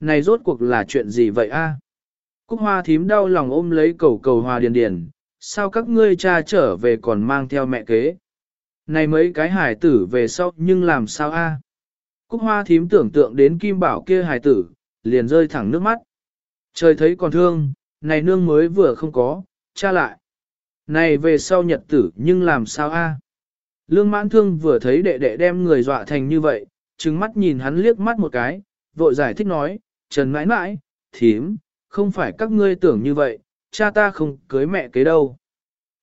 này rốt cuộc là chuyện gì vậy a? Cúc hoa thím đau lòng ôm lấy cầu cầu hoa điền điền, sao các ngươi cha trở về còn mang theo mẹ kế? Này mấy cái hải tử về sau nhưng làm sao a? Cúc hoa thím tưởng tượng đến kim bảo kia hải tử, liền rơi thẳng nước mắt. Trời thấy còn thương, này nương mới vừa không có, cha lại. Này về sau nhật tử nhưng làm sao a? Lương mãn thương vừa thấy đệ đệ đem người dọa thành như vậy, trừng mắt nhìn hắn liếc mắt một cái, vội giải thích nói, Trần mãi mãi, thím, không phải các ngươi tưởng như vậy, cha ta không cưới mẹ kế đâu.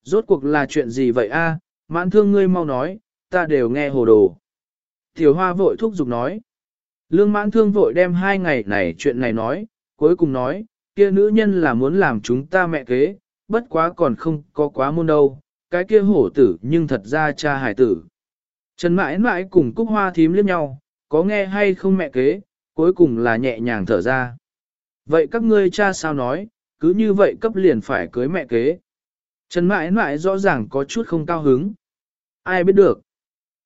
Rốt cuộc là chuyện gì vậy a? mãn thương ngươi mau nói, ta đều nghe hồ đồ. Tiểu hoa vội thúc giục nói. Lương mãn thương vội đem hai ngày này chuyện này nói, cuối cùng nói, kia nữ nhân là muốn làm chúng ta mẹ kế, bất quá còn không có quá môn đâu, cái kia hổ tử nhưng thật ra cha hải tử. Trần mãi mãi cùng cúc hoa thím liếc nhau, có nghe hay không mẹ kế, cuối cùng là nhẹ nhàng thở ra. Vậy các ngươi cha sao nói, cứ như vậy cấp liền phải cưới mẹ kế. Trần mãi mãi rõ ràng có chút không cao hứng. Ai biết được.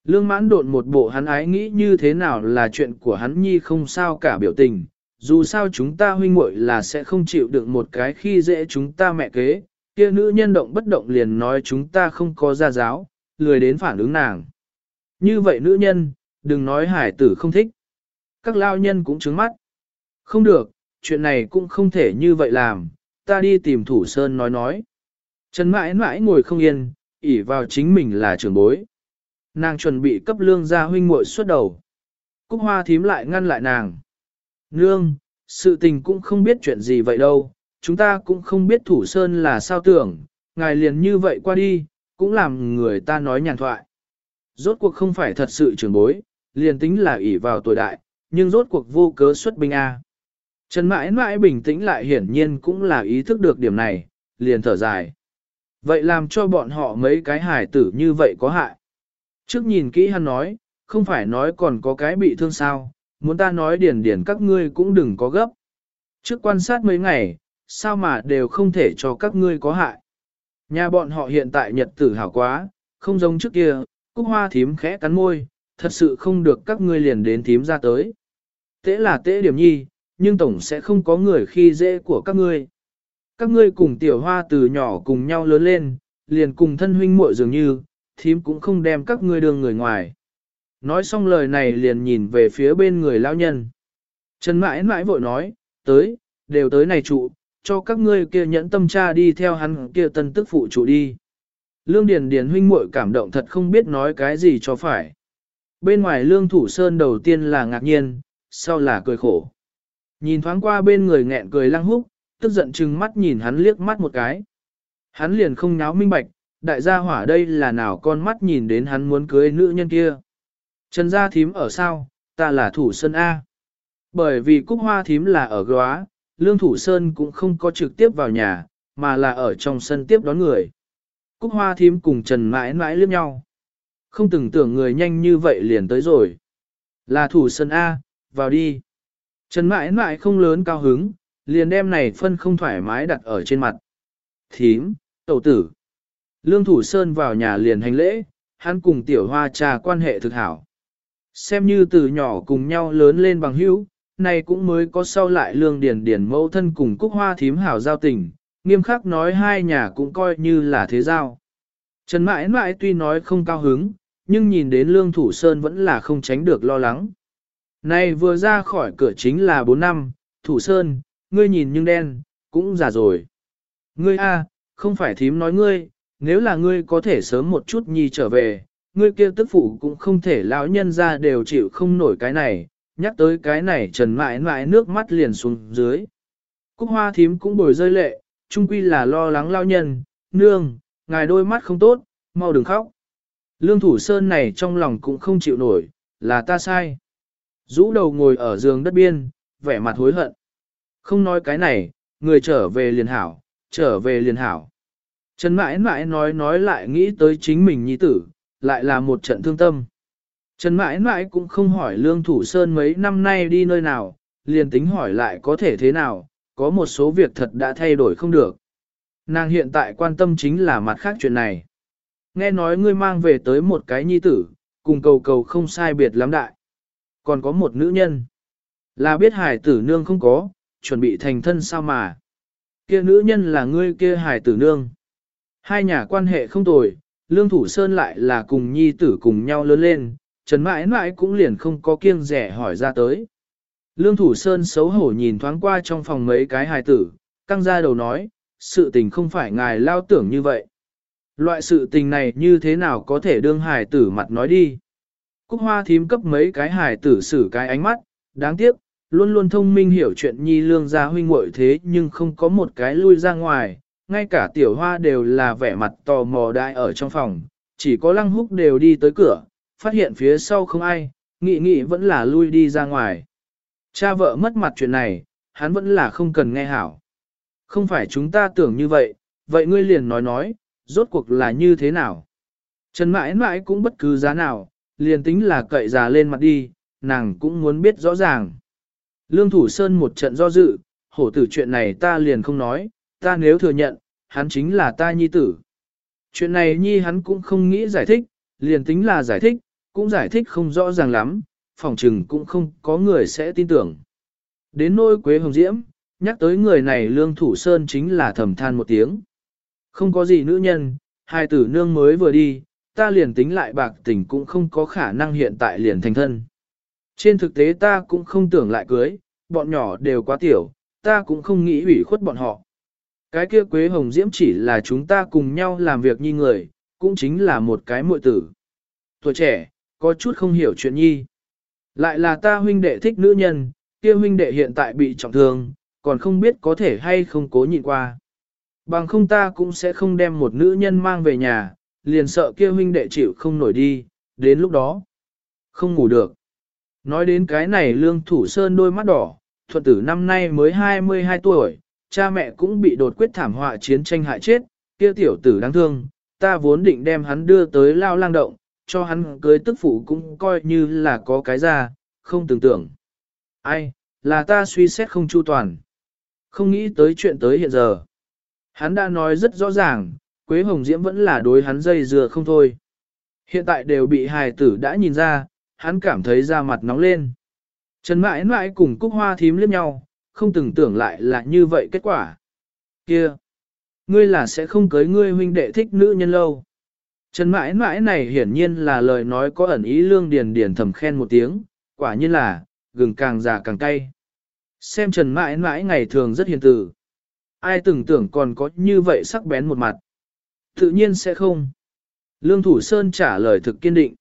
Lương mãn độn một bộ hắn ái nghĩ như thế nào là chuyện của hắn nhi không sao cả biểu tình. Dù sao chúng ta huynh muội là sẽ không chịu được một cái khi dễ chúng ta mẹ kế, kia nữ nhân động bất động liền nói chúng ta không có gia giáo, lười đến phản ứng nàng. Như vậy nữ nhân, đừng nói hải tử không thích. Các lao nhân cũng trứng mắt. Không được, chuyện này cũng không thể như vậy làm, ta đi tìm thủ sơn nói nói. Trần mãi mãi ngồi không yên, ỉ vào chính mình là trưởng bối. Nàng chuẩn bị cấp lương gia huynh muội suốt đầu. Cúc hoa thím lại ngăn lại nàng. Nương, sự tình cũng không biết chuyện gì vậy đâu, chúng ta cũng không biết thủ sơn là sao tưởng, ngài liền như vậy qua đi, cũng làm người ta nói nhàn thoại. Rốt cuộc không phải thật sự trưởng bối, liền tính là ỷ vào tuổi đại, nhưng rốt cuộc vô cớ xuất binh A. Trần mãi mãi bình tĩnh lại hiển nhiên cũng là ý thức được điểm này, liền thở dài. Vậy làm cho bọn họ mấy cái hải tử như vậy có hại. Trước nhìn kỹ hắn nói, không phải nói còn có cái bị thương sao, muốn ta nói điền điền các ngươi cũng đừng có gấp. Trước quan sát mấy ngày, sao mà đều không thể cho các ngươi có hại. Nhà bọn họ hiện tại nhật tử hảo quá, không giống trước kia, cúc hoa thím khẽ cắn môi, thật sự không được các ngươi liền đến thím ra tới. Tế là tế điểm nhi, nhưng tổng sẽ không có người khi dễ của các ngươi. Các ngươi cùng tiểu hoa từ nhỏ cùng nhau lớn lên, liền cùng thân huynh muội dường như, thím cũng không đem các ngươi đường người ngoài. Nói xong lời này liền nhìn về phía bên người lão nhân. Trần mãi mãi vội nói, tới, đều tới này trụ, cho các ngươi kia nhẫn tâm cha đi theo hắn kia tân tức phụ trụ đi. Lương Điền Điền huynh muội cảm động thật không biết nói cái gì cho phải. Bên ngoài Lương Thủ Sơn đầu tiên là ngạc nhiên, sau là cười khổ. Nhìn thoáng qua bên người nghẹn cười lăng húc, tức giận chừng mắt nhìn hắn liếc mắt một cái. Hắn liền không nháo minh bạch, đại gia hỏa đây là nào con mắt nhìn đến hắn muốn cưới nữ nhân kia. Trần gia thím ở sao, ta là thủ sơn A. Bởi vì cúc hoa thím là ở góa, lương thủ sơn cũng không có trực tiếp vào nhà, mà là ở trong sân tiếp đón người. Cúc hoa thím cùng Trần mãi mãi liếc nhau. Không từng tưởng người nhanh như vậy liền tới rồi. Là thủ sơn A, vào đi. Trần mãi mãi không lớn cao hứng, liền đem này phân không thoải mái đặt ở trên mặt. Thím, tẩu tử. Lương Thủ Sơn vào nhà liền hành lễ, hắn cùng tiểu hoa trà quan hệ thực hảo. Xem như từ nhỏ cùng nhau lớn lên bằng hữu, này cũng mới có sau lại lương điền điền mẫu thân cùng cúc hoa thím hảo giao tình, nghiêm khắc nói hai nhà cũng coi như là thế giao. Trần mãi mãi tuy nói không cao hứng, nhưng nhìn đến lương thủ sơn vẫn là không tránh được lo lắng. Này vừa ra khỏi cửa chính là 4 năm, thủ sơn, ngươi nhìn nhưng đen, cũng già rồi. Ngươi a, không phải thím nói ngươi, nếu là ngươi có thể sớm một chút nhi trở về, ngươi kia tức phụ cũng không thể lão nhân ra đều chịu không nổi cái này, nhắc tới cái này trần mãi mãi nước mắt liền xuống dưới. Cúc hoa thím cũng bồi rơi lệ, trung quy là lo lắng lao nhân, nương, ngài đôi mắt không tốt, mau đừng khóc. Lương thủ sơn này trong lòng cũng không chịu nổi, là ta sai. Rũ đầu ngồi ở giường đất biên, vẻ mặt hối hận. Không nói cái này, người trở về liền hảo, trở về liền hảo. Trần mãi mãi nói nói lại nghĩ tới chính mình nhi tử, lại là một trận thương tâm. Trần mãi mãi cũng không hỏi Lương Thủ Sơn mấy năm nay đi nơi nào, liền tính hỏi lại có thể thế nào, có một số việc thật đã thay đổi không được. Nàng hiện tại quan tâm chính là mặt khác chuyện này. Nghe nói ngươi mang về tới một cái nhi tử, cùng cầu cầu không sai biệt lắm đại. Còn có một nữ nhân. Là biết hải tử nương không có, chuẩn bị thành thân sao mà. Kia nữ nhân là ngươi kia hải tử nương. Hai nhà quan hệ không tồi, Lương Thủ Sơn lại là cùng nhi tử cùng nhau lớn lên, Trần mãi mãi cũng liền không có kiêng rẻ hỏi ra tới. Lương Thủ Sơn xấu hổ nhìn thoáng qua trong phòng mấy cái hài tử, căng ra đầu nói, sự tình không phải ngài lao tưởng như vậy. Loại sự tình này như thế nào có thể đương hài tử mặt nói đi. Cúc hoa thím cấp mấy cái hài tử xử cái ánh mắt, đáng tiếc, luôn luôn thông minh hiểu chuyện nhi lương gia huynh muội thế nhưng không có một cái lui ra ngoài, ngay cả tiểu hoa đều là vẻ mặt tò mò đại ở trong phòng, chỉ có lăng húc đều đi tới cửa, phát hiện phía sau không ai, nghị nghị vẫn là lui đi ra ngoài. Cha vợ mất mặt chuyện này, hắn vẫn là không cần nghe hảo. Không phải chúng ta tưởng như vậy, vậy ngươi liền nói nói, rốt cuộc là như thế nào? Trần mãi mãi cũng bất cứ giá nào, liền tính là cậy già lên mặt đi, nàng cũng muốn biết rõ ràng. Lương Thủ Sơn một trận do dự, hổ tử chuyện này ta liền không nói, ta nếu thừa nhận, hắn chính là ta nhi tử. Chuyện này nhi hắn cũng không nghĩ giải thích, liền tính là giải thích, cũng giải thích không rõ ràng lắm, phòng trừng cũng không có người sẽ tin tưởng. Đến nôi Quế Hồng Diễm, nhắc tới người này Lương Thủ Sơn chính là thầm than một tiếng. Không có gì nữ nhân, hai tử nương mới vừa đi, ta liền tính lại bạc tình cũng không có khả năng hiện tại liền thành thân. Trên thực tế ta cũng không tưởng lại cưới, bọn nhỏ đều quá tiểu, ta cũng không nghĩ ủy khuất bọn họ. Cái kia Quế Hồng Diễm chỉ là chúng ta cùng nhau làm việc như người, cũng chính là một cái muội tử. Tuổi trẻ, có chút không hiểu chuyện nhi. Lại là ta huynh đệ thích nữ nhân, kia huynh đệ hiện tại bị trọng thương, còn không biết có thể hay không cố nhịn qua. Bằng không ta cũng sẽ không đem một nữ nhân mang về nhà, liền sợ kia huynh đệ chịu không nổi đi, đến lúc đó, không ngủ được. Nói đến cái này lương thủ sơn đôi mắt đỏ, thuận tử năm nay mới 22 tuổi, cha mẹ cũng bị đột quyết thảm họa chiến tranh hại chết, kia tiểu tử đáng thương, ta vốn định đem hắn đưa tới lao lang động, cho hắn cưới tức phụ cũng coi như là có cái ra, không tưởng tượng. Ai, là ta suy xét không chu toàn. Không nghĩ tới chuyện tới hiện giờ. Hắn đã nói rất rõ ràng, Quế Hồng Diễm vẫn là đối hắn dây dừa không thôi. Hiện tại đều bị hài tử đã nhìn ra, hắn cảm thấy da mặt nóng lên. Trần mãi mãi cùng Cúc Hoa thím liếc nhau, không từng tưởng lại là như vậy kết quả. Kia! Ngươi là sẽ không cưới ngươi huynh đệ thích nữ nhân lâu. Trần mãi mãi này hiển nhiên là lời nói có ẩn ý lương điền điền thầm khen một tiếng, quả nhiên là, gừng càng già càng cay. Xem Trần mãi mãi ngày thường rất hiền từ. Ai từng tưởng còn có như vậy sắc bén một mặt. Tự nhiên sẽ không. Lương Thủ Sơn trả lời thực kiên định.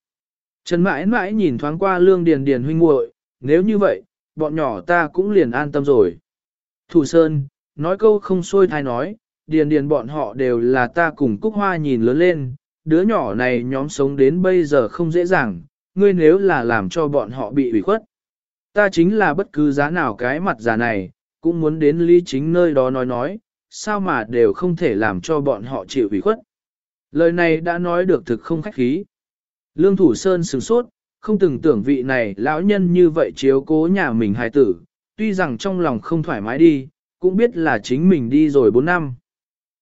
Trần mãi mãi nhìn thoáng qua lương điền điền huynh muội, nếu như vậy, bọn nhỏ ta cũng liền an tâm rồi. Thủ Sơn, nói câu không xôi thai nói, điền điền bọn họ đều là ta cùng Cúc Hoa nhìn lớn lên, đứa nhỏ này nhóm sống đến bây giờ không dễ dàng, ngươi nếu là làm cho bọn họ bị ủy khuất. Ta chính là bất cứ giá nào cái mặt già này, cũng muốn đến lý chính nơi đó nói nói, sao mà đều không thể làm cho bọn họ chịu ủy khuất. Lời này đã nói được thực không khách khí. Lương Thủ Sơn sửng sốt, không từng tưởng vị này lão nhân như vậy chiếu cố nhà mình hài tử, tuy rằng trong lòng không thoải mái đi, cũng biết là chính mình đi rồi 4 năm.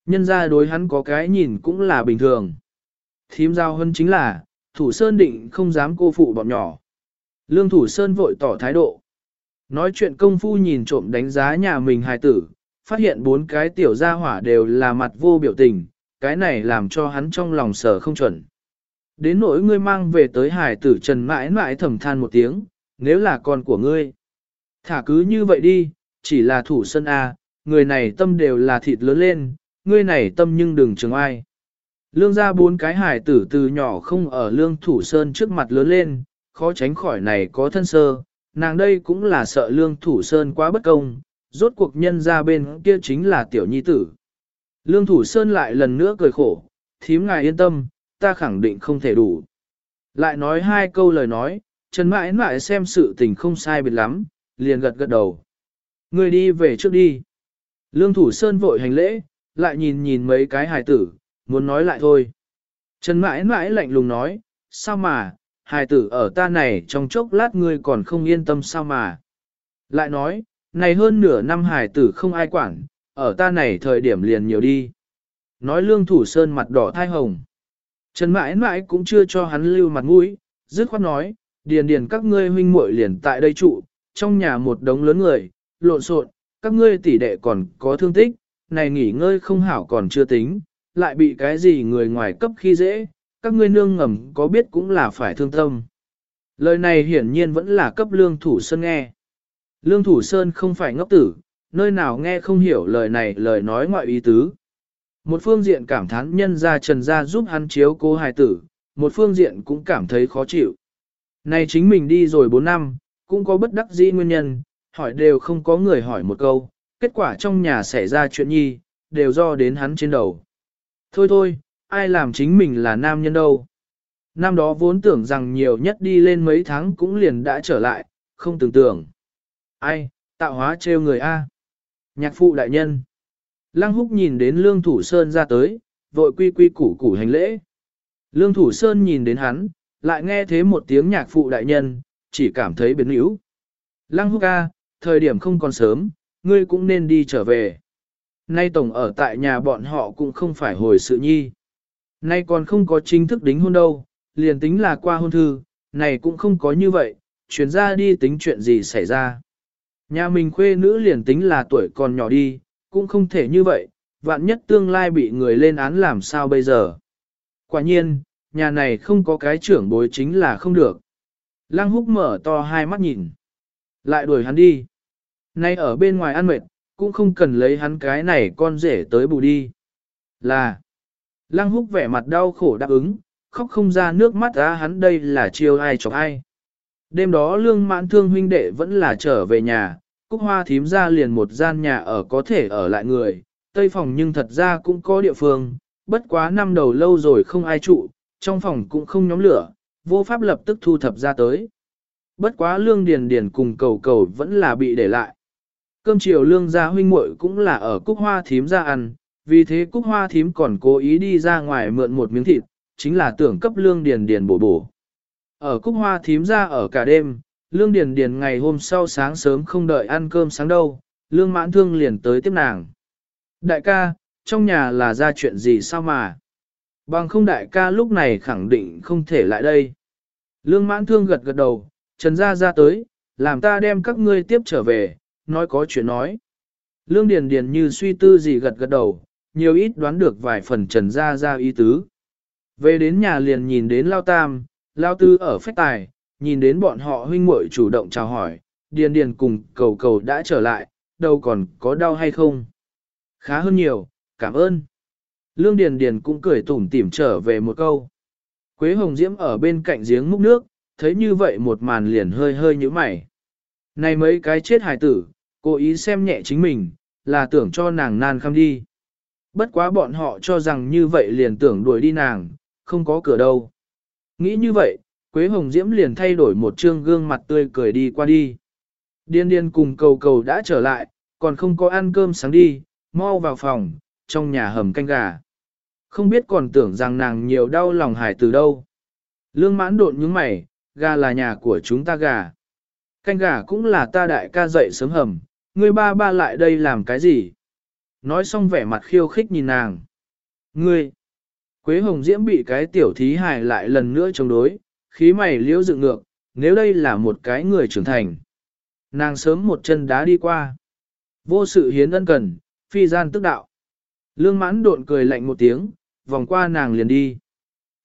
Nhân ra đối hắn có cái nhìn cũng là bình thường. Thím giao hơn chính là, Thủ Sơn định không dám cô phụ bọn nhỏ. Lương Thủ Sơn vội tỏ thái độ. Nói chuyện công phu nhìn trộm đánh giá nhà mình hài tử, phát hiện bốn cái tiểu gia hỏa đều là mặt vô biểu tình, cái này làm cho hắn trong lòng sở không chuẩn. Đến nỗi ngươi mang về tới hải tử trần mãi mãi thầm than một tiếng, nếu là con của ngươi. Thả cứ như vậy đi, chỉ là thủ sân A, người này tâm đều là thịt lớn lên, ngươi này tâm nhưng đừng chừng ai. Lương ra bốn cái hải tử từ nhỏ không ở lương thủ sơn trước mặt lớn lên, khó tránh khỏi này có thân sơ, nàng đây cũng là sợ lương thủ sơn quá bất công, rốt cuộc nhân ra bên kia chính là tiểu nhi tử. Lương thủ sơn lại lần nữa cười khổ, thím ngài yên tâm, ta khẳng định không thể đủ. Lại nói hai câu lời nói, Trần mãi mãi xem sự tình không sai biệt lắm, liền gật gật đầu. Người đi về trước đi. Lương thủ sơn vội hành lễ, lại nhìn nhìn mấy cái hài tử, muốn nói lại thôi. Trần mãi mãi lạnh lùng nói, sao mà, hài tử ở ta này trong chốc lát ngươi còn không yên tâm sao mà. Lại nói, này hơn nửa năm hài tử không ai quản, ở ta này thời điểm liền nhiều đi. Nói lương thủ sơn mặt đỏ thai hồng. Trần mãi mãi cũng chưa cho hắn lưu mặt mũi, dứt khoát nói, điền điền các ngươi huynh muội liền tại đây trụ, trong nhà một đống lớn người, lộn xộn, các ngươi tỷ đệ còn có thương tích, này nghỉ ngơi không hảo còn chưa tính, lại bị cái gì người ngoài cấp khi dễ, các ngươi nương ngầm có biết cũng là phải thương tâm. Lời này hiển nhiên vẫn là cấp lương thủ sơn nghe. Lương thủ sơn không phải ngốc tử, nơi nào nghe không hiểu lời này lời nói ngoại ý tứ. Một phương diện cảm thán nhân ra trần ra giúp hắn chiếu cố hài tử, một phương diện cũng cảm thấy khó chịu. Này chính mình đi rồi 4 năm, cũng có bất đắc dĩ nguyên nhân, hỏi đều không có người hỏi một câu, kết quả trong nhà xảy ra chuyện nhi, đều do đến hắn trên đầu. Thôi thôi, ai làm chính mình là nam nhân đâu. Năm đó vốn tưởng rằng nhiều nhất đi lên mấy tháng cũng liền đã trở lại, không tưởng tưởng. Ai, tạo hóa trêu người A. Nhạc phụ đại nhân. Lăng húc nhìn đến lương thủ sơn ra tới, vội quy quy củ củ hành lễ. Lương thủ sơn nhìn đến hắn, lại nghe thế một tiếng nhạc phụ đại nhân, chỉ cảm thấy biến yếu. Lăng húc A, thời điểm không còn sớm, ngươi cũng nên đi trở về. Nay tổng ở tại nhà bọn họ cũng không phải hồi sự nhi. Nay còn không có chính thức đính hôn đâu, liền tính là qua hôn thư, này cũng không có như vậy, chuyển ra đi tính chuyện gì xảy ra. Nhà mình khuê nữ liền tính là tuổi còn nhỏ đi, cũng không thể như vậy, vạn nhất tương lai bị người lên án làm sao bây giờ. Quả nhiên, nhà này không có cái trưởng bối chính là không được. Lăng húc mở to hai mắt nhìn. Lại đuổi hắn đi. Nay ở bên ngoài ăn mệt, cũng không cần lấy hắn cái này con rể tới bù đi. Là. Lăng húc vẻ mặt đau khổ đáp ứng, khóc không ra nước mắt ra hắn đây là chiêu ai chọc ai. Đêm đó lương mãn thương huynh đệ vẫn là trở về nhà, cúc hoa thím ra liền một gian nhà ở có thể ở lại người, tây phòng nhưng thật ra cũng có địa phương, bất quá năm đầu lâu rồi không ai trụ, trong phòng cũng không nhóm lửa, vô pháp lập tức thu thập ra tới. Bất quá lương điền điền cùng cầu cầu vẫn là bị để lại. Cơm chiều lương gia huynh muội cũng là ở cúc hoa thím ra ăn, vì thế cúc hoa thím còn cố ý đi ra ngoài mượn một miếng thịt, chính là tưởng cấp lương điền điền bổ bổ. Ở cúc hoa thím ra ở cả đêm, lương điền điền ngày hôm sau sáng sớm không đợi ăn cơm sáng đâu, lương mãn thương liền tới tiếp nàng. Đại ca, trong nhà là ra chuyện gì sao mà? Bằng không đại ca lúc này khẳng định không thể lại đây. Lương mãn thương gật gật đầu, trần gia ra tới, làm ta đem các ngươi tiếp trở về, nói có chuyện nói. Lương Điền Điền như suy tư gì gật gật đầu, nhiều ít đoán được vài phần trần gia ra ý tứ. Về đến nhà liền nhìn đến Lao Tam, Lao Tư ở phách tài, nhìn đến bọn họ huynh muội chủ động chào hỏi, Điền Điền cùng cầu cầu đã trở lại, đâu còn có đau hay không. Khá hơn nhiều, cảm ơn. Lương Điền Điền cũng cười tủm tỉm trở về một câu. Quế Hồng Diễm ở bên cạnh giếng múc nước, thấy như vậy một màn liền hơi hơi như mày. Này mấy cái chết hài tử, cố ý xem nhẹ chính mình, là tưởng cho nàng nan khăm đi. Bất quá bọn họ cho rằng như vậy liền tưởng đuổi đi nàng, không có cửa đâu. Nghĩ như vậy, Quế Hồng Diễm liền thay đổi một trương gương mặt tươi cười đi qua đi. Điên điên cùng cầu cầu đã trở lại, còn không có ăn cơm sáng đi, mau vào phòng, trong nhà hầm canh gà. Không biết còn tưởng rằng nàng nhiều đau lòng hải từ đâu. Lương mãn độn những mày, gà là nhà của chúng ta gà. Canh gà cũng là ta đại ca dậy sớm hầm, ngươi ba ba lại đây làm cái gì? Nói xong vẻ mặt khiêu khích nhìn nàng. Ngươi! Quế Hồng Diễm bị cái tiểu thí hài lại lần nữa chống đối, khí mày liễu dựng ngược, nếu đây là một cái người trưởng thành. Nàng sớm một chân đá đi qua. Vô sự hiến ân cần, phi gian tức đạo. Lương mãn độn cười lạnh một tiếng, vòng qua nàng liền đi.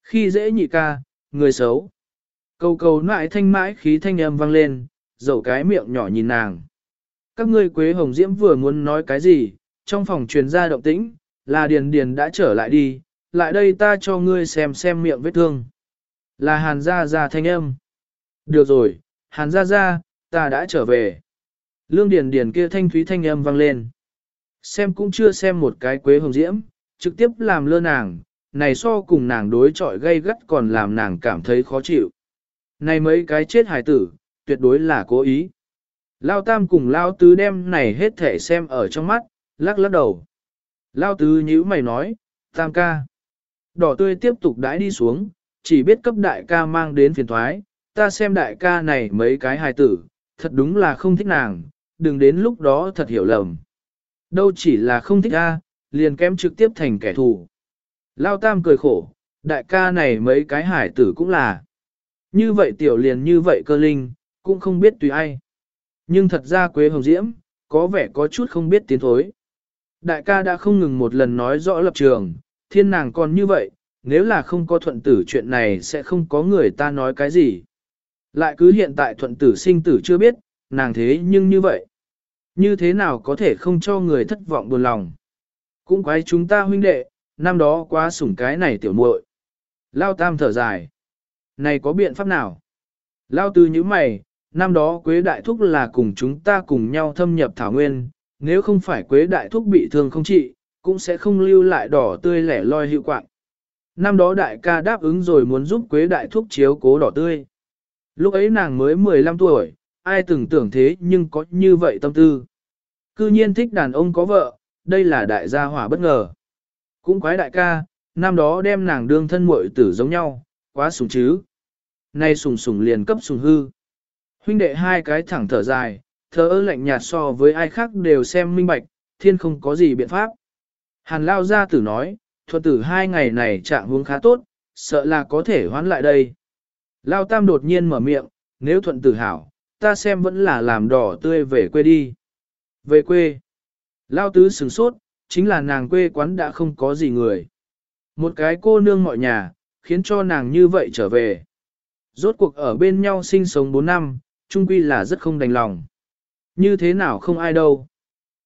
Khi dễ nhị ca, người xấu. Cầu cầu nại thanh mãi khí thanh âm vang lên, dầu cái miệng nhỏ nhìn nàng. Các ngươi Quế Hồng Diễm vừa muốn nói cái gì, trong phòng truyền ra động tĩnh, là Điền Điền đã trở lại đi, lại đây ta cho ngươi xem xem miệng vết thương. Là Hàn Gia Gia thanh âm. Được rồi, Hàn Gia Gia, ta đã trở về. Lương Điền Điền kia thanh thúy thanh âm vang lên. Xem cũng chưa xem một cái Quế Hồng Diễm, trực tiếp làm lơ nàng, này so cùng nàng đối chọi gây gắt còn làm nàng cảm thấy khó chịu. Này mấy cái chết hài tử, tuyệt đối là cố ý. Lao tam cùng Lao tứ đem này hết thể xem ở trong mắt, lắc lắc đầu. Lao tứ nhíu mày nói, tam ca. Đỏ tươi tiếp tục đãi đi xuống, chỉ biết cấp đại ca mang đến phiền thoái, ta xem đại ca này mấy cái hài tử, thật đúng là không thích nàng, đừng đến lúc đó thật hiểu lầm. Đâu chỉ là không thích a, liền kém trực tiếp thành kẻ thù. Lao tam cười khổ, đại ca này mấy cái hải tử cũng là. Như vậy tiểu liền như vậy cơ linh, cũng không biết tùy ai. Nhưng thật ra Quế Hồng Diễm, có vẻ có chút không biết tiến thối. Đại ca đã không ngừng một lần nói rõ lập trường, thiên nàng còn như vậy, nếu là không có thuận tử chuyện này sẽ không có người ta nói cái gì. Lại cứ hiện tại thuận tử sinh tử chưa biết, nàng thế nhưng như vậy. Như thế nào có thể không cho người thất vọng buồn lòng. Cũng quái chúng ta huynh đệ, năm đó quá sủng cái này tiểu muội. Lao tam thở dài. Này có biện pháp nào? Lao tư như mày, năm đó Quế Đại Thúc là cùng chúng ta cùng nhau thâm nhập Thảo Nguyên, nếu không phải Quế Đại Thúc bị thương không trị, cũng sẽ không lưu lại đỏ tươi lẻ loi hiệu quạng. Năm đó đại ca đáp ứng rồi muốn giúp Quế Đại Thúc chiếu cố đỏ tươi. Lúc ấy nàng mới 15 tuổi, ai từng tưởng thế nhưng có như vậy tâm tư. Cư nhiên thích đàn ông có vợ, đây là đại gia hỏa bất ngờ. Cũng quái đại ca, năm đó đem nàng đương thân muội tử giống nhau, quá sùng chứ. Nay sùng sùng liền cấp sùng hư. Huynh đệ hai cái thẳng thở dài, thở lạnh nhạt so với ai khác đều xem minh bạch, thiên không có gì biện pháp. Hàn lao gia tử nói, thuật tử hai ngày này trạng huống khá tốt, sợ là có thể hoán lại đây. Lao tam đột nhiên mở miệng, nếu thuận tử hảo, ta xem vẫn là làm đỏ tươi về quê đi. Về quê. Lao tứ sừng sốt, chính là nàng quê quán đã không có gì người. Một cái cô nương mọi nhà, khiến cho nàng như vậy trở về. Rốt cuộc ở bên nhau sinh sống 4 năm, chung quy là rất không đành lòng. Như thế nào không ai đâu.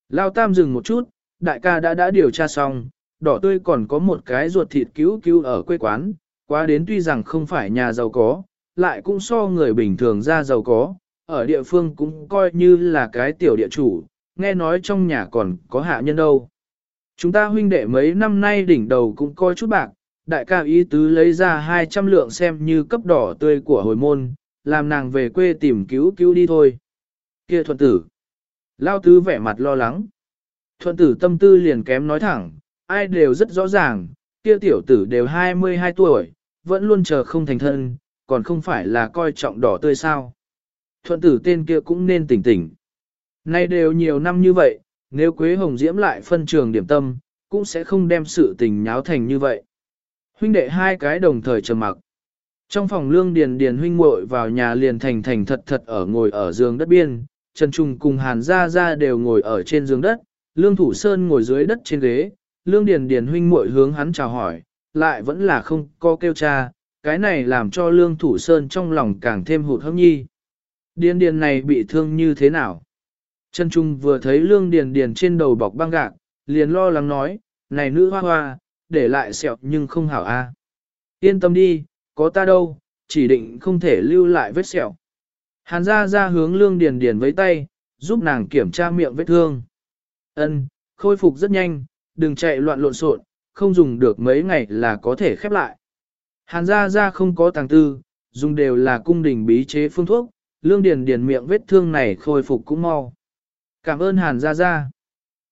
Lao tam dừng một chút, đại ca đã đã điều tra xong, đỏ tươi còn có một cái ruột thịt cứu cứu ở quê quán, quá đến tuy rằng không phải nhà giàu có, lại cũng so người bình thường ra giàu có, ở địa phương cũng coi như là cái tiểu địa chủ, nghe nói trong nhà còn có hạ nhân đâu. Chúng ta huynh đệ mấy năm nay đỉnh đầu cũng coi chút bạc, đại ca ý tứ lấy ra 200 lượng xem như cấp đỏ tươi của hồi môn, làm nàng về quê tìm cứu cứu đi thôi. Kia thuận tử. Lao tứ vẻ mặt lo lắng. Thuận tử tâm tư liền kém nói thẳng, ai đều rất rõ ràng, kia tiểu tử đều 22 tuổi, vẫn luôn chờ không thành thân, còn không phải là coi trọng đỏ tươi sao. Thuận tử tên kia cũng nên tỉnh tỉnh. Nay đều nhiều năm như vậy, nếu Quế Hồng Diễm lại phân trường điểm tâm, cũng sẽ không đem sự tình nháo thành như vậy. Huynh đệ hai cái đồng thời trầm mặc. Trong phòng lương điền điền huynh muội vào nhà liền thành thành thật thật ở ngồi ở giường đất biên, Trần Trung cùng Hàn Gia Gia đều ngồi ở trên giường đất, Lương Thủ Sơn ngồi dưới đất trên ghế, Lương Điền Điền huynh muội hướng hắn chào hỏi, lại vẫn là không có kêu cha, cái này làm cho Lương Thủ Sơn trong lòng càng thêm hụt hẫng nhi. Điền Điền này bị thương như thế nào? Trần Trung vừa thấy Lương Điền Điền trên đầu bọc băng gạc, liền lo lắng nói, này nữ hoa hoa, để lại sẹo nhưng không hảo a. Yên tâm đi, có ta đâu, chỉ định không thể lưu lại vết sẹo. Hàn ra ra hướng Lương Điền Điền với tay, giúp nàng kiểm tra miệng vết thương. Ân, khôi phục rất nhanh, đừng chạy loạn lộn xộn, không dùng được mấy ngày là có thể khép lại. Hàn Gia Gia không có tàng tư, dùng đều là cung đình bí chế phương thuốc, Lương Điền Điền miệng vết thương này khôi phục cũng mau. Cảm ơn Hàn Gia Gia.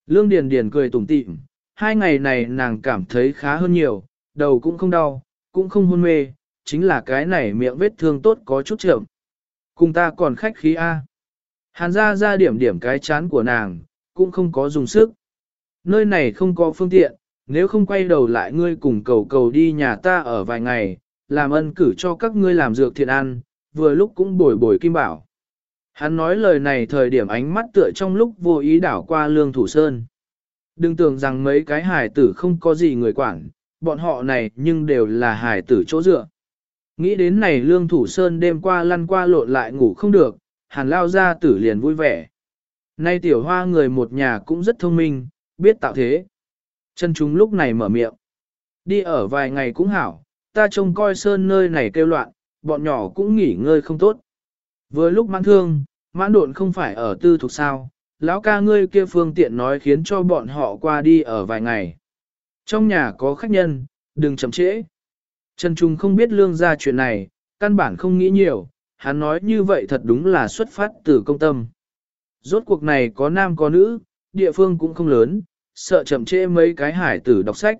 Lương Điền Điền cười tủm tỉm, hai ngày này nàng cảm thấy khá hơn nhiều, đầu cũng không đau, cũng không hôn mê, chính là cái này miệng vết thương tốt có chút chậm. Cùng ta còn khách khí A. Hàn Gia Gia điểm điểm cái chán của nàng, cũng không có dùng sức. Nơi này không có phương tiện, nếu không quay đầu lại ngươi cùng cầu cầu đi nhà ta ở vài ngày, làm ân cử cho các ngươi làm dược thiện ăn, vừa lúc cũng bồi bồi kim bảo. Hắn nói lời này thời điểm ánh mắt tựa trong lúc vô ý đảo qua lương thủ sơn. Đừng tưởng rằng mấy cái hải tử không có gì người quản, bọn họ này nhưng đều là hải tử chỗ dựa. Nghĩ đến này lương thủ sơn đêm qua lăn qua lộn lại ngủ không được, hàn lao ra tử liền vui vẻ. Nay tiểu hoa người một nhà cũng rất thông minh, biết tạo thế. Chân chúng lúc này mở miệng. Đi ở vài ngày cũng hảo, ta trông coi sơn nơi này kêu loạn, bọn nhỏ cũng nghỉ ngơi không tốt. Vừa lúc mãn thương, mãn độn không phải ở tư thuộc sao, lão ca ngươi kia phương tiện nói khiến cho bọn họ qua đi ở vài ngày. Trong nhà có khách nhân, đừng chậm trễ. Trần Trung không biết lương ra chuyện này, căn bản không nghĩ nhiều, hắn nói như vậy thật đúng là xuất phát từ công tâm. Rốt cuộc này có nam có nữ, địa phương cũng không lớn, sợ chậm trễ mấy cái hải tử đọc sách.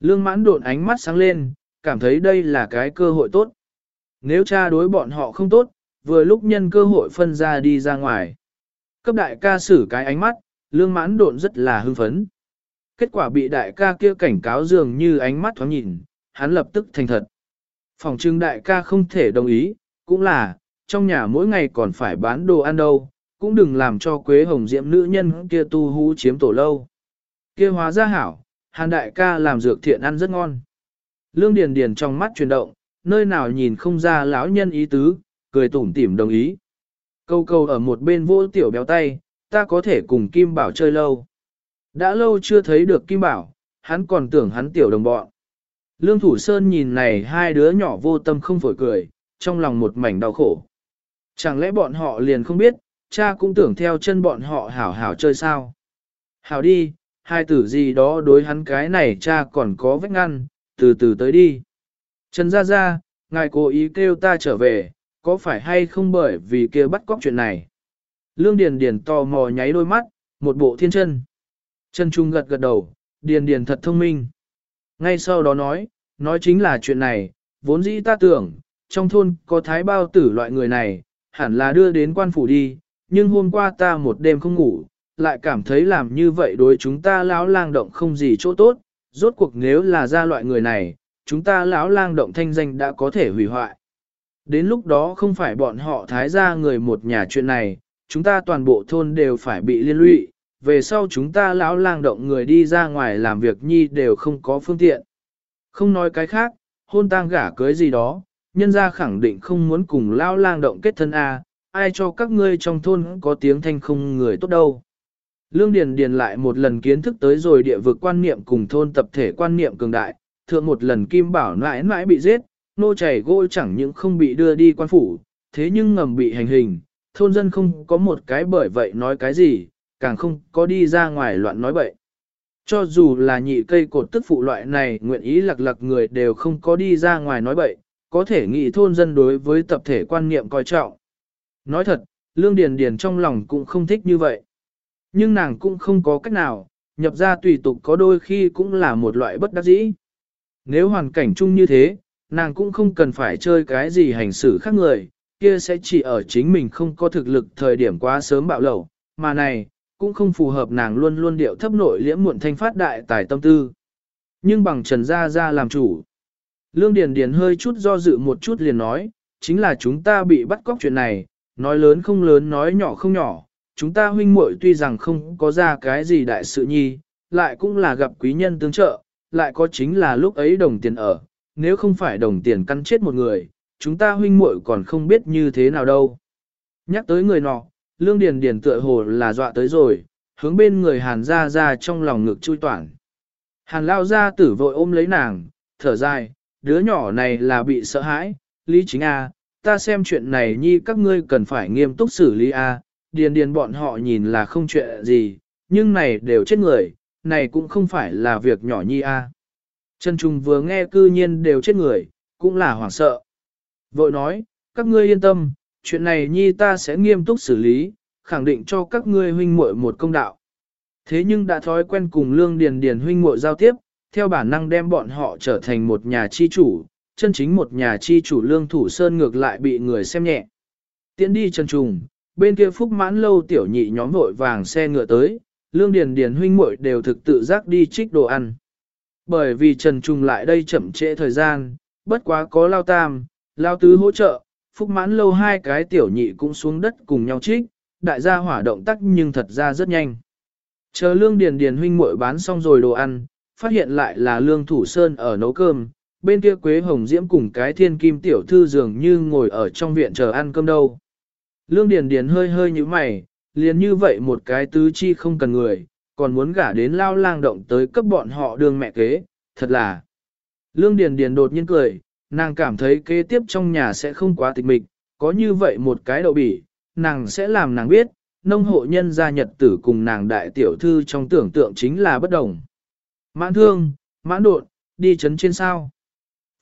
Lương mãn độn ánh mắt sáng lên, cảm thấy đây là cái cơ hội tốt. Nếu cha đối bọn họ không tốt, vừa lúc nhân cơ hội phân ra đi ra ngoài. Cấp đại ca xử cái ánh mắt, lương mãn độn rất là hưng phấn. Kết quả bị đại ca kia cảnh cáo dường như ánh mắt thoáng nhìn, hắn lập tức thành thật. Phòng trưng đại ca không thể đồng ý, cũng là, trong nhà mỗi ngày còn phải bán đồ ăn đâu, cũng đừng làm cho Quế Hồng Diễm nữ nhân kia tu hú chiếm tổ lâu. Kia hóa ra hảo, Hàn đại ca làm dược thiện ăn rất ngon. Lương Điền Điền trong mắt chuyển động, nơi nào nhìn không ra lão nhân ý tứ, cười tủm tỉm đồng ý. Câu câu ở một bên vô tiểu béo tay, ta có thể cùng Kim Bảo chơi lâu. Đã lâu chưa thấy được Kim Bảo, hắn còn tưởng hắn tiểu đồng bọn. Lương Thủ Sơn nhìn này hai đứa nhỏ vô tâm không phổi cười, trong lòng một mảnh đau khổ. Chẳng lẽ bọn họ liền không biết, cha cũng tưởng theo chân bọn họ hảo hảo chơi sao? Hảo đi, hai tử gì đó đối hắn cái này cha còn có vết ngăn, từ từ tới đi. Trần Gia Gia, ngài cố ý kêu ta trở về, có phải hay không bởi vì kia bắt cóc chuyện này? Lương Điền Điền tò mò nháy đôi mắt, một bộ thiên chân. Trần Trung gật gật đầu, Điền Điền thật thông minh. Ngay sau đó nói, nói chính là chuyện này, vốn dĩ ta tưởng, trong thôn có thái bao tử loại người này, hẳn là đưa đến quan phủ đi, nhưng hôm qua ta một đêm không ngủ, lại cảm thấy làm như vậy đối chúng ta lão lang động không gì chỗ tốt, rốt cuộc nếu là ra loại người này, chúng ta lão lang động thanh danh đã có thể hủy hoại. Đến lúc đó không phải bọn họ thái ra người một nhà chuyện này, chúng ta toàn bộ thôn đều phải bị liên lụy, về sau chúng ta lão lang động người đi ra ngoài làm việc nhi đều không có phương tiện. Không nói cái khác, hôn tang gả cưới gì đó, nhân gia khẳng định không muốn cùng lão lang động kết thân A, ai cho các ngươi trong thôn có tiếng thanh không người tốt đâu. Lương Điền Điền lại một lần kiến thức tới rồi địa vực quan niệm cùng thôn tập thể quan niệm cường đại, thượng một lần Kim Bảo nãi nãi bị giết, nô chảy gỗ chẳng những không bị đưa đi quan phủ, thế nhưng ngầm bị hành hình, thôn dân không có một cái bởi vậy nói cái gì, càng không có đi ra ngoài loạn nói bậy. Cho dù là nhị cây cột tức phụ loại này nguyện ý lặc lặc người đều không có đi ra ngoài nói bậy, có thể nghĩ thôn dân đối với tập thể quan niệm coi trọng. Nói thật, Lương Điền Điền trong lòng cũng không thích như vậy. Nhưng nàng cũng không có cách nào, nhập ra tùy tục có đôi khi cũng là một loại bất đắc dĩ. Nếu hoàn cảnh chung như thế, nàng cũng không cần phải chơi cái gì hành xử khác người, kia sẽ chỉ ở chính mình không có thực lực thời điểm quá sớm bạo lẩu, mà này, cũng không phù hợp nàng luôn luôn điệu thấp nội liễm muộn thanh phát đại tài tâm tư. Nhưng bằng Trần Gia Gia làm chủ. Lương Điền Điền hơi chút do dự một chút liền nói, chính là chúng ta bị bắt cóc chuyện này, nói lớn không lớn nói nhỏ không nhỏ, chúng ta huynh muội tuy rằng không có ra cái gì đại sự nhi, lại cũng là gặp quý nhân tương trợ, lại có chính là lúc ấy đồng tiền ở, nếu không phải đồng tiền căn chết một người, chúng ta huynh muội còn không biết như thế nào đâu. Nhắc tới người nọ, lương điền điền tựa hồ là dọa tới rồi, hướng bên người hàn ra ra trong lòng ngực chui toản. Hàn lao ra tử vội ôm lấy nàng, thở dài, đứa nhỏ này là bị sợ hãi, lý chính a, ta xem chuyện này nhi các ngươi cần phải nghiêm túc xử lý a, điền điền bọn họ nhìn là không chuyện gì, nhưng này đều chết người, này cũng không phải là việc nhỏ nhi a. Trần Trung vừa nghe cư nhiên đều chết người, cũng là hoảng sợ. Vội nói, các ngươi yên tâm, chuyện này nhi ta sẽ nghiêm túc xử lý, khẳng định cho các ngươi huynh muội một công đạo. Thế nhưng đã thói quen cùng lương điền điền huynh muội giao tiếp, theo bản năng đem bọn họ trở thành một nhà chi chủ, chân chính một nhà chi chủ lương thủ sơn ngược lại bị người xem nhẹ. Tiến đi chân Trùng, bên kia phúc mãn lâu tiểu nhị nhóm vội vàng xe ngựa tới, lương điền điền huynh muội đều thực tự giác đi trích đồ ăn. Bởi vì Trần Trung lại đây chậm trễ thời gian, bất quá có lao tam, lao tứ hỗ trợ, phúc mãn lâu hai cái tiểu nhị cũng xuống đất cùng nhau trích, đại gia hỏa động tác nhưng thật ra rất nhanh. Chờ lương điền điền huynh muội bán xong rồi đồ ăn, phát hiện lại là lương thủ sơn ở nấu cơm, bên kia quế hồng diễm cùng cái thiên kim tiểu thư dường như ngồi ở trong viện chờ ăn cơm đâu. Lương điền điền hơi hơi như mày, liền như vậy một cái tứ chi không cần người, còn muốn gả đến lao lang động tới cấp bọn họ đường mẹ kế, thật là. Lương Điền Điền đột nhiên cười, nàng cảm thấy kế tiếp trong nhà sẽ không quá tịch mịch, có như vậy một cái đậu bỉ, nàng sẽ làm nàng biết, nông hộ nhân gia nhật tử cùng nàng đại tiểu thư trong tưởng tượng chính là bất đồng. Mãn thương, mãn đột, đi chấn trên sao.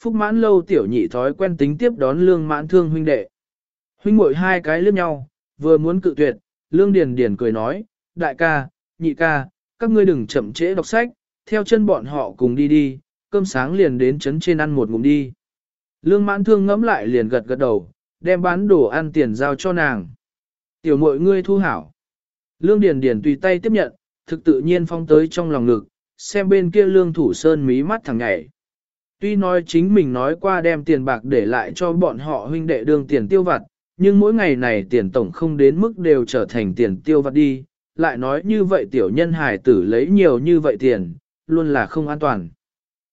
Phúc mãn lâu tiểu nhị thói quen tính tiếp đón lương mãn thương huynh đệ. Huynh muội hai cái liếc nhau, vừa muốn cự tuyệt, lương điền điền cười nói, đại ca, nhị ca, các ngươi đừng chậm trễ đọc sách, theo chân bọn họ cùng đi đi, cơm sáng liền đến chấn trên ăn một ngụm đi. Lương mãn thương ngẫm lại liền gật gật đầu, đem bán đồ ăn tiền giao cho nàng. Tiểu mội ngươi thu hảo. Lương Điền Điền tùy tay tiếp nhận, thực tự nhiên phong tới trong lòng ngực, xem bên kia lương thủ sơn mí mắt thằng nhảy. Tuy nói chính mình nói qua đem tiền bạc để lại cho bọn họ huynh đệ đương tiền tiêu vặt, nhưng mỗi ngày này tiền tổng không đến mức đều trở thành tiền tiêu vặt đi, lại nói như vậy tiểu nhân hài tử lấy nhiều như vậy tiền, luôn là không an toàn.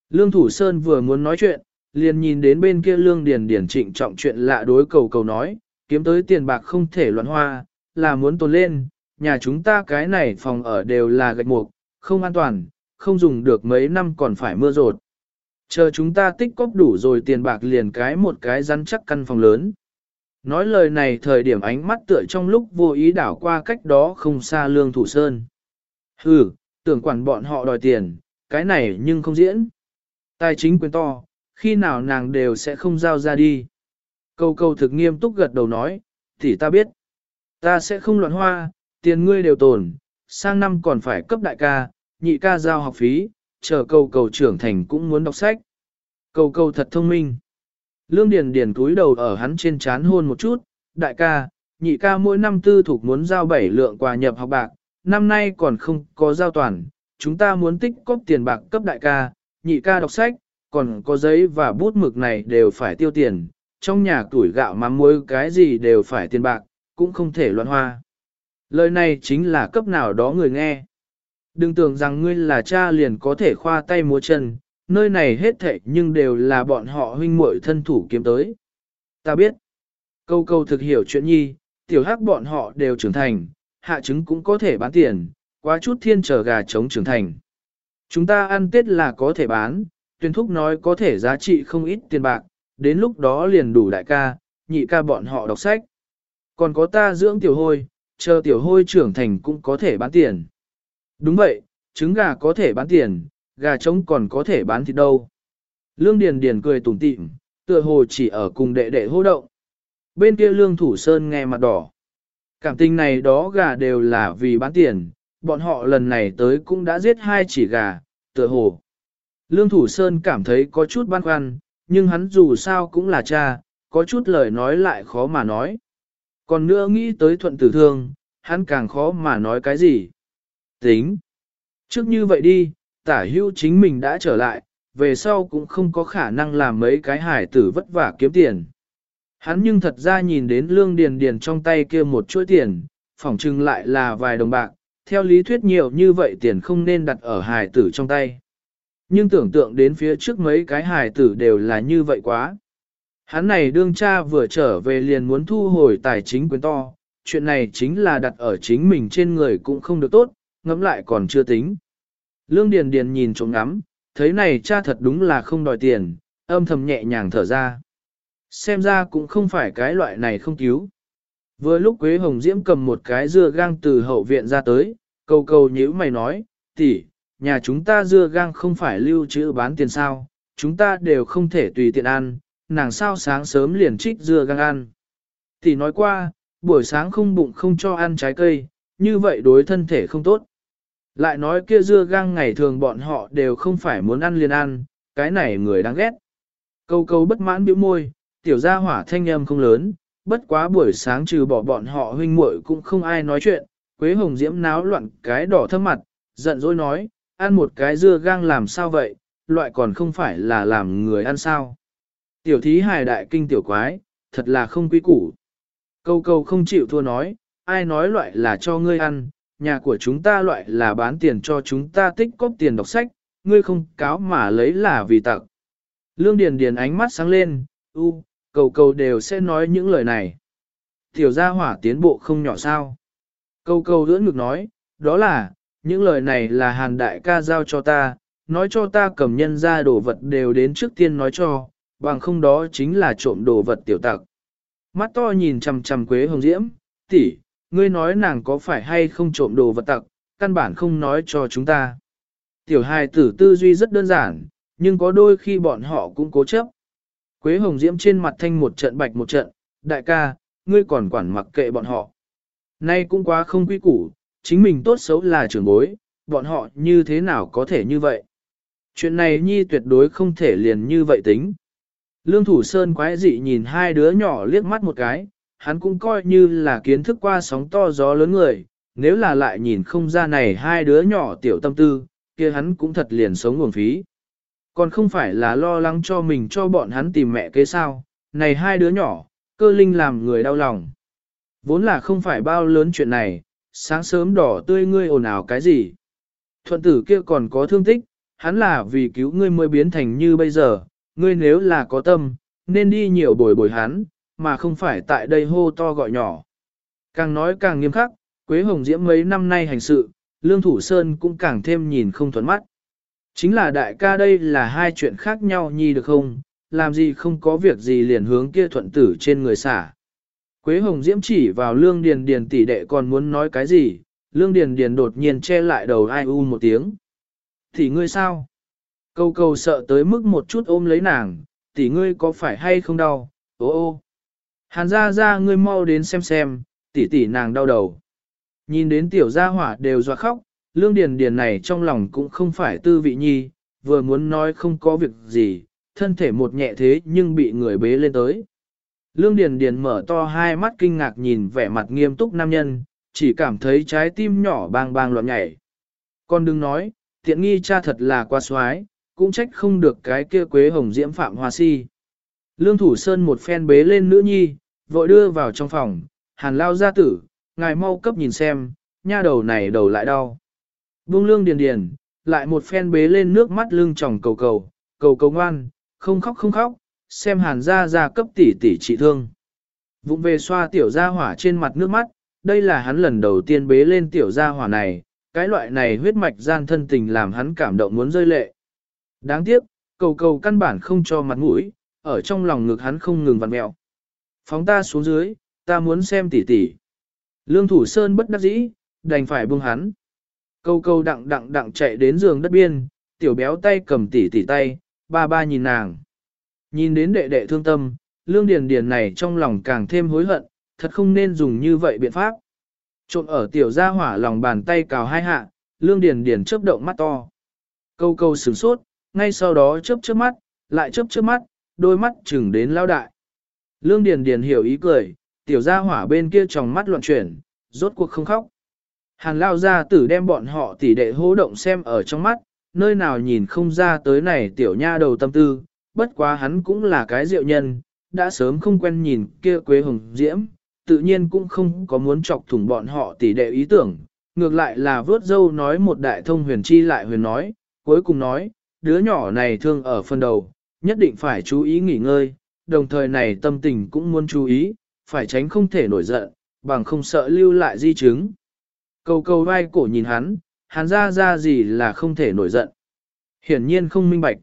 Lương Thủ Sơn vừa muốn nói chuyện, liền nhìn đến bên kia Lương Điền Điền trịnh trọng chuyện lạ đối cầu cầu nói, kiếm tới tiền bạc không thể loạn hoa, là muốn tồn lên, nhà chúng ta cái này phòng ở đều là gạch mục, không an toàn, không dùng được mấy năm còn phải mưa rột. Chờ chúng ta tích cóp đủ rồi tiền bạc liền cái một cái rắn chắc căn phòng lớn. Nói lời này thời điểm ánh mắt tựa trong lúc vô ý đảo qua cách đó không xa lương thủ sơn. Hừ, tưởng quản bọn họ đòi tiền, cái này nhưng không diễn. Tài chính quyền to, khi nào nàng đều sẽ không giao ra đi. Câu câu thực nghiêm túc gật đầu nói, thì ta biết. Ta sẽ không loạn hoa, tiền ngươi đều tồn, sang năm còn phải cấp đại ca, nhị ca giao học phí, chờ cầu cầu trưởng thành cũng muốn đọc sách. Cầu cầu thật thông minh. Lương Điền Điền túi đầu ở hắn trên chán hôn một chút, đại ca, nhị ca mỗi năm tư thuộc muốn giao bảy lượng quà nhập học bạc, năm nay còn không có giao toàn, chúng ta muốn tích cóp tiền bạc cấp đại ca, nhị ca đọc sách, còn có giấy và bút mực này đều phải tiêu tiền, trong nhà tuổi gạo mắm muối cái gì đều phải tiền bạc, cũng không thể loạn hoa. Lời này chính là cấp nào đó người nghe. Đừng tưởng rằng ngươi là cha liền có thể khoa tay múa chân, nơi này hết thệ nhưng đều là bọn họ huynh muội thân thủ kiếm tới. Ta biết, câu câu thực hiểu chuyện nhi, tiểu hắc bọn họ đều trưởng thành, hạ trứng cũng có thể bán tiền, quá chút thiên trở gà chống trưởng thành. Chúng ta ăn tết là có thể bán, tuyên thúc nói có thể giá trị không ít tiền bạc, đến lúc đó liền đủ đại ca, nhị ca bọn họ đọc sách. Còn có ta dưỡng tiểu hôi, chờ tiểu hôi trưởng thành cũng có thể bán tiền. Đúng vậy, trứng gà có thể bán tiền, gà trống còn có thể bán thịt đâu. Lương Điền Điền cười tủm tỉm, tựa hồ chỉ ở cùng đệ đệ hô động. Bên kia Lương Thủ Sơn nghe mặt đỏ. Cảm tình này đó gà đều là vì bán tiền, bọn họ lần này tới cũng đã giết hai chỉ gà, tựa hồ. Lương Thủ Sơn cảm thấy có chút băn khoăn, nhưng hắn dù sao cũng là cha, có chút lời nói lại khó mà nói. Còn nữa nghĩ tới thuận tử thương, hắn càng khó mà nói cái gì. Tính. Trước như vậy đi, tả hưu chính mình đã trở lại, về sau cũng không có khả năng làm mấy cái hải tử vất vả kiếm tiền. Hắn nhưng thật ra nhìn đến lương điền điền trong tay kia một chuỗi tiền, phỏng chừng lại là vài đồng bạc, theo lý thuyết nhiều như vậy tiền không nên đặt ở hải tử trong tay. Nhưng tưởng tượng đến phía trước mấy cái hải tử đều là như vậy quá. Hắn này đương cha vừa trở về liền muốn thu hồi tài chính quyền to, chuyện này chính là đặt ở chính mình trên người cũng không được tốt, ngẫm lại còn chưa tính. Lương Điền Điền nhìn trộm ngắm, thấy này cha thật đúng là không đòi tiền, âm thầm nhẹ nhàng thở ra. Xem ra cũng không phải cái loại này không cứu. Vừa lúc Quế Hồng Diễm cầm một cái dưa gang từ hậu viện ra tới, cầu cầu nhíu mày nói, tỷ, nhà chúng ta dưa gang không phải lưu trữ bán tiền sao, chúng ta đều không thể tùy tiện ăn, nàng sao sáng sớm liền trích dưa gang ăn. Tỷ nói qua, buổi sáng không bụng không cho ăn trái cây, như vậy đối thân thể không tốt. Lại nói kia dưa gang ngày thường bọn họ đều không phải muốn ăn liền ăn, cái này người đáng ghét. Câu câu bất mãn biểu môi, tiểu gia hỏa thanh âm không lớn, bất quá buổi sáng trừ bỏ bọn họ huynh muội cũng không ai nói chuyện, Quế Hồng Diễm náo loạn cái đỏ thâm mặt, giận dỗi nói, ăn một cái dưa gang làm sao vậy, loại còn không phải là làm người ăn sao. Tiểu thí hài đại kinh tiểu quái, thật là không quý củ. Câu câu không chịu thua nói, ai nói loại là cho ngươi ăn, nhà của chúng ta loại là bán tiền cho chúng ta tích cóp tiền đọc sách, ngươi không cáo mà lấy là vì tặng. Lương Điền Điền ánh mắt sáng lên, u, cầu cầu đều sẽ nói những lời này. Tiểu gia hỏa tiến bộ không nhỏ sao. Cầu cầu đưỡng ngực nói, đó là, những lời này là hàn đại ca giao cho ta, nói cho ta cầm nhân ra đồ vật đều đến trước tiên nói cho, bằng không đó chính là trộm đồ vật tiểu tặc. Mắt to nhìn chằm chằm Quế Hồng Diễm, tỷ, ngươi nói nàng có phải hay không trộm đồ vật tặc, căn bản không nói cho chúng ta. Tiểu hài tử tư duy rất đơn giản, nhưng có đôi khi bọn họ cũng cố chấp. Quế Hồng Diễm trên mặt thanh một trận bạch một trận, đại ca, ngươi còn quản mặc kệ bọn họ. Nay cũng quá không quy củ, chính mình tốt xấu là trưởng bối, bọn họ như thế nào có thể như vậy. Chuyện này nhi tuyệt đối không thể liền như vậy tính. Lương Thủ Sơn quái dị nhìn hai đứa nhỏ liếc mắt một cái, hắn cũng coi như là kiến thức qua sóng to gió lớn người, nếu là lại nhìn không ra này hai đứa nhỏ tiểu tâm tư, kia hắn cũng thật liền sống nguồn phí. Còn không phải là lo lắng cho mình cho bọn hắn tìm mẹ kế sao, này hai đứa nhỏ, Cơ linh làm người đau lòng. Vốn là không phải bao lớn chuyện này, sáng sớm đỏ tươi ngươi ồn ào cái gì. Thuận tử kia còn có thương tích, hắn là vì cứu ngươi mới biến thành như bây giờ, ngươi nếu là có tâm, nên đi nhiều bồi bồi hắn, mà không phải tại đây hô to gọi nhỏ. Càng nói càng nghiêm khắc, Quế Hồng Diễm mấy năm nay hành sự, Lương Thủ Sơn cũng càng thêm nhìn không thuận mắt. Chính là đại ca đây là hai chuyện khác nhau nhi được không, làm gì không có việc gì liền hướng kia thuận tử trên người xả. Quế Hồng Diễm chỉ vào Lương Điền Điền tỷ đệ còn muốn nói cái gì, Lương Điền Điền đột nhiên che lại đầu ai u một tiếng. Thì ngươi sao? Câu câu sợ tới mức một chút ôm lấy nàng, tỷ ngươi có phải hay không đau, ô ô. Hàn ra ra ngươi mau đến xem xem, tỷ tỷ nàng đau đầu. Nhìn đến tiểu gia hỏa đều dọa khóc, lương điền điền này trong lòng cũng không phải tư vị nhi, vừa muốn nói không có việc gì, thân thể một nhẹ thế nhưng bị người bế lên tới. Lương Điền Điền mở to hai mắt kinh ngạc nhìn vẻ mặt nghiêm túc nam nhân, chỉ cảm thấy trái tim nhỏ bang bang loạn nhảy. Con đừng nói, tiện nghi cha thật là qua xoái, cũng trách không được cái kia quế hồng diễm phạm hoa si. Lương Thủ Sơn một phen bế lên nữ nhi, vội đưa vào trong phòng, hàn lao gia tử, ngài mau cấp nhìn xem, nha đầu này đầu lại đau. Buông lương điền điền, lại một phen bế lên nước mắt lưng tròng cầu cầu, cầu cầu ngoan, không khóc không khóc, xem hàn gia gia cấp tỷ tỷ trị thương. Vụng về xoa tiểu gia hỏa trên mặt nước mắt, đây là hắn lần đầu tiên bế lên tiểu gia hỏa này, cái loại này huyết mạch gian thân tình làm hắn cảm động muốn rơi lệ. Đáng tiếc, cầu cầu căn bản không cho mặt mũi, ở trong lòng ngực hắn không ngừng vặn mẹo. Phóng ta xuống dưới, ta muốn xem tỷ tỷ. Lương Thủ Sơn bất đắc dĩ, đành phải buông hắn. Câu câu đặng đặng đặng chạy đến giường đất biên, tiểu béo tay cầm tỷ tỷ tay, ba ba nhìn nàng. Nhìn đến đệ đệ thương tâm, lương điền điền này trong lòng càng thêm hối hận, thật không nên dùng như vậy biện pháp. Trộn ở tiểu gia hỏa lòng bàn tay cào hai hạ, lương điền điền chớp động mắt to. Câu câu sửng sốt, ngay sau đó chớp chớp mắt, lại chớp chớp mắt, đôi mắt chừng đến lao đại. Lương điền điền hiểu ý cười, tiểu gia hỏa bên kia tròng mắt loạn chuyển, rốt cuộc không khóc. Hàn lao gia tử đem bọn họ tỉ đệ hô động xem ở trong mắt, nơi nào nhìn không ra tới này tiểu nha đầu tâm tư, bất quá hắn cũng là cái diệu nhân, đã sớm không quen nhìn kia quế hồng diễm, tự nhiên cũng không có muốn chọc thủng bọn họ tỉ đệ ý tưởng, ngược lại là vớt dâu nói một đại thông huyền chi lại huyền nói, cuối cùng nói, đứa nhỏ này thương ở phần đầu, nhất định phải chú ý nghỉ ngơi, đồng thời này tâm tình cũng muốn chú ý, phải tránh không thể nổi giận, bằng không sợ lưu lại di chứng. Cầu cầu vai cổ nhìn hắn, hắn ra ra gì là không thể nổi giận. Hiển nhiên không minh bạch.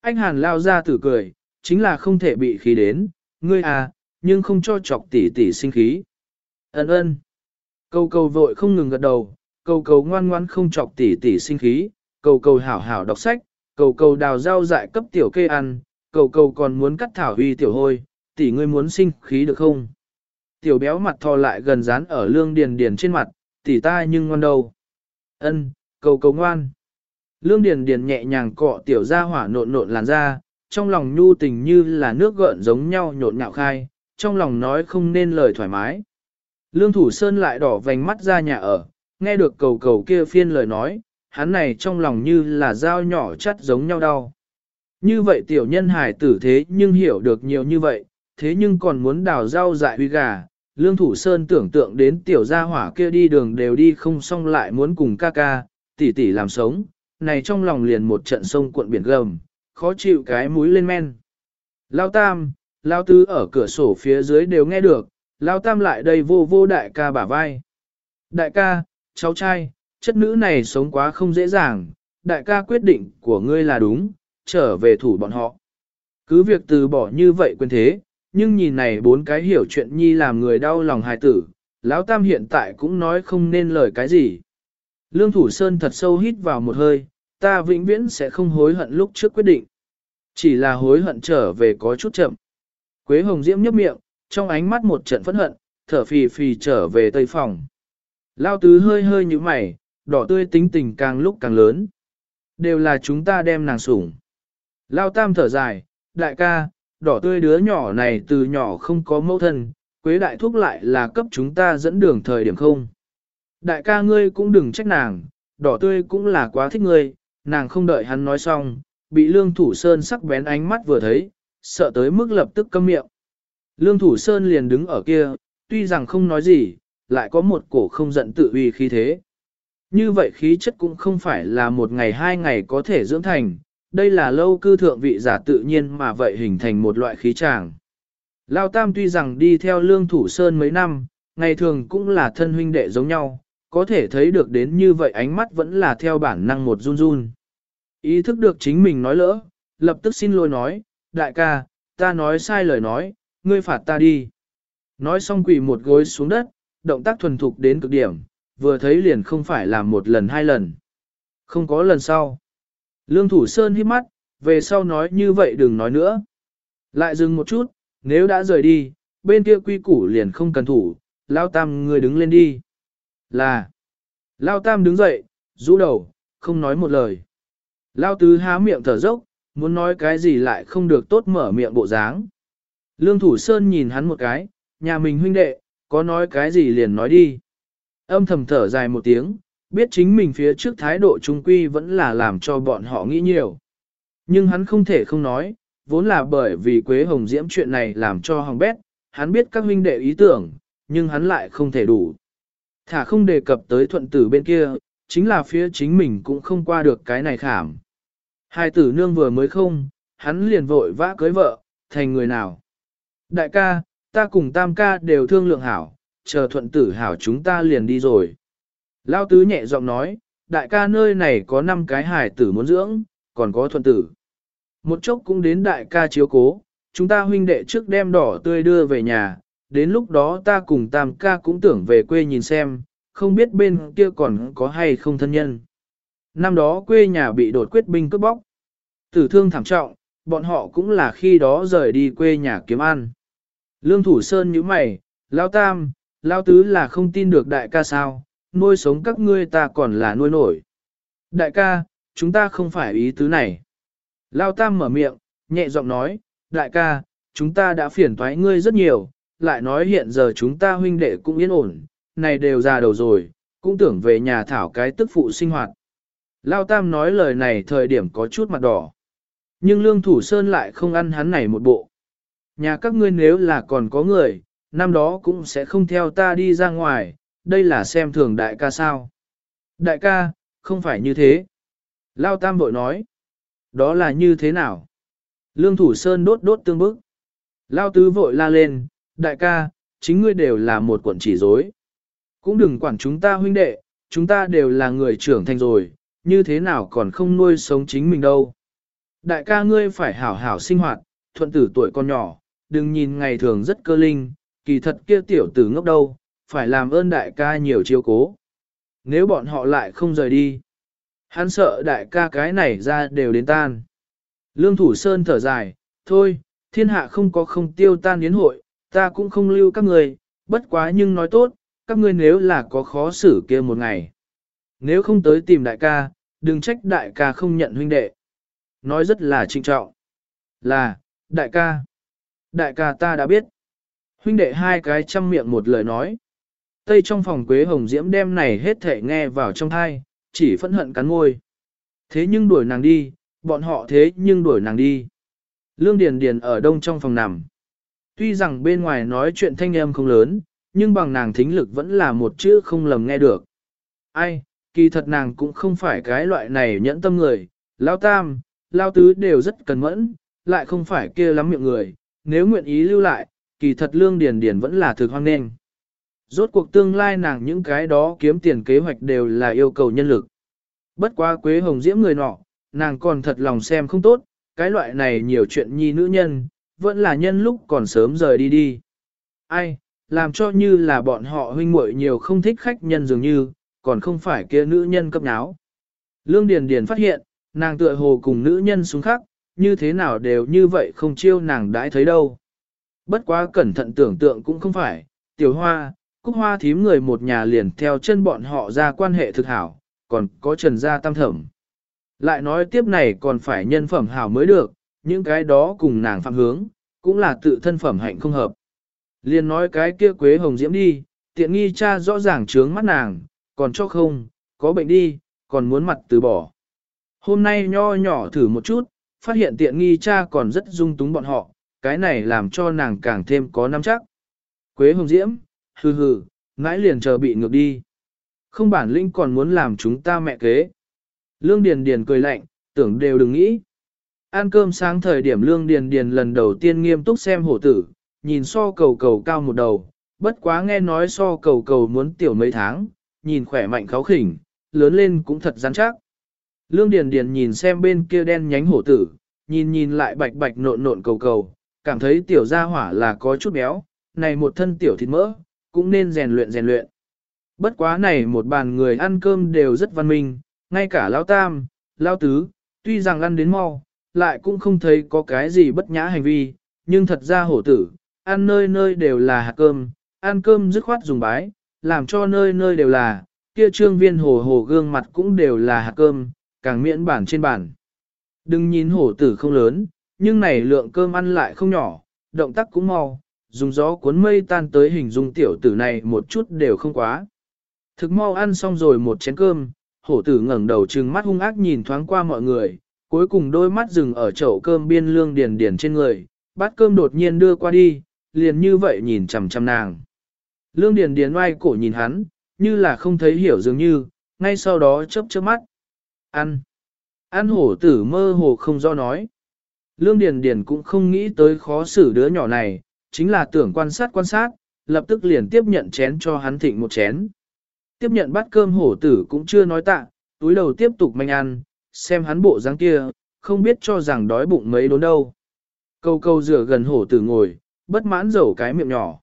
Anh hàn lao ra tử cười, chính là không thể bị khí đến, ngươi à, nhưng không cho chọc tỷ tỷ sinh khí. Ấn ơn. Cầu cầu vội không ngừng gật đầu, cầu cầu ngoan ngoan không chọc tỷ tỷ sinh khí, cầu cầu hảo hảo đọc sách, cầu cầu đào rau dại cấp tiểu kê ăn, cầu cầu còn muốn cắt thảo huy tiểu hôi, tỷ ngươi muốn sinh khí được không? Tiểu béo mặt thò lại gần dán ở lương điền điền trên mặt, tỷ ta nhưng ngoan đâu. Ân, cầu cầu ngoan. Lương điền điền nhẹ nhàng cọ tiểu ra hỏa nộn nộn làn da, trong lòng nhu tình như là nước gợn giống nhau nhộn nhạo khai, trong lòng nói không nên lời thoải mái. Lương Thủ Sơn lại đỏ vành mắt ra nhà ở, nghe được cầu cầu kia phiên lời nói, hắn này trong lòng như là dao nhỏ chắt giống nhau đau. Như vậy tiểu nhân hải tử thế nhưng hiểu được nhiều như vậy, thế nhưng còn muốn đào rau dại huy gà. Lương Thủ Sơn tưởng tượng đến tiểu gia hỏa kia đi đường đều đi không xong lại muốn cùng ca ca, tỷ tỷ làm sống, này trong lòng liền một trận sông cuộn biển gầm, khó chịu cái mũi lên men. Lao Tam, Lao Tứ ở cửa sổ phía dưới đều nghe được, Lao Tam lại đây vô vô đại ca bả vai. Đại ca, cháu trai, chất nữ này sống quá không dễ dàng, đại ca quyết định của ngươi là đúng, trở về thủ bọn họ. Cứ việc từ bỏ như vậy quên thế, nhưng nhìn này bốn cái hiểu chuyện nhi làm người đau lòng hài tử, lão tam hiện tại cũng nói không nên lời cái gì. Lương Thủ Sơn thật sâu hít vào một hơi, ta vĩnh viễn sẽ không hối hận lúc trước quyết định. Chỉ là hối hận trở về có chút chậm. Quế Hồng Diễm nhấp miệng, trong ánh mắt một trận phẫn hận, thở phì phì trở về tây phòng. Lao tứ hơi hơi như mày, đỏ tươi tính tình càng lúc càng lớn. Đều là chúng ta đem nàng sủng. Lao tam thở dài, đại ca, đỏ tươi đứa nhỏ này từ nhỏ không có mẫu thân, quế đại thúc lại là cấp chúng ta dẫn đường thời điểm không. Đại ca ngươi cũng đừng trách nàng, đỏ tươi cũng là quá thích ngươi, nàng không đợi hắn nói xong, bị lương thủ sơn sắc bén ánh mắt vừa thấy, sợ tới mức lập tức câm miệng. Lương Thủ Sơn liền đứng ở kia, tuy rằng không nói gì, lại có một cổ không giận tự uy khí thế. Như vậy khí chất cũng không phải là một ngày hai ngày có thể dưỡng thành, đây là lâu cư thượng vị giả tự nhiên mà vậy hình thành một loại khí tràng. Lao Tam tuy rằng đi theo Lương Thủ Sơn mấy năm, ngày thường cũng là thân huynh đệ giống nhau, có thể thấy được đến như vậy ánh mắt vẫn là theo bản năng một run run. Ý thức được chính mình nói lỡ, lập tức xin lỗi nói, đại ca, ta nói sai lời nói, ngươi phạt ta đi. Nói xong quỳ một gối xuống đất, động tác thuần thục đến cực điểm, vừa thấy liền không phải làm một lần hai lần. Không có lần sau. Lương Thủ Sơn hít mắt, về sau nói như vậy đừng nói nữa. Lại dừng một chút, nếu đã rời đi, bên kia quy củ liền không cần thủ, Lao Tam người đứng lên đi. Là. Lao Tam đứng dậy, rũ đầu, không nói một lời. Lao Tứ há miệng thở dốc, muốn nói cái gì lại không được tốt mở miệng bộ dáng. Lương Thủ Sơn nhìn hắn một cái, nhà mình huynh đệ, có nói cái gì liền nói đi. Âm thầm thở dài một tiếng, biết chính mình phía trước thái độ trung quy vẫn là làm cho bọn họ nghĩ nhiều. Nhưng hắn không thể không nói, vốn là bởi vì Quế Hồng Diễm chuyện này làm cho hòng bét, hắn biết các huynh đệ ý tưởng, nhưng hắn lại không thể đủ. Thả không đề cập tới thuận tử bên kia, chính là phía chính mình cũng không qua được cái này khảm. Hai tử nương vừa mới không, hắn liền vội vã cưới vợ, thành người nào. Đại ca, ta cùng tam ca đều thương lượng hảo, chờ thuận tử hảo chúng ta liền đi rồi. Lao tứ nhẹ giọng nói, đại ca nơi này có 5 cái hài tử muốn dưỡng, còn có thuận tử. Một chốc cũng đến đại ca chiếu cố, chúng ta huynh đệ trước đem đỏ tươi đưa về nhà, đến lúc đó ta cùng tam ca cũng tưởng về quê nhìn xem, không biết bên kia còn có hay không thân nhân. Năm đó quê nhà bị đột quyết binh cướp bóc. Tử thương thảm trọng, bọn họ cũng là khi đó rời đi quê nhà kiếm ăn. Lương Thủ Sơn như mày, Lao Tam, Lao Tứ là không tin được đại ca sao, nuôi sống các ngươi ta còn là nuôi nổi. Đại ca, chúng ta không phải ý tứ này. Lao Tam mở miệng, nhẹ giọng nói, đại ca, chúng ta đã phiền toái ngươi rất nhiều, lại nói hiện giờ chúng ta huynh đệ cũng yên ổn, này đều già đầu rồi, cũng tưởng về nhà thảo cái tức phụ sinh hoạt. Lao Tam nói lời này thời điểm có chút mặt đỏ. Nhưng Lương Thủ Sơn lại không ăn hắn này một bộ. Nhà các ngươi nếu là còn có người, năm đó cũng sẽ không theo ta đi ra ngoài, đây là xem thường đại ca sao. Đại ca, không phải như thế. Lao Tam vội nói. Đó là như thế nào? Lương Thủ Sơn đốt đốt tương bức. Lao Tứ vội la lên, đại ca, chính ngươi đều là một quận chỉ dối. Cũng đừng quản chúng ta huynh đệ, chúng ta đều là người trưởng thành rồi, như thế nào còn không nuôi sống chính mình đâu. Đại ca ngươi phải hảo hảo sinh hoạt, thuận tử tuổi con nhỏ, đừng nhìn ngày thường rất cơ linh, kỳ thật kia tiểu tử ngốc đâu, phải làm ơn đại ca nhiều chiếu cố. Nếu bọn họ lại không rời đi, hắn sợ đại ca cái này ra đều đến tan. Lương Thủ Sơn thở dài, thôi, thiên hạ không có không tiêu tan yến hội, ta cũng không lưu các người, bất quá nhưng nói tốt, các ngươi nếu là có khó xử kia một ngày. Nếu không tới tìm đại ca, đừng trách đại ca không nhận huynh đệ. Nói rất là trinh trọng. Là, đại ca. Đại ca ta đã biết. Huynh đệ hai cái chăm miệng một lời nói. Tây trong phòng quế hồng diễm đem này hết thể nghe vào trong thai, chỉ phẫn hận cắn ngôi. Thế nhưng đuổi nàng đi, bọn họ thế nhưng đuổi nàng đi. Lương Điền Điền ở đông trong phòng nằm. Tuy rằng bên ngoài nói chuyện thanh âm không lớn, nhưng bằng nàng thính lực vẫn là một chữ không lầm nghe được. Ai, kỳ thật nàng cũng không phải cái loại này nhẫn tâm người, lao tam, lao tứ đều rất cần mẫn, lại không phải kia lắm miệng người, nếu nguyện ý lưu lại, kỳ thật lương điền điền vẫn là thực hoang nên. Rốt cuộc tương lai nàng những cái đó kiếm tiền kế hoạch đều là yêu cầu nhân lực. Bất quá quế hồng diễm người nọ, nàng còn thật lòng xem không tốt, cái loại này nhiều chuyện nhi nữ nhân, vẫn là nhân lúc còn sớm rời đi đi. Ai, làm cho như là bọn họ huynh muội nhiều không thích khách nhân dường như, còn không phải kia nữ nhân cấp náo. Lương Điền Điền phát hiện, nàng tựa hồ cùng nữ nhân xuống khác, như thế nào đều như vậy không chiêu nàng đãi thấy đâu. Bất quá cẩn thận tưởng tượng cũng không phải, tiểu hoa, cúc hoa thím người một nhà liền theo chân bọn họ ra quan hệ thực hảo, còn có trần gia tam thẩm. Lại nói tiếp này còn phải nhân phẩm hảo mới được, những cái đó cùng nàng phạm hướng, cũng là tự thân phẩm hạnh không hợp. Liền nói cái kia quế hồng diễm đi, tiện nghi cha rõ ràng trướng mắt nàng, còn cho không, có bệnh đi, còn muốn mặt từ bỏ. Hôm nay nho nhỏ thử một chút, phát hiện tiện nghi cha còn rất dung túng bọn họ, cái này làm cho nàng càng thêm có nắm chắc. Quế hồng diễm, hừ hừ, ngãi liền chờ bị ngược đi. Không bản lĩnh còn muốn làm chúng ta mẹ kế. Lương Điền Điền cười lạnh, tưởng đều đừng nghĩ. Ăn cơm sáng thời điểm Lương Điền Điền lần đầu tiên nghiêm túc xem hổ tử, nhìn so cầu cầu cao một đầu, bất quá nghe nói so cầu cầu muốn tiểu mấy tháng, nhìn khỏe mạnh kháo khỉnh, lớn lên cũng thật rắn chắc. Lương Điền Điền nhìn xem bên kia đen nhánh hổ tử, nhìn nhìn lại bạch bạch nộn nộn cầu cầu, cảm thấy tiểu gia hỏa là có chút béo, này một thân tiểu thịt mỡ, cũng nên rèn luyện rèn luyện. Bất quá này một bàn người ăn cơm đều rất văn minh, ngay cả lão tam, lão tứ, tuy rằng ăn đến mau, lại cũng không thấy có cái gì bất nhã hành vi, nhưng thật ra hổ tử, ăn nơi nơi đều là hạt cơm, ăn cơm dứt khoát dùng bái, làm cho nơi nơi đều là, kia trương viên hổ hổ gương mặt cũng đều là hạt cơm, càng miễn bản trên bản. Đừng nhìn hổ tử không lớn, nhưng này lượng cơm ăn lại không nhỏ, động tác cũng mau, dùng gió cuốn mây tan tới hình dung tiểu tử này một chút đều không quá. Thực mau ăn xong rồi một chén cơm, hổ tử ngẩng đầu trừng mắt hung ác nhìn thoáng qua mọi người, cuối cùng đôi mắt dừng ở chậu cơm biên lương điền điền trên người, bát cơm đột nhiên đưa qua đi, liền như vậy nhìn chằm chằm nàng. Lương điền điền oai cổ nhìn hắn, như là không thấy hiểu dường như, ngay sau đó chớp chớp mắt. Ăn. Ăn hổ tử mơ hồ không do nói. Lương Điền Điền cũng không nghĩ tới khó xử đứa nhỏ này, chính là tưởng quan sát quan sát, lập tức liền tiếp nhận chén cho hắn thịnh một chén. Tiếp nhận bát cơm hổ tử cũng chưa nói tạ, túi đầu tiếp tục manh ăn, xem hắn bộ dáng kia, không biết cho rằng đói bụng mấy đốn đâu. Câu câu rửa gần hổ tử ngồi, bất mãn dầu cái miệng nhỏ.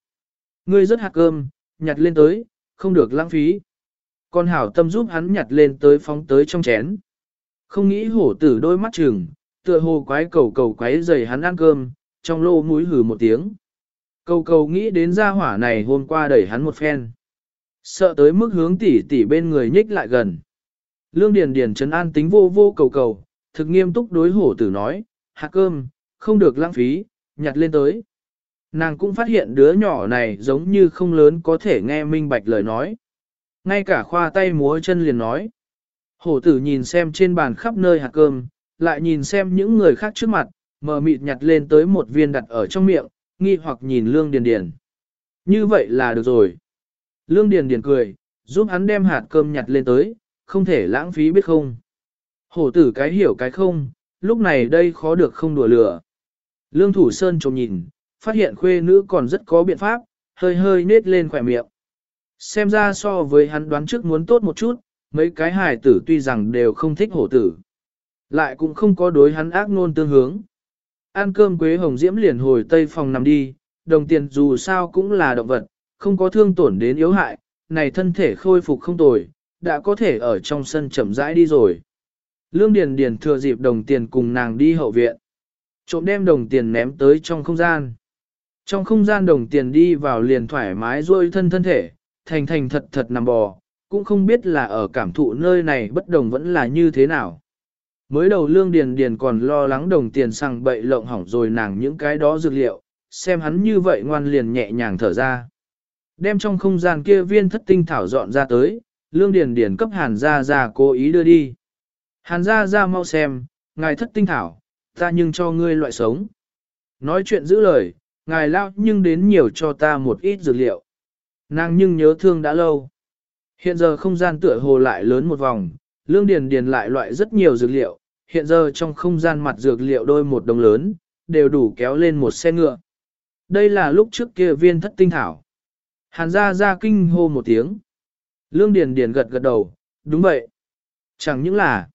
Ngươi rất hạt cơm, nhặt lên tới, không được lãng phí. Con hảo tâm giúp hắn nhặt lên tới phóng tới trong chén. Không nghĩ hổ tử đôi mắt trừng, tựa hồ quái cầu cầu quái dày hắn ăn cơm, trong lô mũi hừ một tiếng. Cầu cầu nghĩ đến gia hỏa này hôm qua đẩy hắn một phen. Sợ tới mức hướng tỉ tỉ bên người nhích lại gần. Lương Điền Điền trấn an tính vô vô cầu cầu, thực nghiêm túc đối hổ tử nói, hạt cơm, không được lãng phí, nhặt lên tới. Nàng cũng phát hiện đứa nhỏ này giống như không lớn có thể nghe minh bạch lời nói. Ngay cả khoa tay múa chân liền nói. Hổ tử nhìn xem trên bàn khắp nơi hạt cơm, lại nhìn xem những người khác trước mặt, mờ mịt nhặt lên tới một viên đặt ở trong miệng, nghi hoặc nhìn Lương Điền Điền. Như vậy là được rồi. Lương Điền Điền cười, giúp hắn đem hạt cơm nhặt lên tới, không thể lãng phí biết không. Hổ tử cái hiểu cái không, lúc này đây khó được không đùa lửa. Lương Thủ Sơn trông nhìn, phát hiện khuê nữ còn rất có biện pháp, hơi hơi nết lên khỏe miệng. Xem ra so với hắn đoán trước muốn tốt một chút, mấy cái hài tử tuy rằng đều không thích hổ tử. Lại cũng không có đối hắn ác ngôn tương hướng. Ăn cơm quế hồng diễm liền hồi tây phòng nằm đi, đồng tiền dù sao cũng là động vật, không có thương tổn đến yếu hại, này thân thể khôi phục không tồi, đã có thể ở trong sân chậm rãi đi rồi. Lương Điền Điền thừa dịp đồng tiền cùng nàng đi hậu viện. Trộm đem đồng tiền ném tới trong không gian. Trong không gian đồng tiền đi vào liền thoải mái rôi thân thân thể, thành thành thật thật nằm bò, cũng không biết là ở cảm thụ nơi này bất đồng vẫn là như thế nào. Mới đầu lương điền điền còn lo lắng đồng tiền sang bậy lộng hỏng rồi nàng những cái đó dược liệu, xem hắn như vậy ngoan liền nhẹ nhàng thở ra. Đem trong không gian kia viên thất tinh thảo dọn ra tới, lương điền điền cấp hàn gia gia cố ý đưa đi. Hàn gia gia mau xem, ngài thất tinh thảo, ta nhưng cho ngươi loại sống. Nói chuyện giữ lời, ngài lao nhưng đến nhiều cho ta một ít dược liệu. Nàng nhưng nhớ thương đã lâu. Hiện giờ không gian tựa hồ lại lớn một vòng, lương điền điền lại loại rất nhiều dược liệu, hiện giờ trong không gian mặt dược liệu đôi một đồng lớn, đều đủ kéo lên một xe ngựa. Đây là lúc trước kia viên thất tinh thảo. Hàn Gia Gia kinh hô một tiếng. Lương điền điền gật gật đầu, đúng vậy. Chẳng những là,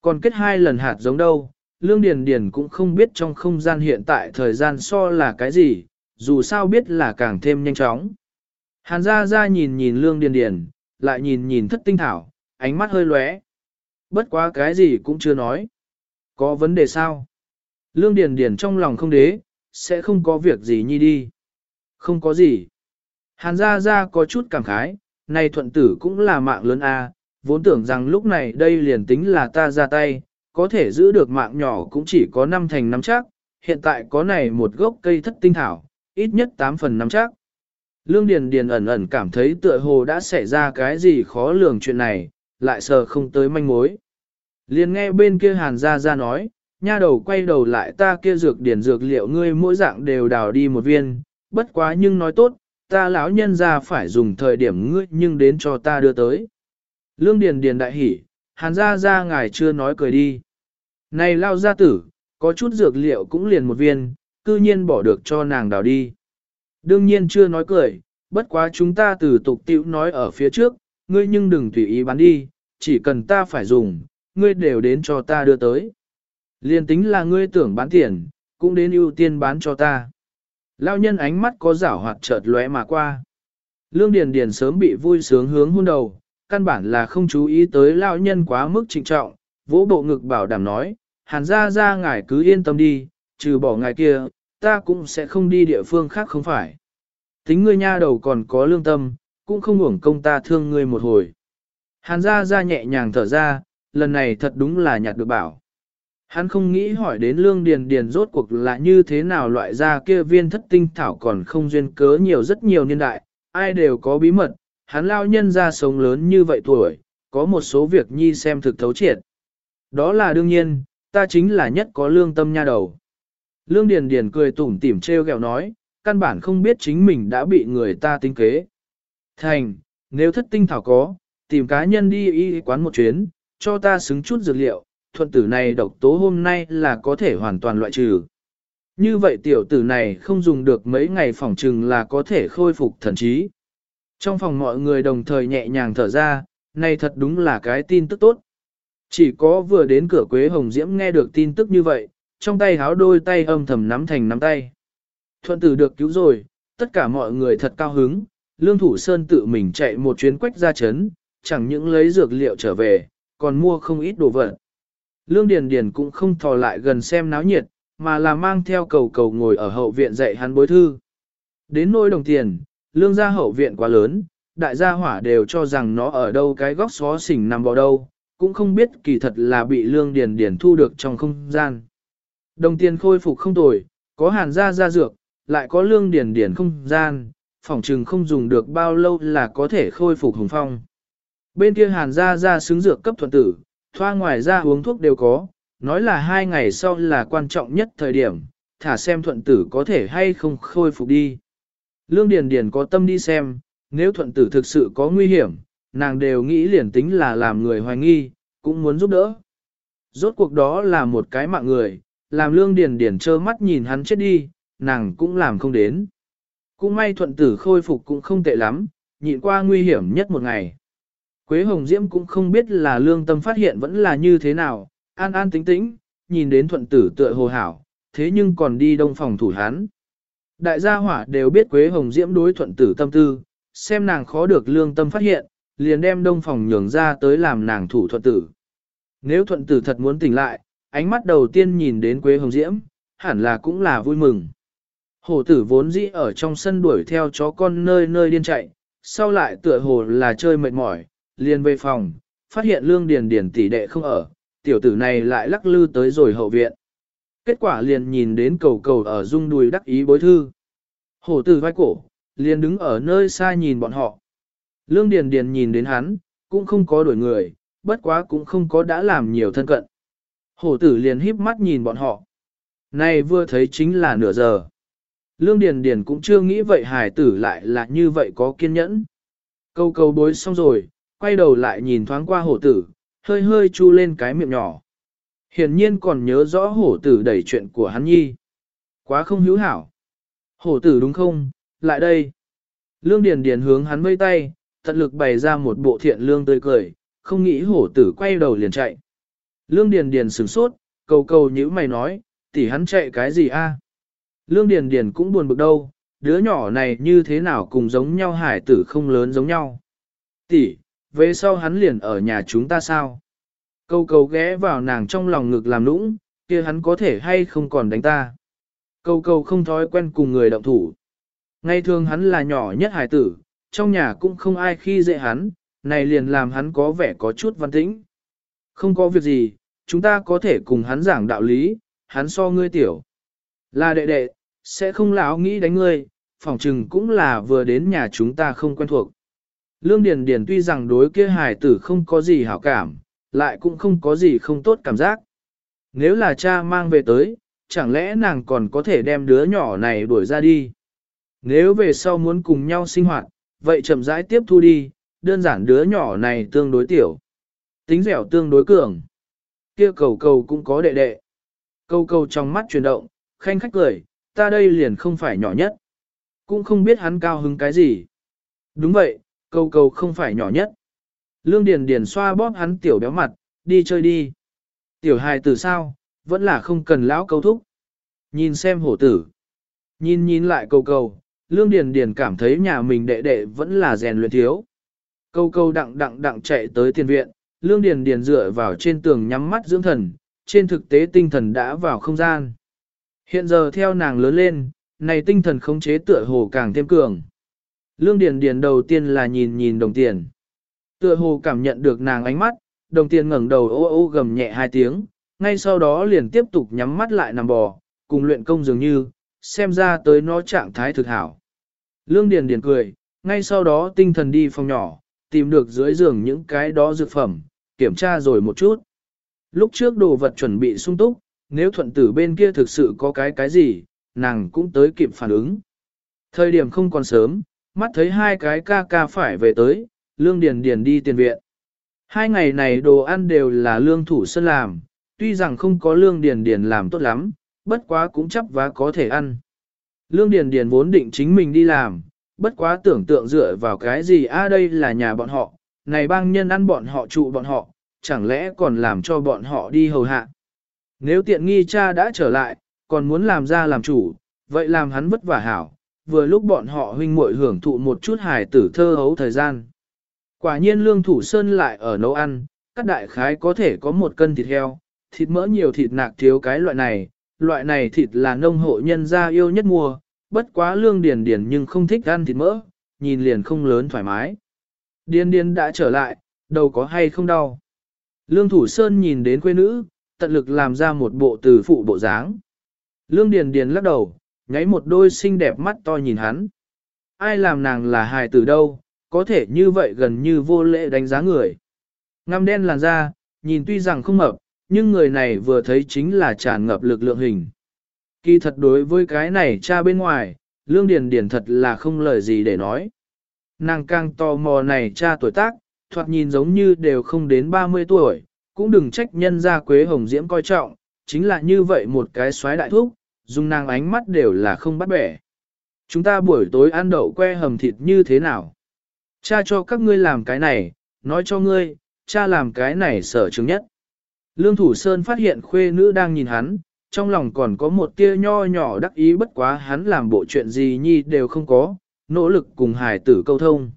còn kết hai lần hạt giống đâu, lương điền điền cũng không biết trong không gian hiện tại thời gian so là cái gì, dù sao biết là càng thêm nhanh chóng. Hàn Gia Gia nhìn nhìn lương điền điền, lại nhìn nhìn thất tinh thảo, ánh mắt hơi lóe. Bất quá cái gì cũng chưa nói. Có vấn đề sao? Lương Điền Điền trong lòng không đế, sẽ không có việc gì nhi đi. Không có gì. Hàn Gia Gia có chút cảm khái, này thuận tử cũng là mạng lớn a, vốn tưởng rằng lúc này đây liền tính là ta ra tay, có thể giữ được mạng nhỏ cũng chỉ có năm thành năm chắc, hiện tại có này một gốc cây thất tinh thảo, ít nhất 8 phần năm chắc. Lương Điền Điền ẩn ẩn cảm thấy tựa hồ đã xảy ra cái gì khó lường chuyện này, lại sờ không tới manh mối. Liền nghe bên kia Hàn Gia Gia nói, nha đầu quay đầu lại ta kia dược điển dược liệu ngươi mỗi dạng đều đào đi một viên, bất quá nhưng nói tốt, ta lão nhân ra phải dùng thời điểm ngươi nhưng đến cho ta đưa tới. Lương Điền Điền đại hỉ, hàn ra ra ngài chưa nói cười đi. Này lao gia tử, có chút dược liệu cũng liền một viên, cư nhiên bỏ được cho nàng đào đi. Đương nhiên chưa nói cười, bất quá chúng ta từ tục tiểu nói ở phía trước, ngươi nhưng đừng tùy ý bán đi, chỉ cần ta phải dùng, ngươi đều đến cho ta đưa tới. Liên tính là ngươi tưởng bán tiền, cũng đến ưu tiên bán cho ta. Lao nhân ánh mắt có rảo hoạt chợt lóe mà qua. Lương Điền Điền sớm bị vui sướng hướng hôn đầu, căn bản là không chú ý tới Lao nhân quá mức trịnh trọng, vỗ bộ ngực bảo đảm nói, hàn ra ra ngài cứ yên tâm đi, trừ bỏ ngài kia, ta cũng sẽ không đi địa phương khác không phải. Tính ngươi nha đầu còn có lương tâm, cũng không uổng công ta thương ngươi một hồi. Hàn ra ra nhẹ nhàng thở ra, lần này thật đúng là nhạt được bảo. Hắn không nghĩ hỏi đến lương điền điền rốt cuộc là như thế nào loại ra kia viên thất tinh thảo còn không duyên cớ nhiều rất nhiều niên đại, ai đều có bí mật, hắn lao nhân ra sống lớn như vậy tuổi, có một số việc nhi xem thực thấu triệt. Đó là đương nhiên, ta chính là nhất có lương tâm nha đầu. Lương Điền Điền cười tủm tỉm treo gẹo nói, căn bản không biết chính mình đã bị người ta tính kế. Thành, nếu thất tinh thảo có, tìm cá nhân đi y quán một chuyến, cho ta xứng chút dược liệu, thuận tử này độc tố hôm nay là có thể hoàn toàn loại trừ. Như vậy tiểu tử này không dùng được mấy ngày phòng trừng là có thể khôi phục thần trí. Trong phòng mọi người đồng thời nhẹ nhàng thở ra, này thật đúng là cái tin tức tốt. Chỉ có vừa đến cửa Quế Hồng Diễm nghe được tin tức như vậy, trong tay háo đôi tay âm thầm nắm thành nắm tay. Thuận tử được cứu rồi, tất cả mọi người thật cao hứng, Lương Thủ Sơn tự mình chạy một chuyến quách ra chấn, chẳng những lấy dược liệu trở về, còn mua không ít đồ vật. Lương Điền Điền cũng không thò lại gần xem náo nhiệt, mà là mang theo cầu cầu ngồi ở hậu viện dạy hắn bối thư. Đến nỗi đồng tiền, lương gia hậu viện quá lớn, đại gia hỏa đều cho rằng nó ở đâu cái góc xó xỉnh nằm vào đâu, cũng không biết kỳ thật là bị lương điền điền thu được trong không gian. Đồng tiền khôi phục không tồi, có hàn gia gia dược, lại có lương điền điền không gian, Phỏng trừng không dùng được bao lâu là có thể khôi phục hùng phong. Bên kia hàn gia gia xứng dược cấp thuận tử, thoa ngoài ra uống thuốc đều có, nói là hai ngày sau là quan trọng nhất thời điểm, thả xem thuận tử có thể hay không khôi phục đi. Lương Điền Điền có tâm đi xem, nếu thuận tử thực sự có nguy hiểm, nàng đều nghĩ liền tính là làm người hoài nghi, cũng muốn giúp đỡ. Rốt cuộc đó là một cái mạng người, làm Lương Điền Điền trơ mắt nhìn hắn chết đi, nàng cũng làm không đến. Cũng may thuận tử khôi phục cũng không tệ lắm, nhịn qua nguy hiểm nhất một ngày. Quế Hồng Diễm cũng không biết là lương tâm phát hiện vẫn là như thế nào, an an tĩnh tĩnh, nhìn đến thuận tử tựa hồ hảo, thế nhưng còn đi đông phòng thủ hán Đại gia hỏa đều biết Quế Hồng Diễm đối thuận tử tâm tư, xem nàng khó được lương tâm phát hiện, liền đem đông phòng nhường ra tới làm nàng thủ thuận tử. Nếu thuận tử thật muốn tỉnh lại, ánh mắt đầu tiên nhìn đến Quế Hồng Diễm, hẳn là cũng là vui mừng. Hổ tử vốn dĩ ở trong sân đuổi theo chó con nơi nơi điên chạy, sau lại tựa hồ là chơi mệt mỏi, liền về phòng, phát hiện lương điền điền tỷ đệ không ở, tiểu tử này lại lắc lư tới rồi hậu viện. Kết quả liền nhìn đến cầu cầu ở dung đùi đắc ý bối thư. Hổ tử vai cổ, liền đứng ở nơi xa nhìn bọn họ. Lương điền điền nhìn đến hắn, cũng không có đổi người, bất quá cũng không có đã làm nhiều thân cận. Hổ tử liền híp mắt nhìn bọn họ. Này vừa thấy chính là nửa giờ. Lương Điền Điền cũng chưa nghĩ vậy hải tử lại là như vậy có kiên nhẫn. Câu câu bối xong rồi, quay đầu lại nhìn thoáng qua hổ tử, hơi hơi chu lên cái miệng nhỏ. Hiển nhiên còn nhớ rõ hổ tử đẩy chuyện của hắn nhi. Quá không hữu hảo. Hổ tử đúng không, lại đây. Lương Điền Điền hướng hắn vây tay, tận lực bày ra một bộ thiện lương tươi cười, không nghĩ hổ tử quay đầu liền chạy. Lương Điền Điền sửng sốt, cầu cầu nhữ mày nói, tỷ hắn chạy cái gì a? Lương Điền Điền cũng buồn bực đâu, đứa nhỏ này như thế nào cùng giống nhau hải tử không lớn giống nhau. Tỷ, về sau hắn liền ở nhà chúng ta sao? Câu cầu ghé vào nàng trong lòng ngực làm nũng, kia hắn có thể hay không còn đánh ta. Câu cầu không thói quen cùng người động thủ. Ngay thường hắn là nhỏ nhất hải tử, trong nhà cũng không ai khi dễ hắn, này liền làm hắn có vẻ có chút văn tĩnh. Không có việc gì, chúng ta có thể cùng hắn giảng đạo lý, hắn so ngươi tiểu. Là đệ đệ, sẽ không lão nghĩ đánh ngươi, phỏng chừng cũng là vừa đến nhà chúng ta không quen thuộc. Lương Điền Điền tuy rằng đối kia hài tử không có gì hảo cảm, lại cũng không có gì không tốt cảm giác. Nếu là cha mang về tới, chẳng lẽ nàng còn có thể đem đứa nhỏ này đuổi ra đi? Nếu về sau muốn cùng nhau sinh hoạt, vậy chậm rãi tiếp thu đi, đơn giản đứa nhỏ này tương đối tiểu. Tính dẻo tương đối cường. Kia cầu cầu cũng có đệ đệ. Cầu cầu trong mắt chuyển động, khanh khách cười, ta đây liền không phải nhỏ nhất. Cũng không biết hắn cao hứng cái gì. Đúng vậy, cầu cầu không phải nhỏ nhất. Lương Điền Điền xoa bóp hắn tiểu béo mặt, đi chơi đi. Tiểu hài tử sao, vẫn là không cần lão câu thúc. Nhìn xem hổ tử. Nhìn nhìn lại cầu cầu, Lương Điền Điền cảm thấy nhà mình đệ đệ vẫn là rèn luyện thiếu. Câu câu đặng đặng đặng chạy tới tiền viện, Lương Điền Điền dựa vào trên tường nhắm mắt dưỡng thần, trên thực tế tinh thần đã vào không gian. Hiện giờ theo nàng lớn lên, này tinh thần khống chế tựa hồ càng thêm cường. Lương Điền Điền đầu tiên là nhìn nhìn đồng tiền. Tựa hồ cảm nhận được nàng ánh mắt, đồng tiền ngẩng đầu ô ô gầm nhẹ hai tiếng, ngay sau đó liền tiếp tục nhắm mắt lại nằm bò, cùng luyện công dường như, xem ra tới nó trạng thái thực hảo. Lương Điền Điền cười, ngay sau đó tinh thần đi phòng nhỏ, tìm được dưới giường những cái đó dược phẩm, kiểm tra rồi một chút. Lúc trước đồ vật chuẩn bị sung túc, nếu thuận tử bên kia thực sự có cái cái gì, nàng cũng tới kịp phản ứng. Thời điểm không còn sớm, mắt thấy hai cái ca ca phải về tới, lương điền điền đi tiền viện. Hai ngày này đồ ăn đều là lương thủ sân làm, tuy rằng không có lương điền điền làm tốt lắm, bất quá cũng chấp và có thể ăn. Lương điền điền vốn định chính mình đi làm, bất quá tưởng tượng dựa vào cái gì a đây là nhà bọn họ, này bang nhân ăn bọn họ trụ bọn họ, chẳng lẽ còn làm cho bọn họ đi hầu hạ. Nếu tiện nghi cha đã trở lại, còn muốn làm ra làm chủ, vậy làm hắn vất vả hảo, vừa lúc bọn họ huynh muội hưởng thụ một chút hài tử thơ hấu thời gian. Quả nhiên lương thủ sơn lại ở nấu ăn, các đại khái có thể có một cân thịt heo, thịt mỡ nhiều thịt nạc thiếu cái loại này, loại này thịt là nông hộ nhân gia yêu nhất mua, bất quá lương điền điền nhưng không thích ăn thịt mỡ, nhìn liền không lớn thoải mái. Điền điền đã trở lại, đầu có hay không đau. Lương thủ sơn nhìn đến quê nữ, tận lực làm ra một bộ từ phụ bộ dáng. Lương điền điền lắc đầu, nháy một đôi xinh đẹp mắt to nhìn hắn. Ai làm nàng là hài tử đâu, có thể như vậy gần như vô lễ đánh giá người. Ngăm đen làn da, nhìn tuy rằng không mập, nhưng người này vừa thấy chính là tràn ngập lực lượng hình. Kỳ thật đối với cái này cha bên ngoài, Lương Điền Điền thật là không lời gì để nói. Nàng càng tò mò này cha tuổi tác, thoạt nhìn giống như đều không đến 30 tuổi, cũng đừng trách nhân gia Quế Hồng Diễm coi trọng, chính là như vậy một cái xoáy đại thúc, dùng nàng ánh mắt đều là không bắt bẻ. Chúng ta buổi tối ăn đậu que hầm thịt như thế nào? Cha cho các ngươi làm cái này, nói cho ngươi, cha làm cái này sở chứng nhất. Lương Thủ Sơn phát hiện khuê nữ đang nhìn hắn, trong lòng còn có một tia nho nhỏ đắc ý bất quá hắn làm bộ chuyện gì nhi đều không có, nỗ lực cùng hải tử câu thông.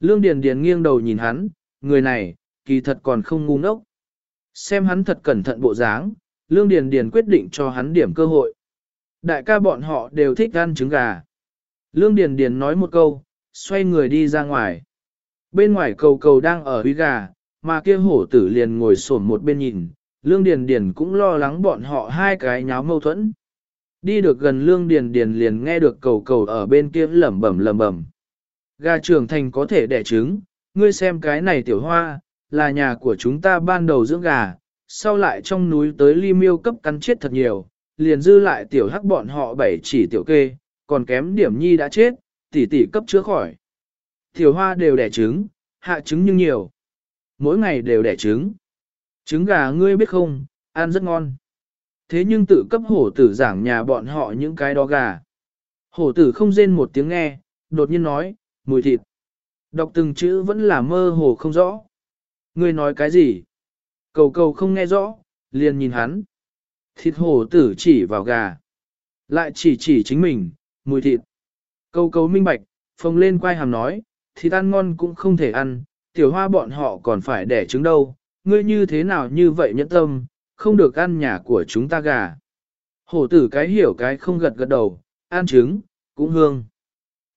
Lương Điền Điền nghiêng đầu nhìn hắn, người này, kỳ thật còn không ngu ngốc. Xem hắn thật cẩn thận bộ dáng, Lương Điền Điền quyết định cho hắn điểm cơ hội. Đại ca bọn họ đều thích ăn trứng gà. Lương Điền Điền nói một câu, xoay người đi ra ngoài. Bên ngoài cầu cầu đang ở huy gà, mà kia hổ tử liền ngồi xổm một bên nhìn, Lương Điền Điền cũng lo lắng bọn họ hai cái nháo mâu thuẫn. Đi được gần Lương Điền Điền liền nghe được cầu cầu ở bên kia lẩm bẩm lẩm bẩm. Gà trưởng thành có thể đẻ trứng, ngươi xem cái này tiểu hoa, là nhà của chúng ta ban đầu dưỡng gà, sau lại trong núi tới ly miêu cấp cắn chết thật nhiều, liền dư lại tiểu hắc bọn họ bảy chỉ tiểu kê, còn kém điểm nhi đã chết, tỷ tỷ cấp chữa khỏi. Tiểu hoa đều đẻ trứng, hạ trứng nhưng nhiều. Mỗi ngày đều đẻ trứng. Trứng gà ngươi biết không, ăn rất ngon. Thế nhưng tự cấp hổ tử giảng nhà bọn họ những cái đó gà. Hổ tử không rên một tiếng nghe, đột nhiên nói, mùi thịt. Đọc từng chữ vẫn là mơ hồ không rõ. Ngươi nói cái gì? Cầu cầu không nghe rõ, liền nhìn hắn. Thịt hổ tử chỉ vào gà. Lại chỉ chỉ chính mình, mùi thịt. Cầu cầu minh bạch, phồng lên quay hàm nói, thịt ăn ngon cũng không thể ăn, tiểu hoa bọn họ còn phải đẻ trứng đâu, ngươi như thế nào như vậy nhẫn tâm, không được ăn nhà của chúng ta gà. Hổ tử cái hiểu cái không gật gật đầu, ăn trứng, cũng hương.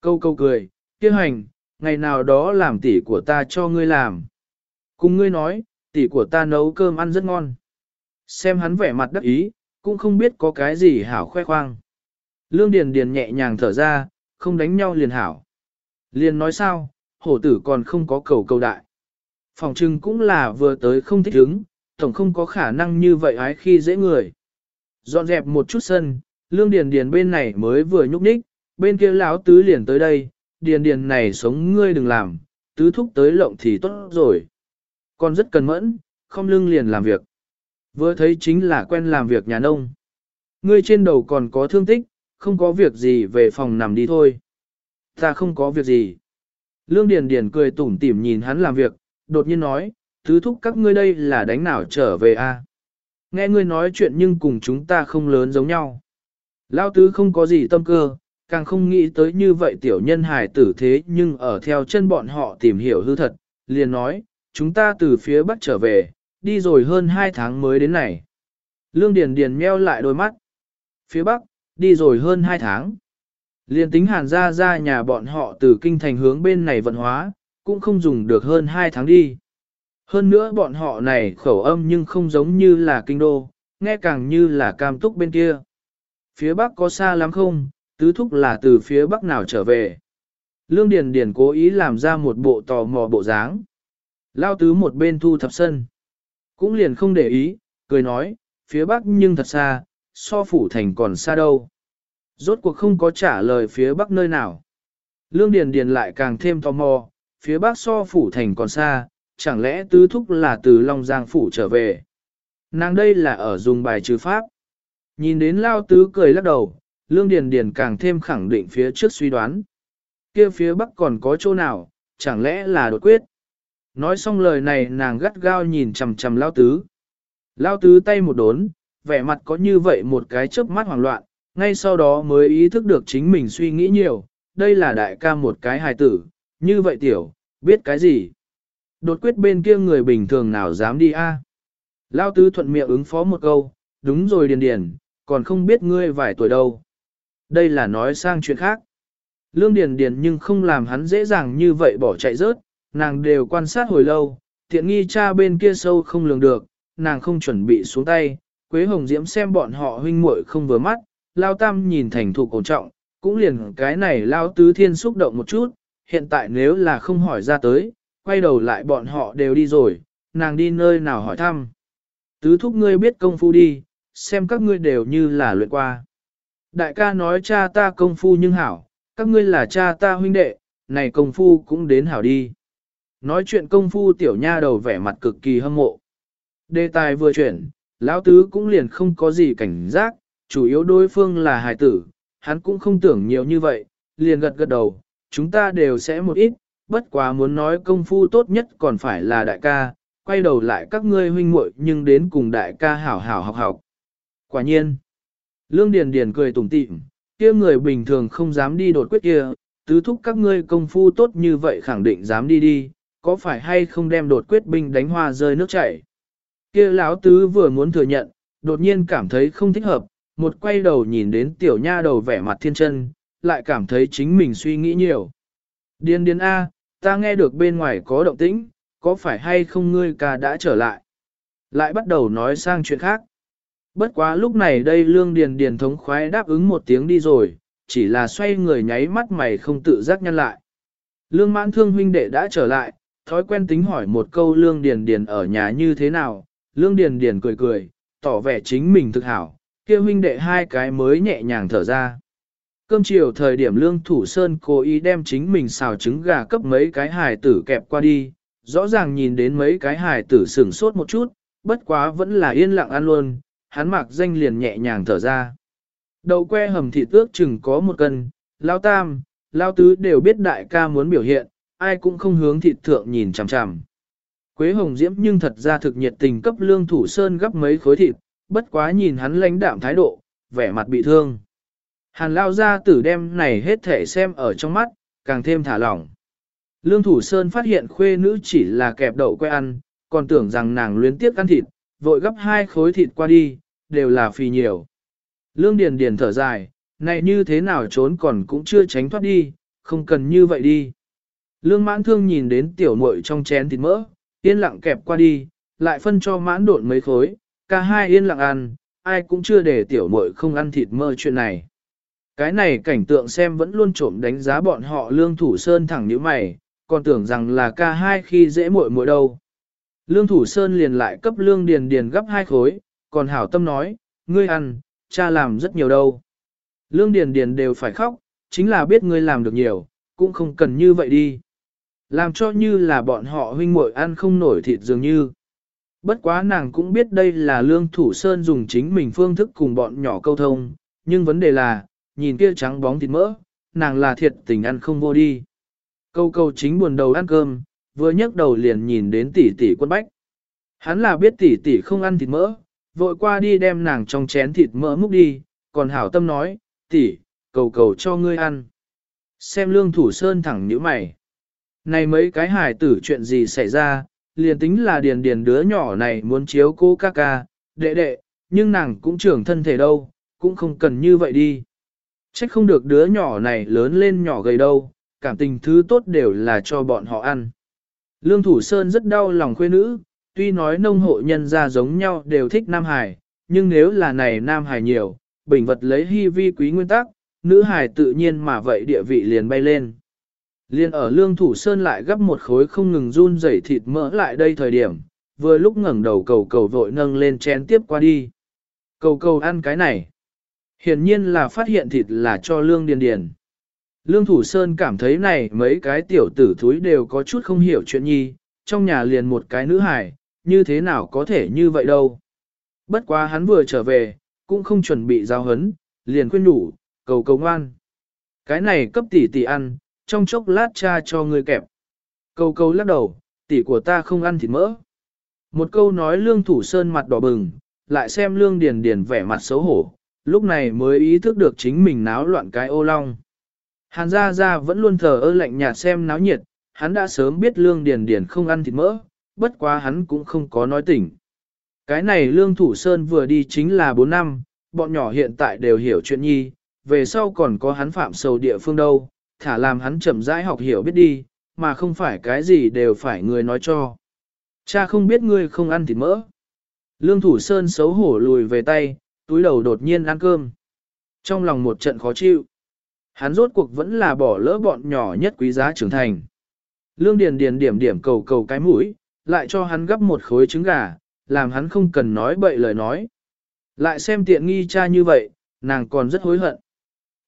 Câu câu cười, kia hành, ngày nào đó làm tỷ của ta cho ngươi làm. Cùng ngươi nói, tỷ của ta nấu cơm ăn rất ngon. Xem hắn vẻ mặt đắc ý, cũng không biết có cái gì hảo khoe khoang. Lương Điền Điền nhẹ nhàng thở ra, không đánh nhau liền hảo. Liền nói sao, hổ tử còn không có cầu cầu đại. Phòng trưng cũng là vừa tới không thích ứng, tổng không có khả năng như vậy ái khi dễ người. Dọn dẹp một chút sân, lương điền điền bên này mới vừa nhúc nhích, bên kia lão tứ liền tới đây, điền điền này sống ngươi đừng làm, tứ thúc tới lộng thì tốt rồi. Con rất cần mẫn, không lưng liền làm việc. Vừa thấy chính là quen làm việc nhà nông. Ngươi trên đầu còn có thương tích, không có việc gì về phòng nằm đi thôi. Ta không có việc gì. Lương Điền Điền cười tủm tỉm nhìn hắn làm việc, đột nhiên nói, tứ thúc các ngươi đây là đánh nào trở về a? Nghe ngươi nói chuyện nhưng cùng chúng ta không lớn giống nhau. Lão tứ không có gì tâm cơ, càng không nghĩ tới như vậy tiểu nhân hài tử thế nhưng ở theo chân bọn họ tìm hiểu hư thật, liền nói, chúng ta từ phía bắc trở về, đi rồi hơn hai tháng mới đến này. Lương Điền Điền meo lại đôi mắt. Phía bắc, đi rồi hơn hai tháng. Liền tính hàn ra ra nhà bọn họ từ kinh thành hướng bên này vận hóa, cũng không dùng được hơn hai tháng đi. Hơn nữa bọn họ này khẩu âm nhưng không giống như là kinh đô, nghe càng như là cam túc bên kia. Phía bắc có xa lắm không, tứ thúc là từ phía bắc nào trở về. Lương Điền Điền cố ý làm ra một bộ tò mò bộ dáng. Lao tứ một bên thu thập sân. Cũng liền không để ý, cười nói, phía bắc nhưng thật xa, so phủ thành còn xa đâu. Rốt cuộc không có trả lời phía bắc nơi nào. Lương Điền Điền lại càng thêm tò mò, phía bắc so phủ thành còn xa, chẳng lẽ tứ thúc là từ Long Giang phủ trở về. Nàng đây là ở dùng bài trừ pháp. Nhìn đến Lao Tứ cười lắc đầu, Lương Điền Điền càng thêm khẳng định phía trước suy đoán. Kia phía bắc còn có chỗ nào, chẳng lẽ là đột quyết. Nói xong lời này nàng gắt gao nhìn chằm chằm Lao Tứ. Lao Tứ tay một đốn, vẻ mặt có như vậy một cái chớp mắt hoảng loạn, ngay sau đó mới ý thức được chính mình suy nghĩ nhiều, đây là đại ca một cái hài tử, như vậy tiểu, biết cái gì. Đột quyết bên kia người bình thường nào dám đi a? Lao tứ thuận miệng ứng phó một câu, đúng rồi điền điền, còn không biết ngươi vài tuổi đâu. Đây là nói sang chuyện khác. Lương điền điền nhưng không làm hắn dễ dàng như vậy bỏ chạy rớt, nàng đều quan sát hồi lâu, tiện nghi cha bên kia sâu không lường được, nàng không chuẩn bị xuống tay, Quế Hồng Diễm xem bọn họ huynh muội không vừa mắt, Lao Tam nhìn thành thủ cổ trọng, cũng liền cái này Lao Tứ Thiên xúc động một chút, hiện tại nếu là không hỏi ra tới, quay đầu lại bọn họ đều đi rồi, nàng đi nơi nào hỏi thăm. Tứ thúc ngươi biết công phu đi, xem các ngươi đều như là luyện qua. Đại ca nói cha ta công phu nhưng hảo, các ngươi là cha ta huynh đệ, này công phu cũng đến hảo đi. Nói chuyện công phu tiểu nha đầu vẻ mặt cực kỳ hâm mộ. Đề tài vừa chuyển, lão tứ cũng liền không có gì cảnh giác, chủ yếu đối phương là hài tử, hắn cũng không tưởng nhiều như vậy, liền gật gật đầu, chúng ta đều sẽ một ít, bất quá muốn nói công phu tốt nhất còn phải là đại ca, quay đầu lại các ngươi huynh muội nhưng đến cùng đại ca hảo hảo học học. Quả nhiên, Lương Điền Điền cười tủm tỉm, kia người bình thường không dám đi đột quyết kia, tứ thúc các ngươi công phu tốt như vậy khẳng định dám đi đi, có phải hay không đem đột quyết binh đánh hoa rơi nước chảy. Kia lão tứ vừa muốn thừa nhận, đột nhiên cảm thấy không thích hợp, một quay đầu nhìn đến tiểu nha đầu vẻ mặt thiên chân, lại cảm thấy chính mình suy nghĩ nhiều. Điền điền A, ta nghe được bên ngoài có động tĩnh, có phải hay không ngươi ca đã trở lại? Lại bắt đầu nói sang chuyện khác. Bất quá lúc này đây lương điền điền thống khoái đáp ứng một tiếng đi rồi, chỉ là xoay người nháy mắt mày không tự giác nhăn lại. Lương mãn thương huynh đệ đã trở lại, thói quen tính hỏi một câu lương điền điền ở nhà như thế nào, lương điền điền cười cười, tỏ vẻ chính mình thực hảo, kia huynh đệ hai cái mới nhẹ nhàng thở ra. Cơm chiều thời điểm lương thủ sơn cố ý đem chính mình xào trứng gà cấp mấy cái hài tử kẹp qua đi, rõ ràng nhìn đến mấy cái hài tử sửng sốt một chút, bất quá vẫn là yên lặng ăn luôn, hắn mặc danh liền nhẹ nhàng thở ra. Đậu que hầm thịt ước chừng có một cân, lao tam, lao tứ đều biết đại ca muốn biểu hiện, ai cũng không hướng thịt thượng nhìn chằm chằm. Quế hồng diễm nhưng thật ra thực nhiệt tình cấp lương thủ sơn gấp mấy khối thịt, bất quá nhìn hắn lãnh đạm thái độ, vẻ mặt bị thương. Hàn lao ra tử đem này hết thể xem ở trong mắt, càng thêm thả lỏng. Lương Thủ Sơn phát hiện khuê nữ chỉ là kẹp đậu que ăn, còn tưởng rằng nàng luyến tiếc ăn thịt, vội gấp hai khối thịt qua đi, đều là phì nhiều. Lương Điền Điền thở dài, này như thế nào trốn còn cũng chưa tránh thoát đi, không cần như vậy đi. Lương mãn thương nhìn đến tiểu muội trong chén thịt mỡ, yên lặng kẹp qua đi, lại phân cho mãn độn mấy khối, cả hai yên lặng ăn, ai cũng chưa để tiểu muội không ăn thịt mỡ chuyện này. Cái này cảnh tượng xem vẫn luôn trộm đánh giá bọn họ lương thủ sơn thẳng như mày, còn tưởng rằng là ca hai khi dễ muội muội đâu. Lương Thủ Sơn liền lại cấp Lương Điền Điền gấp hai khối, còn hảo tâm nói, ngươi ăn, cha làm rất nhiều đâu. Lương Điền Điền đều phải khóc, chính là biết ngươi làm được nhiều, cũng không cần như vậy đi. Làm cho như là bọn họ huynh muội ăn không nổi thịt dường như. Bất quá nàng cũng biết đây là Lương Thủ Sơn dùng chính mình phương thức cùng bọn nhỏ câu thông, nhưng vấn đề là, nhìn kia trắng bóng thịt mỡ, nàng là thiệt tình ăn không vô đi. Câu câu chính buồn đầu ăn cơm, vừa nhấc đầu liền nhìn đến tỷ tỷ quân bách. Hắn là biết tỷ tỷ không ăn thịt mỡ, vội qua đi đem nàng trong chén thịt mỡ múc đi, còn hảo tâm nói, tỷ, cầu cầu cho ngươi ăn. Xem lương thủ sơn thẳng nhíu mày. Này mấy cái hài tử chuyện gì xảy ra, liền tính là điền điền đứa nhỏ này muốn chiếu cô ca ca, đệ đệ, nhưng nàng cũng trưởng thân thể đâu, cũng không cần như vậy đi. Trách không được đứa nhỏ này lớn lên nhỏ gầy đâu, cảm tình thứ tốt đều là cho bọn họ ăn. Lương Thủ Sơn rất đau lòng khuê nữ, tuy nói nông hộ nhân gia giống nhau đều thích Nam Hải, nhưng nếu là này Nam Hải nhiều, bình vật lấy hy vi quý nguyên tắc, nữ Hải tự nhiên mà vậy địa vị liền bay lên. Liên ở Lương Thủ Sơn lại gấp một khối không ngừng run rẩy thịt mỡ lại đây thời điểm, vừa lúc ngẩng đầu cầu cầu vội nâng lên chén tiếp qua đi. Cầu cầu ăn cái này. Hiển nhiên là phát hiện thịt là cho Lương Điền Điền. Lương Thủ Sơn cảm thấy này mấy cái tiểu tử thúi đều có chút không hiểu chuyện nhi, trong nhà liền một cái nữ hài, như thế nào có thể như vậy đâu. Bất quá hắn vừa trở về, cũng không chuẩn bị giao hấn, liền khuyên đủ, cầu cầu ngoan. Cái này cấp tỷ tỷ ăn, trong chốc lát cha cho ngươi kẹp. câu câu lắc đầu, tỷ của ta không ăn thịt mỡ. Một câu nói lương thủ sơn mặt đỏ bừng, lại xem lương điền điền vẻ mặt xấu hổ, lúc này mới ý thức được chính mình náo loạn cái ô long. Hàn Gia Gia vẫn luôn thờ ơ lạnh nhạt xem náo nhiệt, hắn đã sớm biết Lương Điền Điền không ăn thịt mỡ, bất quá hắn cũng không có nói tỉnh. Cái này Lương Thủ Sơn vừa đi chính là 4 năm, bọn nhỏ hiện tại đều hiểu chuyện nhi, về sau còn có hắn phạm sầu địa phương đâu, thả làm hắn chậm rãi học hiểu biết đi, mà không phải cái gì đều phải người nói cho. Cha không biết ngươi không ăn thịt mỡ. Lương Thủ Sơn xấu hổ lùi về tay, túi đầu đột nhiên ăn cơm. Trong lòng một trận khó chịu. Hắn rốt cuộc vẫn là bỏ lỡ bọn nhỏ nhất quý giá trưởng thành. Lương Điền Điền điểm điểm cầu cầu cái mũi, lại cho hắn gấp một khối trứng gà, làm hắn không cần nói bậy lời nói. Lại xem tiện nghi cha như vậy, nàng còn rất hối hận.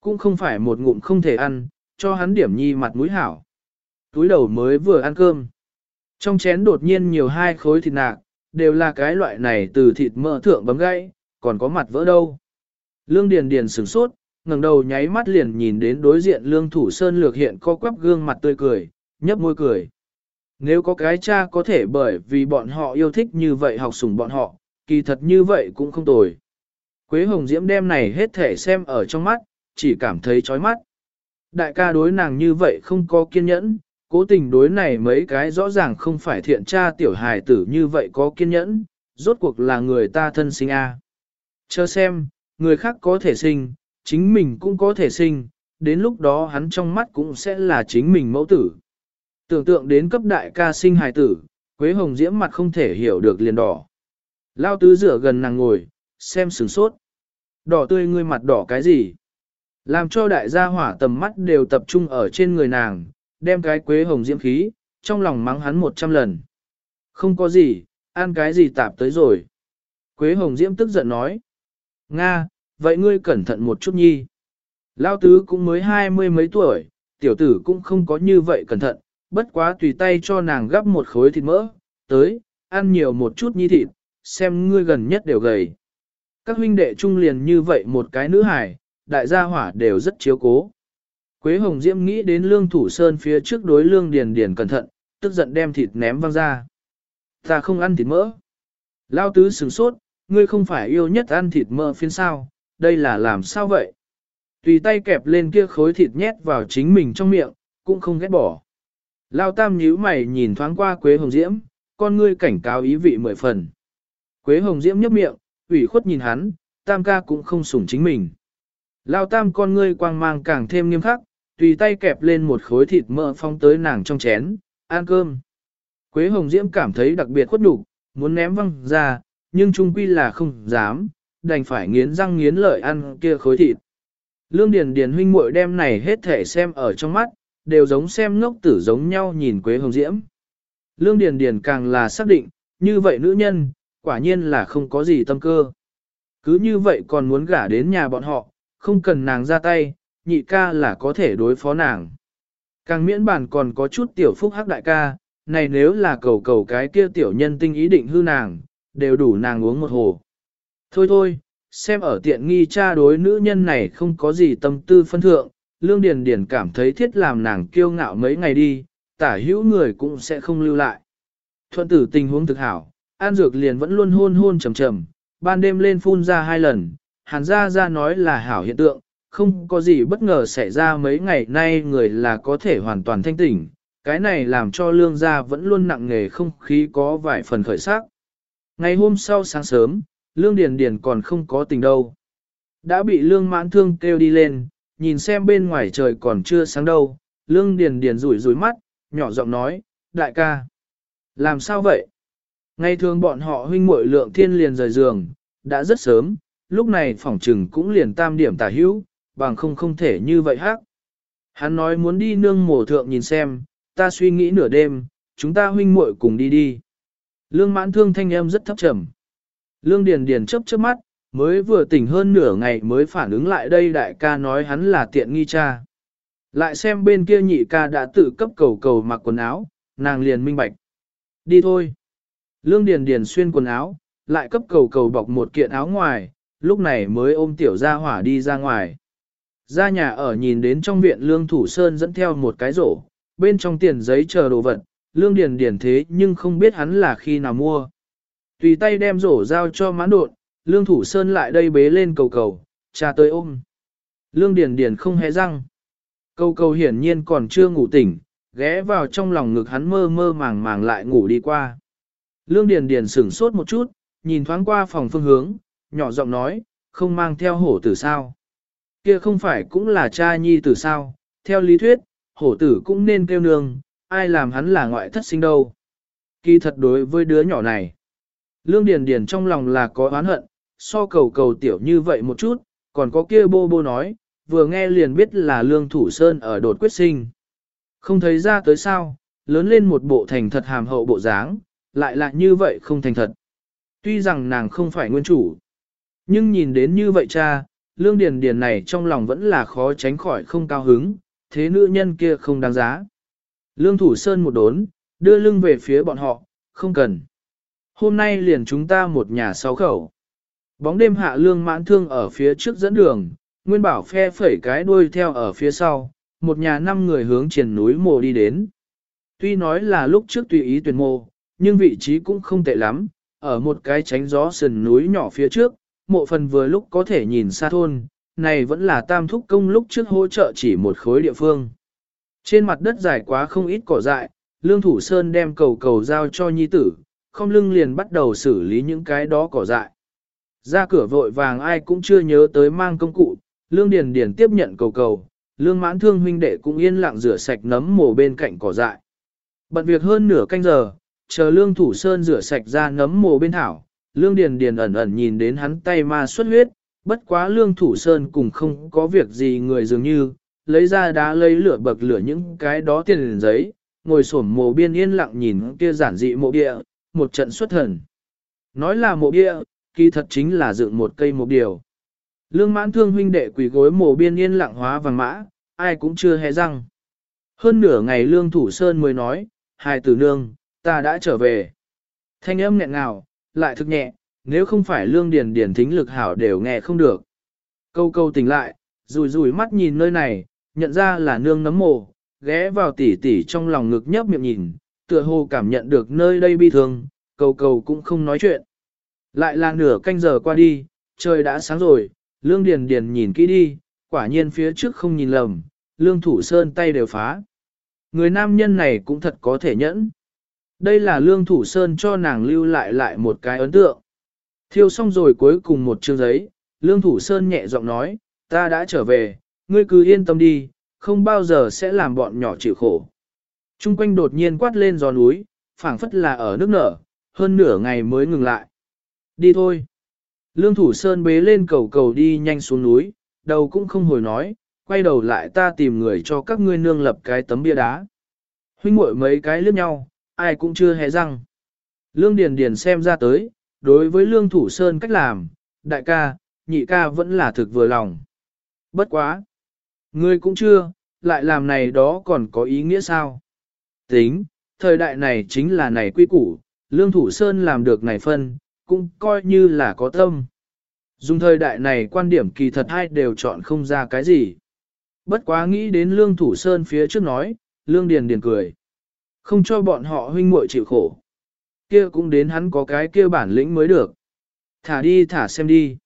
Cũng không phải một ngụm không thể ăn, cho hắn điểm nhi mặt mũi hảo. Túi đầu mới vừa ăn cơm. Trong chén đột nhiên nhiều hai khối thịt nạc, đều là cái loại này từ thịt mỡ thượng bấm gãy, còn có mặt vỡ đâu. Lương Điền Điền sửng sốt, ngẩng đầu nháy mắt liền nhìn đến đối diện lương thủ sơn lược hiện co quắp gương mặt tươi cười, nhấp môi cười. Nếu có cái cha có thể bởi vì bọn họ yêu thích như vậy học sủng bọn họ, kỳ thật như vậy cũng không tồi. Quế Hồng Diễm đem này hết thể xem ở trong mắt, chỉ cảm thấy chói mắt. Đại ca đối nàng như vậy không có kiên nhẫn, cố tình đối này mấy cái rõ ràng không phải thiện cha tiểu hài tử như vậy có kiên nhẫn, rốt cuộc là người ta thân sinh a. Chờ xem, người khác có thể sinh, chính mình cũng có thể sinh, đến lúc đó hắn trong mắt cũng sẽ là chính mình mẫu tử. Tưởng tượng đến cấp đại ca sinh hài tử, Quế Hồng Diễm mặt không thể hiểu được liền đỏ. Lao tứ rửa gần nàng ngồi, xem sửng sốt. Đỏ tươi ngươi mặt đỏ cái gì? Làm cho đại gia hỏa tầm mắt đều tập trung ở trên người nàng, đem cái Quế Hồng Diễm khí, trong lòng mắng hắn một trăm lần. Không có gì, ăn cái gì tạp tới rồi. Quế Hồng Diễm tức giận nói. Nga, vậy ngươi cẩn thận một chút nhi. Lao tứ cũng mới hai mươi mấy tuổi, tiểu tử cũng không có như vậy cẩn thận, bất quá tùy tay cho nàng gắp một khối thịt mỡ, tới, ăn nhiều một chút nhi thịt, xem ngươi gần nhất đều gầy. Các huynh đệ trung liền như vậy một cái nữ hải, đại gia hỏa đều rất chiếu cố. Quế Hồng Diễm nghĩ đến lương thủ sơn phía trước đối lương điền điền cẩn thận, tức giận đem thịt ném văng ra. Ta không ăn thịt mỡ. Lao tứ sửng sốt, ngươi không phải yêu nhất ăn thịt mỡ phiên sao, đây là làm sao vậy? Tùy tay kẹp lên kia khối thịt nhét vào chính mình trong miệng, cũng không ghét bỏ. Lao tam nhíu mày nhìn thoáng qua Quế Hồng Diễm, con ngươi cảnh cáo ý vị mười phần. Quế Hồng Diễm nhấp miệng, ủy khuất nhìn hắn, tam ca cũng không sủng chính mình. Lao tam con ngươi quang mang càng thêm nghiêm khắc, tùy tay kẹp lên một khối thịt mỡ phong tới nàng trong chén, ăn cơm. Quế Hồng Diễm cảm thấy đặc biệt khuất nhục, muốn ném văng ra, nhưng trung quy là không dám, đành phải nghiến răng nghiến lợi ăn kia khối thịt. Lương Điền Điền huynh muội đem này hết thể xem ở trong mắt, đều giống xem ngốc tử giống nhau nhìn Quế Hồng Diễm. Lương Điền Điền càng là xác định, như vậy nữ nhân, quả nhiên là không có gì tâm cơ. Cứ như vậy còn muốn gả đến nhà bọn họ, không cần nàng ra tay, nhị ca là có thể đối phó nàng. Càng miễn bản còn có chút tiểu phúc hắc đại ca, này nếu là cầu cầu cái kia tiểu nhân tinh ý định hư nàng, đều đủ nàng uống một hồ. Thôi thôi, xem ở tiện nghi cha đối nữ nhân này không có gì tâm tư phân thượng, Lương Điền Điền cảm thấy thiết làm nàng kiêu ngạo mấy ngày đi, tả hữu người cũng sẽ không lưu lại. Thuận tử tình huống thực hảo, An Dược liền vẫn luôn hôn hôn trầm trầm, ban đêm lên phun ra hai lần, hàn gia Gia nói là hảo hiện tượng, không có gì bất ngờ xảy ra mấy ngày nay người là có thể hoàn toàn thanh tỉnh, cái này làm cho lương gia vẫn luôn nặng nghề không khí có vài phần khởi sắc. Ngày hôm sau sáng sớm, lương điền điền còn không có tình đâu. Đã bị lương mãn thương kêu đi lên, nhìn xem bên ngoài trời còn chưa sáng đâu, lương điền điền rủi rủi mắt, nhỏ giọng nói, đại ca. Làm sao vậy? Ngày thường bọn họ huynh muội lượng thiên liền rời giường, đã rất sớm, lúc này phỏng trừng cũng liền tam điểm tả hữu, bằng không không thể như vậy hát. Hắn nói muốn đi nương mổ thượng nhìn xem, ta suy nghĩ nửa đêm, chúng ta huynh muội cùng đi đi. Lương mãn thương thanh em rất thấp trầm. Lương Điền Điền chớp chớp mắt, mới vừa tỉnh hơn nửa ngày mới phản ứng lại đây đại ca nói hắn là tiện nghi cha. Lại xem bên kia nhị ca đã tự cấp cầu cầu mặc quần áo, nàng liền minh bạch. Đi thôi. Lương Điền Điền xuyên quần áo, lại cấp cầu cầu bọc một kiện áo ngoài, lúc này mới ôm tiểu gia hỏa đi ra ngoài. Ra nhà ở nhìn đến trong viện Lương Thủ Sơn dẫn theo một cái rổ, bên trong tiền giấy chờ đồ vật, Lương Điền Điền thế nhưng không biết hắn là khi nào mua. Tùy tay đem rổ giao cho mãn đột, Lương Thủ Sơn lại đây bế lên cầu cầu, cha tới ôm. Lương Điền Điền không hé răng. Cầu cầu hiển nhiên còn chưa ngủ tỉnh, ghé vào trong lòng ngực hắn mơ mơ màng màng lại ngủ đi qua. Lương Điền Điền sững sốt một chút, nhìn thoáng qua phòng phương hướng, nhỏ giọng nói, không mang theo hổ tử sao. Kia không phải cũng là cha nhi tử sao, theo lý thuyết, hổ tử cũng nên kêu nương, ai làm hắn là ngoại thất sinh đâu. Kỳ thật đối với đứa nhỏ này, Lương Điền Điền trong lòng là có oán hận, so cầu cầu tiểu như vậy một chút, còn có kia bô bô nói, vừa nghe liền biết là Lương Thủ Sơn ở đột quyết sinh. Không thấy ra tới sao, lớn lên một bộ thành thật hàm hậu bộ dáng, lại là như vậy không thành thật. Tuy rằng nàng không phải nguyên chủ, nhưng nhìn đến như vậy cha, Lương Điền Điền này trong lòng vẫn là khó tránh khỏi không cao hứng, thế nữ nhân kia không đáng giá. Lương Thủ Sơn một đốn, đưa lưng về phía bọn họ, không cần. Hôm nay liền chúng ta một nhà sáu khẩu. Bóng đêm hạ lương mãn thương ở phía trước dẫn đường, Nguyên Bảo phe phẩy cái đuôi theo ở phía sau, một nhà năm người hướng triển núi mồ đi đến. Tuy nói là lúc trước tùy ý tuyển mộ, nhưng vị trí cũng không tệ lắm, ở một cái tránh gió sườn núi nhỏ phía trước, mộ phần vừa lúc có thể nhìn xa thôn, này vẫn là tam thúc công lúc trước hỗ trợ chỉ một khối địa phương. Trên mặt đất dài quá không ít cỏ dại, Lương Thủ Sơn đem cầu cầu giao cho nhi tử, không lưng liền bắt đầu xử lý những cái đó cỏ dại. Ra cửa vội vàng ai cũng chưa nhớ tới mang công cụ, Lương Điền Điền tiếp nhận cầu cầu, Lương Mãn Thương huynh đệ cũng yên lặng rửa sạch nấm mồ bên cạnh cỏ dại. Bận việc hơn nửa canh giờ, chờ Lương Thủ Sơn rửa sạch ra nấm mồ bên thảo, Lương Điền Điền ẩn ẩn nhìn đến hắn tay ma xuất huyết, bất quá Lương Thủ Sơn cùng không có việc gì người dường như, lấy ra đá lấy lửa bậc lửa những cái đó tiền giấy, ngồi sổm mồ biên yên lặng nhìn kia giản dị mộ địa, một trận xuất thần. Nói là mộ địa, kỳ thật chính là dựng một cây mộ điều. Lương mãn thương huynh đệ quỷ gối mộ biên yên lặng hóa vàng mã, ai cũng chưa hề răng. Hơn nửa ngày lương thủ sơn mới nói, hai tử nương, ta đã trở về. Thanh âm nghẹn ngào, lại thực nhẹ, nếu không phải lương điền điền thính lực hảo đều nghe không được. Câu câu tỉnh lại, rùi rùi mắt nhìn nơi này, nhận ra là nương nấm mồ, ghé vào tỉ tỉ trong lòng ngực nhấp miệng nhìn, tựa hồ cảm nhận được nơi đây bi thương, câu câu cũng không nói chuyện. Lại là nửa canh giờ qua đi, trời đã sáng rồi, lương điền điền nhìn kỹ đi, quả nhiên phía trước không nhìn lầm, lương thủ sơn tay đều phá. Người nam nhân này cũng thật có thể nhẫn. Đây là lương thủ sơn cho nàng lưu lại lại một cái ấn tượng. Thiêu xong rồi cuối cùng một chương giấy, lương thủ sơn nhẹ giọng nói, ta đã trở về, ngươi cứ yên tâm đi, không bao giờ sẽ làm bọn nhỏ chịu khổ. Trung quanh đột nhiên quát lên gió núi, phảng phất là ở nước nở, hơn nửa ngày mới ngừng lại. Đi thôi. Lương Thủ Sơn bế lên cầu cầu đi nhanh xuống núi, đầu cũng không hồi nói, quay đầu lại ta tìm người cho các ngươi nương lập cái tấm bia đá. Huynh muội mấy cái liếc nhau, ai cũng chưa hề răng. Lương Điền Điền xem ra tới, đối với Lương Thủ Sơn cách làm, đại ca, nhị ca vẫn là thực vừa lòng. Bất quá. Ngươi cũng chưa, lại làm này đó còn có ý nghĩa sao? Tính, thời đại này chính là này quy củ, Lương Thủ Sơn làm được này phân, cũng coi như là có tâm. Dùng thời đại này quan điểm kỳ thật hai đều chọn không ra cái gì. Bất quá nghĩ đến Lương Thủ Sơn phía trước nói, Lương Điền Điền cười. Không cho bọn họ huynh muội chịu khổ. Kia cũng đến hắn có cái kia bản lĩnh mới được. Thả đi thả xem đi.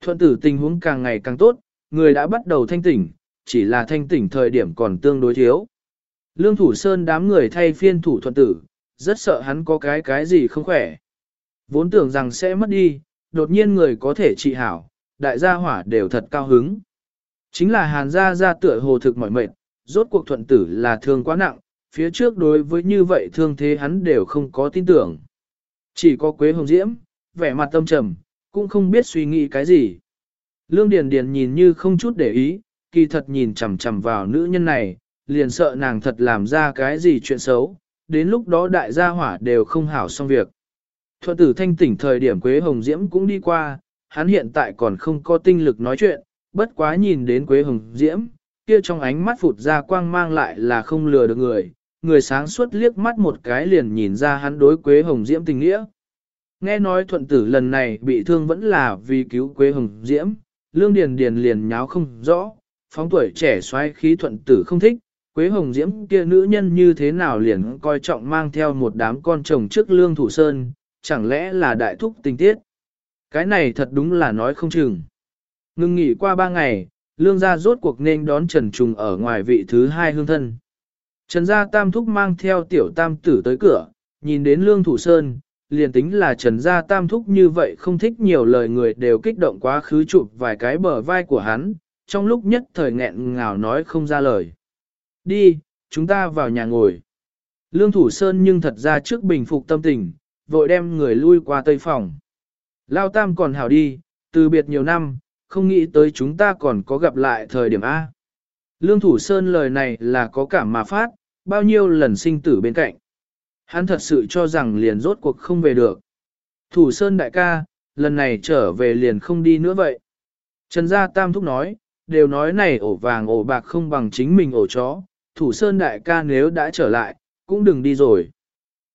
Thuận tử tình huống càng ngày càng tốt, người đã bắt đầu thanh tỉnh, chỉ là thanh tỉnh thời điểm còn tương đối thiếu. Lương Thủ Sơn đám người thay phiên thủ thuận tử, rất sợ hắn có cái cái gì không khỏe. Vốn tưởng rằng sẽ mất đi, đột nhiên người có thể trị hảo, đại gia hỏa đều thật cao hứng. Chính là hàn gia gia tựa hồ thực mỏi mệt, rốt cuộc thuận tử là thương quá nặng, phía trước đối với như vậy thương thế hắn đều không có tin tưởng. Chỉ có Quế Hồng Diễm, vẻ mặt tâm trầm, cũng không biết suy nghĩ cái gì. Lương Điền Điền nhìn như không chút để ý, kỳ thật nhìn chằm chằm vào nữ nhân này, liền sợ nàng thật làm ra cái gì chuyện xấu, đến lúc đó đại gia hỏa đều không hảo xong việc. Thuận tử thanh tỉnh thời điểm Quế Hồng Diễm cũng đi qua, hắn hiện tại còn không có tinh lực nói chuyện, bất quá nhìn đến Quế Hồng Diễm, kia trong ánh mắt phụt ra quang mang lại là không lừa được người, người sáng suốt liếc mắt một cái liền nhìn ra hắn đối Quế Hồng Diễm tình nghĩa. Nghe nói thuận tử lần này bị thương vẫn là vì cứu Quế Hồng Diễm, Lương Điền Điền liền nháo không rõ, phóng tuổi trẻ xoay khí thuận tử không thích, Quế Hồng Diễm kia nữ nhân như thế nào liền coi trọng mang theo một đám con chồng trước Lương Thủ Sơn, chẳng lẽ là đại thúc tình tiết. Cái này thật đúng là nói không chừng. Ngưng nghỉ qua ba ngày, Lương gia rốt cuộc nên đón Trần Trùng ở ngoài vị thứ hai hương thân. Trần gia tam thúc mang theo tiểu tam tử tới cửa, nhìn đến Lương Thủ Sơn, liền tính là Trần Gia Tam Thúc như vậy không thích nhiều lời người đều kích động quá khứ chụp vài cái bờ vai của hắn, trong lúc nhất thời nghẹn ngào nói không ra lời. Đi, chúng ta vào nhà ngồi. Lương Thủ Sơn nhưng thật ra trước bình phục tâm tình, vội đem người lui qua tây phòng. Lao Tam còn hảo đi, từ biệt nhiều năm, không nghĩ tới chúng ta còn có gặp lại thời điểm A. Lương Thủ Sơn lời này là có cảm mà phát, bao nhiêu lần sinh tử bên cạnh. Hắn thật sự cho rằng liền rốt cuộc không về được. Thủ Sơn đại ca, lần này trở về liền không đi nữa vậy. Trần Gia Tam Thúc nói, đều nói này ổ vàng ổ bạc không bằng chính mình ổ chó, Thủ Sơn đại ca nếu đã trở lại, cũng đừng đi rồi.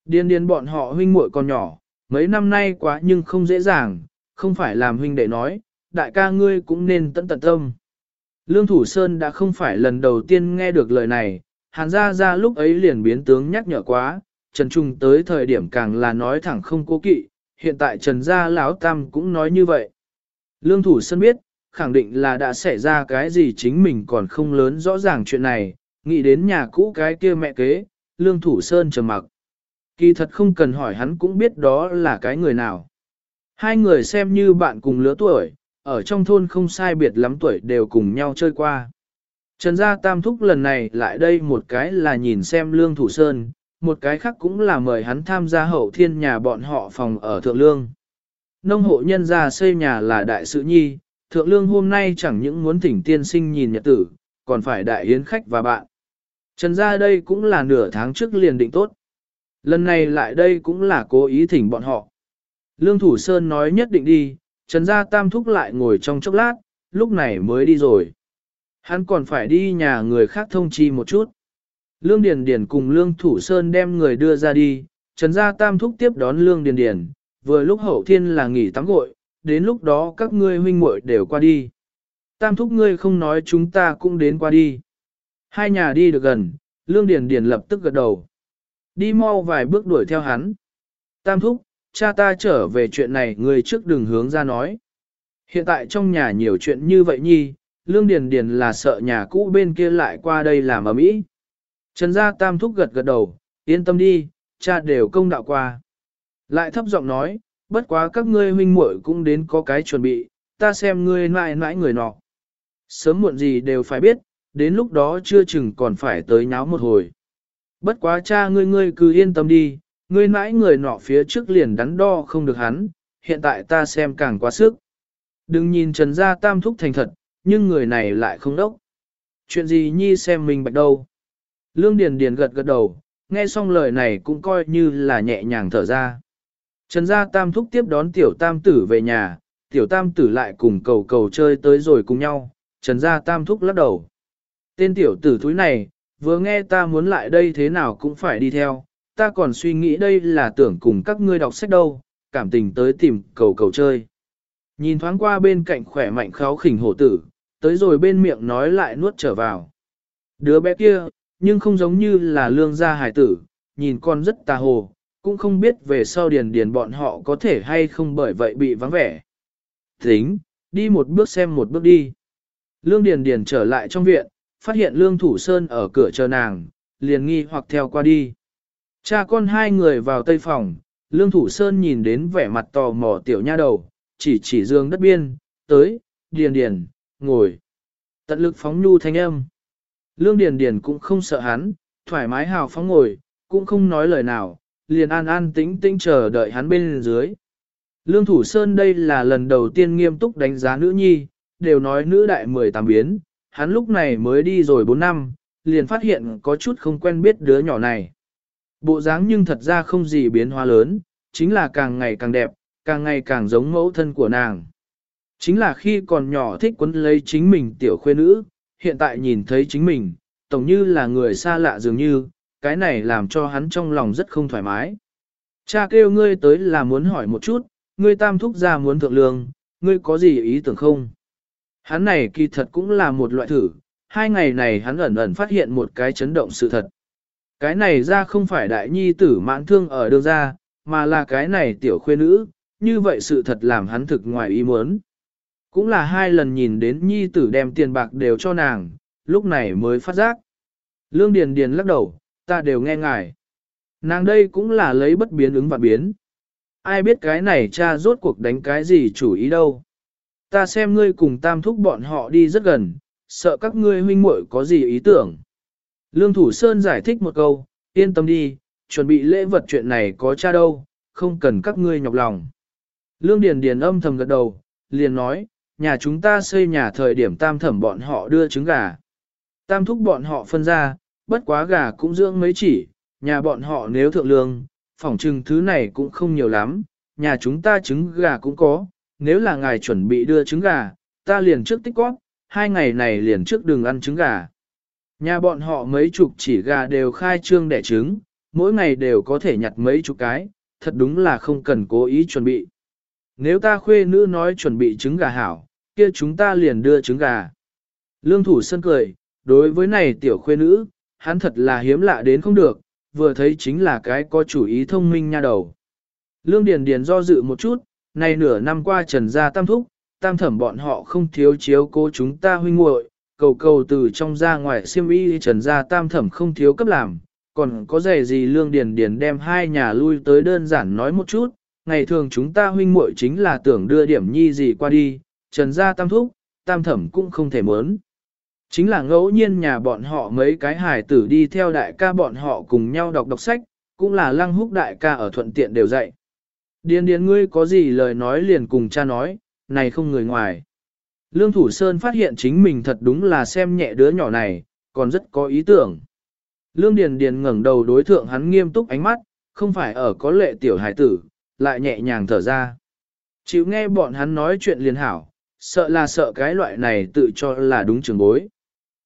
Điên điên bọn họ huynh muội còn nhỏ, mấy năm nay quá nhưng không dễ dàng, không phải làm huynh đệ nói, đại ca ngươi cũng nên tận tận tâm. Lương Thủ Sơn đã không phải lần đầu tiên nghe được lời này, hàn gia Gia lúc ấy liền biến tướng nhắc nhở quá, Trần Trung tới thời điểm càng là nói thẳng không cố kỵ, hiện tại Trần Gia Lão Tam cũng nói như vậy. Lương Thủ Sơn biết, khẳng định là đã xảy ra cái gì chính mình còn không lớn rõ ràng chuyện này, nghĩ đến nhà cũ cái kia mẹ kế, Lương Thủ Sơn trầm mặc. Kỳ thật không cần hỏi hắn cũng biết đó là cái người nào. Hai người xem như bạn cùng lứa tuổi, ở trong thôn không sai biệt lắm tuổi đều cùng nhau chơi qua. Trần Gia Tam Thúc lần này lại đây một cái là nhìn xem Lương Thủ Sơn, một cái khác cũng là mời hắn tham gia hậu thiên nhà bọn họ phòng ở Thượng Lương. Nông hộ nhân gia xây nhà là đại sự nhi, Thượng Lương hôm nay chẳng những muốn thỉnh tiên sinh nhìn nhật tử, còn phải đại yến khách và bạn. Trần gia đây cũng là nửa tháng trước liền định tốt. Lần này lại đây cũng là cố ý thỉnh bọn họ. Lương Thủ Sơn nói nhất định đi, Trần gia tam thúc lại ngồi trong chốc lát, lúc này mới đi rồi. Hắn còn phải đi nhà người khác thông chi một chút. Lương Điền Điền cùng Lương Thủ Sơn đem người đưa ra đi, Trần Gia Tam thúc tiếp đón Lương Điền Điền, vừa lúc hậu thiên là nghỉ tắm gội, đến lúc đó các ngươi huynh muội đều qua đi. Tam thúc ngươi không nói chúng ta cũng đến qua đi. Hai nhà đi được gần, Lương Điền Điền lập tức gật đầu. Đi mau vài bước đuổi theo hắn. Tam thúc, cha ta trở về chuyện này người trước đừng hướng ra nói. Hiện tại trong nhà nhiều chuyện như vậy nhi, Lương Điền Điền là sợ nhà cũ bên kia lại qua đây làm ở mỹ. Trần gia tam thúc gật gật đầu, yên tâm đi, cha đều công đạo qua. Lại thấp giọng nói, bất quá các ngươi huynh muội cũng đến có cái chuẩn bị, ta xem ngươi mãi mãi người nọ. Sớm muộn gì đều phải biết, đến lúc đó chưa chừng còn phải tới nháo một hồi. Bất quá cha ngươi ngươi cứ yên tâm đi, ngươi mãi người nọ phía trước liền đắn đo không được hắn, hiện tại ta xem càng quá sức. Đừng nhìn Trần Gia Tam thúc thành thật, nhưng người này lại không đốc. Chuyện gì nhi xem mình bạch đâu. Lương Điền Điền gật gật đầu, nghe xong lời này cũng coi như là nhẹ nhàng thở ra. Trần gia tam thúc tiếp đón tiểu tam tử về nhà, tiểu tam tử lại cùng cầu cầu chơi tới rồi cùng nhau, trần gia tam thúc lắc đầu. Tên tiểu tử thúi này, vừa nghe ta muốn lại đây thế nào cũng phải đi theo, ta còn suy nghĩ đây là tưởng cùng các ngươi đọc sách đâu, cảm tình tới tìm cầu cầu chơi. Nhìn thoáng qua bên cạnh khỏe mạnh kháo khỉnh hổ tử, tới rồi bên miệng nói lại nuốt trở vào. Đứa bé kia, nhưng không giống như là lương gia hải tử, nhìn con rất tà hồ, cũng không biết về sau điền điền bọn họ có thể hay không bởi vậy bị vắng vẻ. Tính, đi một bước xem một bước đi. Lương Điền Điền trở lại trong viện, phát hiện Lương Thủ Sơn ở cửa chờ nàng, liền nghi hoặc theo qua đi. Cha con hai người vào tây phòng, Lương Thủ Sơn nhìn đến vẻ mặt tò mò tiểu nha đầu, chỉ chỉ dương đất biên, tới, Điền Điền, ngồi. Tận lực phóng nhu thanh âm. Lương Điền Điền cũng không sợ hắn, thoải mái hào phóng ngồi, cũng không nói lời nào, liền an an tĩnh tĩnh chờ đợi hắn bên dưới. Lương Thủ Sơn đây là lần đầu tiên nghiêm túc đánh giá nữ nhi, đều nói nữ đại 18 biến, hắn lúc này mới đi rồi 4 năm, liền phát hiện có chút không quen biết đứa nhỏ này. Bộ dáng nhưng thật ra không gì biến hóa lớn, chính là càng ngày càng đẹp, càng ngày càng giống mẫu thân của nàng. Chính là khi còn nhỏ thích quấn lấy chính mình tiểu khuê nữ, hiện tại nhìn thấy chính mình, tổng như là người xa lạ dường như, cái này làm cho hắn trong lòng rất không thoải mái. Cha kêu ngươi tới là muốn hỏi một chút, ngươi tam thúc ra muốn thượng lương, ngươi có gì ý tưởng không? Hắn này kỳ thật cũng là một loại thử, hai ngày này hắn ẩn ẩn phát hiện một cái chấn động sự thật. Cái này ra không phải đại nhi tử mãn thương ở đường ra, mà là cái này tiểu khuê nữ, như vậy sự thật làm hắn thực ngoài ý muốn. Cũng là hai lần nhìn đến nhi tử đem tiền bạc đều cho nàng, lúc này mới phát giác. Lương Điền Điền lắc đầu, ta đều nghe ngài. Nàng đây cũng là lấy bất biến ứng và biến. Ai biết cái này cha rốt cuộc đánh cái gì chủ ý đâu. Ta xem ngươi cùng tam thúc bọn họ đi rất gần, sợ các ngươi huynh muội có gì ý tưởng. Lương Thủ Sơn giải thích một câu, yên tâm đi, chuẩn bị lễ vật chuyện này có cha đâu, không cần các ngươi nhọc lòng. Lương Điền Điền âm thầm gật đầu, liền nói, nhà chúng ta xây nhà thời điểm tam thẩm bọn họ đưa trứng gà. Tam thúc bọn họ phân ra, bất quá gà cũng dưỡng mấy chỉ, nhà bọn họ nếu thượng lương, phỏng trừng thứ này cũng không nhiều lắm, nhà chúng ta trứng gà cũng có, nếu là ngài chuẩn bị đưa trứng gà, ta liền trước tích góp, hai ngày này liền trước đừng ăn trứng gà. Nhà bọn họ mấy chục chỉ gà đều khai trương đẻ trứng, mỗi ngày đều có thể nhặt mấy chục cái, thật đúng là không cần cố ý chuẩn bị. Nếu ta khuê nữ nói chuẩn bị trứng gà hảo, kia chúng ta liền đưa trứng gà. Lương thủ sân cười, đối với này tiểu khuê nữ, hắn thật là hiếm lạ đến không được, vừa thấy chính là cái có chủ ý thông minh nha đầu. Lương Điền Điền do dự một chút, này nửa năm qua trần gia tam thúc, tam thẩm bọn họ không thiếu chiếu cố chúng ta huynh muội, cầu cầu từ trong ra ngoài siêm y trần gia tam thẩm không thiếu cấp làm, còn có giày gì lương điền điền đem hai nhà lui tới đơn giản nói một chút, ngày thường chúng ta huynh muội chính là tưởng đưa điểm nhi gì qua đi, trần gia tam thúc, tam thẩm cũng không thể muốn. Chính là ngẫu nhiên nhà bọn họ mấy cái hài tử đi theo đại ca bọn họ cùng nhau đọc đọc sách, cũng là lăng húc đại ca ở thuận tiện đều dạy. Điền điền ngươi có gì lời nói liền cùng cha nói, này không người ngoài. Lương Thủ Sơn phát hiện chính mình thật đúng là xem nhẹ đứa nhỏ này, còn rất có ý tưởng. Lương Điền Điền ngẩng đầu đối thượng hắn nghiêm túc ánh mắt, không phải ở có lệ tiểu hải tử, lại nhẹ nhàng thở ra. Chịu nghe bọn hắn nói chuyện liền hảo, sợ là sợ cái loại này tự cho là đúng trường bối.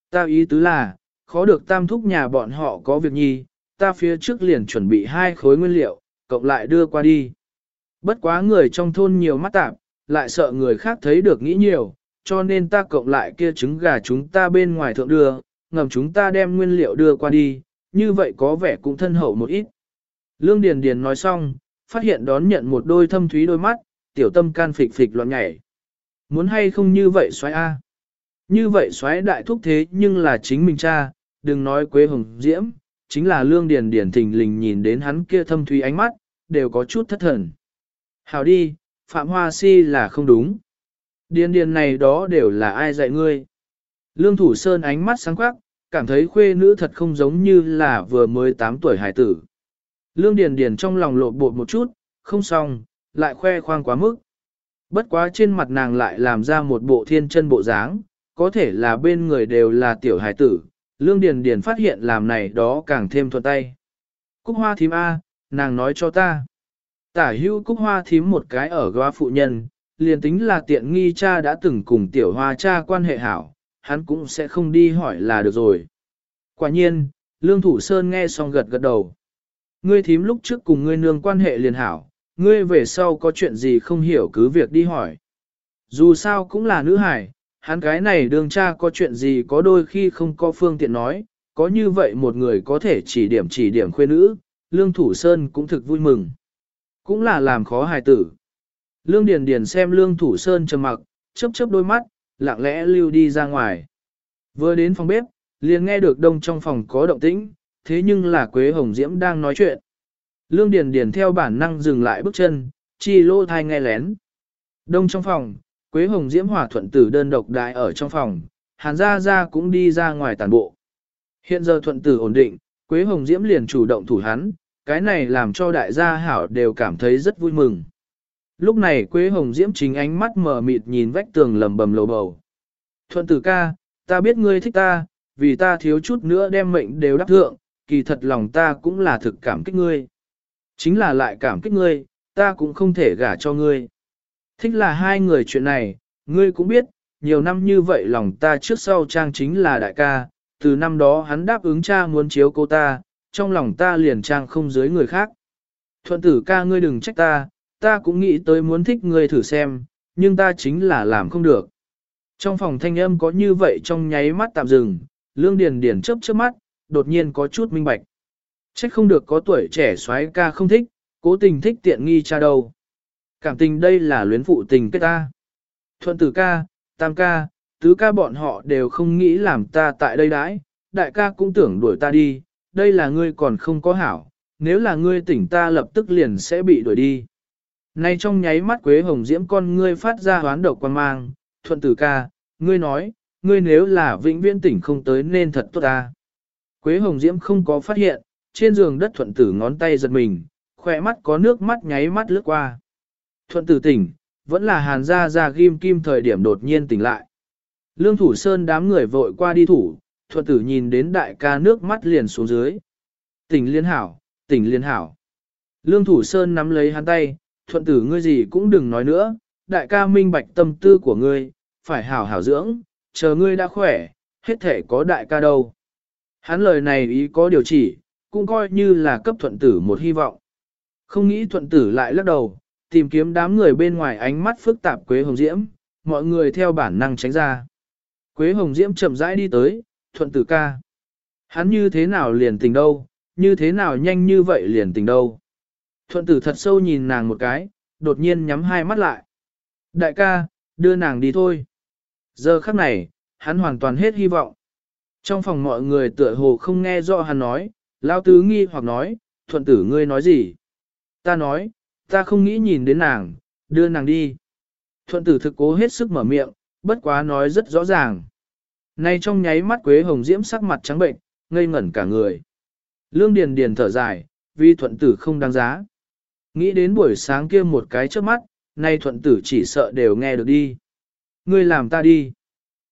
Ta ý tứ là, khó được tam thúc nhà bọn họ có việc nhi, ta phía trước liền chuẩn bị hai khối nguyên liệu, cộng lại đưa qua đi. Bất quá người trong thôn nhiều mắt tạp, lại sợ người khác thấy được nghĩ nhiều, cho nên ta cộng lại kia trứng gà chúng ta bên ngoài thượng đưa, ngầm chúng ta đem nguyên liệu đưa qua đi, như vậy có vẻ cũng thân hậu một ít. Lương Điền Điền nói xong, phát hiện đón nhận một đôi thâm thúy đôi mắt, tiểu tâm can phịch phịch loạn nhảy. Muốn hay không như vậy xoáy A. Như vậy xoáy đại thúc thế nhưng là chính mình cha, đừng nói quê hồng diễm, chính là lương điền điền thình lình nhìn đến hắn kia thâm thúy ánh mắt, đều có chút thất thần. Hảo đi, Phạm Hoa Si là không đúng. Điền điền này đó đều là ai dạy ngươi. Lương Thủ Sơn ánh mắt sáng quắc, cảm thấy khuê nữ thật không giống như là vừa mới 8 tuổi hải tử. Lương Điền Điền trong lòng lộ bột một chút, không xong, lại khoe khoang quá mức. Bất quá trên mặt nàng lại làm ra một bộ thiên chân bộ dáng, có thể là bên người đều là tiểu hải tử. Lương Điền Điền phát hiện làm này đó càng thêm thuận tay. Cúc hoa thím A, nàng nói cho ta. Tả hưu cúc hoa thím một cái ở góa phụ nhân, liền tính là tiện nghi cha đã từng cùng tiểu hoa cha quan hệ hảo, hắn cũng sẽ không đi hỏi là được rồi. Quả nhiên, Lương Thủ Sơn nghe xong gật gật đầu. Ngươi thím lúc trước cùng ngươi nương quan hệ liền hảo, ngươi về sau có chuyện gì không hiểu cứ việc đi hỏi. Dù sao cũng là nữ hải, hắn cái này đường cha có chuyện gì có đôi khi không có phương tiện nói, có như vậy một người có thể chỉ điểm chỉ điểm khuê nữ, Lương Thủ Sơn cũng thực vui mừng. Cũng là làm khó hài tử. Lương Điền Điền xem Lương Thủ Sơn trầm mặc, chớp chớp đôi mắt, lặng lẽ lưu đi ra ngoài. Vừa đến phòng bếp, liền nghe được đông trong phòng có động tĩnh, thế nhưng là Quế Hồng Diễm đang nói chuyện. Lương Điền Điền theo bản năng dừng lại bước chân, chi lô thai nghe lén. Đông trong phòng, Quế Hồng Diễm hòa thuận tử đơn độc đại ở trong phòng, Hàn Gia Gia cũng đi ra ngoài tàn bộ. Hiện giờ thuận tử ổn định, Quế Hồng Diễm liền chủ động thủ hắn, cái này làm cho đại gia hảo đều cảm thấy rất vui mừng. Lúc này Quế Hồng Diễm chính ánh mắt mờ mịt nhìn vách tường lầm bầm lầu bầu. Thuận tử ca, ta biết ngươi thích ta, vì ta thiếu chút nữa đem mệnh đều đắc thượng, kỳ thật lòng ta cũng là thực cảm kích ngươi. Chính là lại cảm kích ngươi, ta cũng không thể gả cho ngươi. Thích là hai người chuyện này, ngươi cũng biết, nhiều năm như vậy lòng ta trước sau trang chính là đại ca, từ năm đó hắn đáp ứng cha muốn chiếu cô ta, trong lòng ta liền trang không dưới người khác. Thuận tử ca ngươi đừng trách ta, ta cũng nghĩ tới muốn thích ngươi thử xem, nhưng ta chính là làm không được. Trong phòng thanh âm có như vậy trong nháy mắt tạm dừng, lương điền điền chớp chớp mắt, đột nhiên có chút minh bạch. Trách không được có tuổi trẻ soái ca không thích, cố tình thích tiện nghi cha đâu. Cảm tình đây là luyến phụ tình kết ta. Thuận tử ca, tam ca, tứ ca bọn họ đều không nghĩ làm ta tại đây đãi, đại ca cũng tưởng đuổi ta đi, đây là ngươi còn không có hảo, nếu là ngươi tỉnh ta lập tức liền sẽ bị đuổi đi. Nay trong nháy mắt Quế Hồng Diễm con ngươi phát ra hoán độc quan mang, thuận tử ca, ngươi nói, ngươi nếu là vĩnh viễn tỉnh không tới nên thật tốt ta. Quế Hồng Diễm không có phát hiện, trên giường đất thuận tử ngón tay giật mình, khỏe mắt có nước mắt nháy mắt lướt qua. Thuận tử tỉnh, vẫn là hàn ra ra ghim kim thời điểm đột nhiên tỉnh lại. Lương thủ sơn đám người vội qua đi thủ, thuận tử nhìn đến đại ca nước mắt liền xuống dưới. Tỉnh liên hảo, tỉnh liên hảo. Lương thủ sơn nắm lấy hắn tay, thuận tử ngươi gì cũng đừng nói nữa, đại ca minh bạch tâm tư của ngươi, phải hảo hảo dưỡng, chờ ngươi đã khỏe, hết thể có đại ca đâu. Hắn lời này ý có điều chỉ, cũng coi như là cấp thuận tử một hy vọng. Không nghĩ thuận tử lại lắc đầu, tìm kiếm đám người bên ngoài ánh mắt phức tạp Quế Hồng Diễm, mọi người theo bản năng tránh ra. Quế Hồng Diễm chậm rãi đi tới, thuận tử ca. Hắn như thế nào liền tình đâu, như thế nào nhanh như vậy liền tình đâu. Thuận tử thật sâu nhìn nàng một cái, đột nhiên nhắm hai mắt lại. Đại ca, đưa nàng đi thôi. Giờ khắc này, hắn hoàn toàn hết hy vọng. Trong phòng mọi người tựa hồ không nghe rõ hắn nói, lao tứ nghi hoặc nói, thuận tử ngươi nói gì? Ta nói, ta không nghĩ nhìn đến nàng, đưa nàng đi. Thuận tử thực cố hết sức mở miệng, bất quá nói rất rõ ràng. Nay trong nháy mắt Quế Hồng Diễm sắc mặt trắng bệnh, ngây ngẩn cả người. Lương Điền Điền thở dài, vì thuận tử không đáng giá. Nghĩ đến buổi sáng kia một cái trước mắt, nay thuận tử chỉ sợ đều nghe được đi. Ngươi làm ta đi.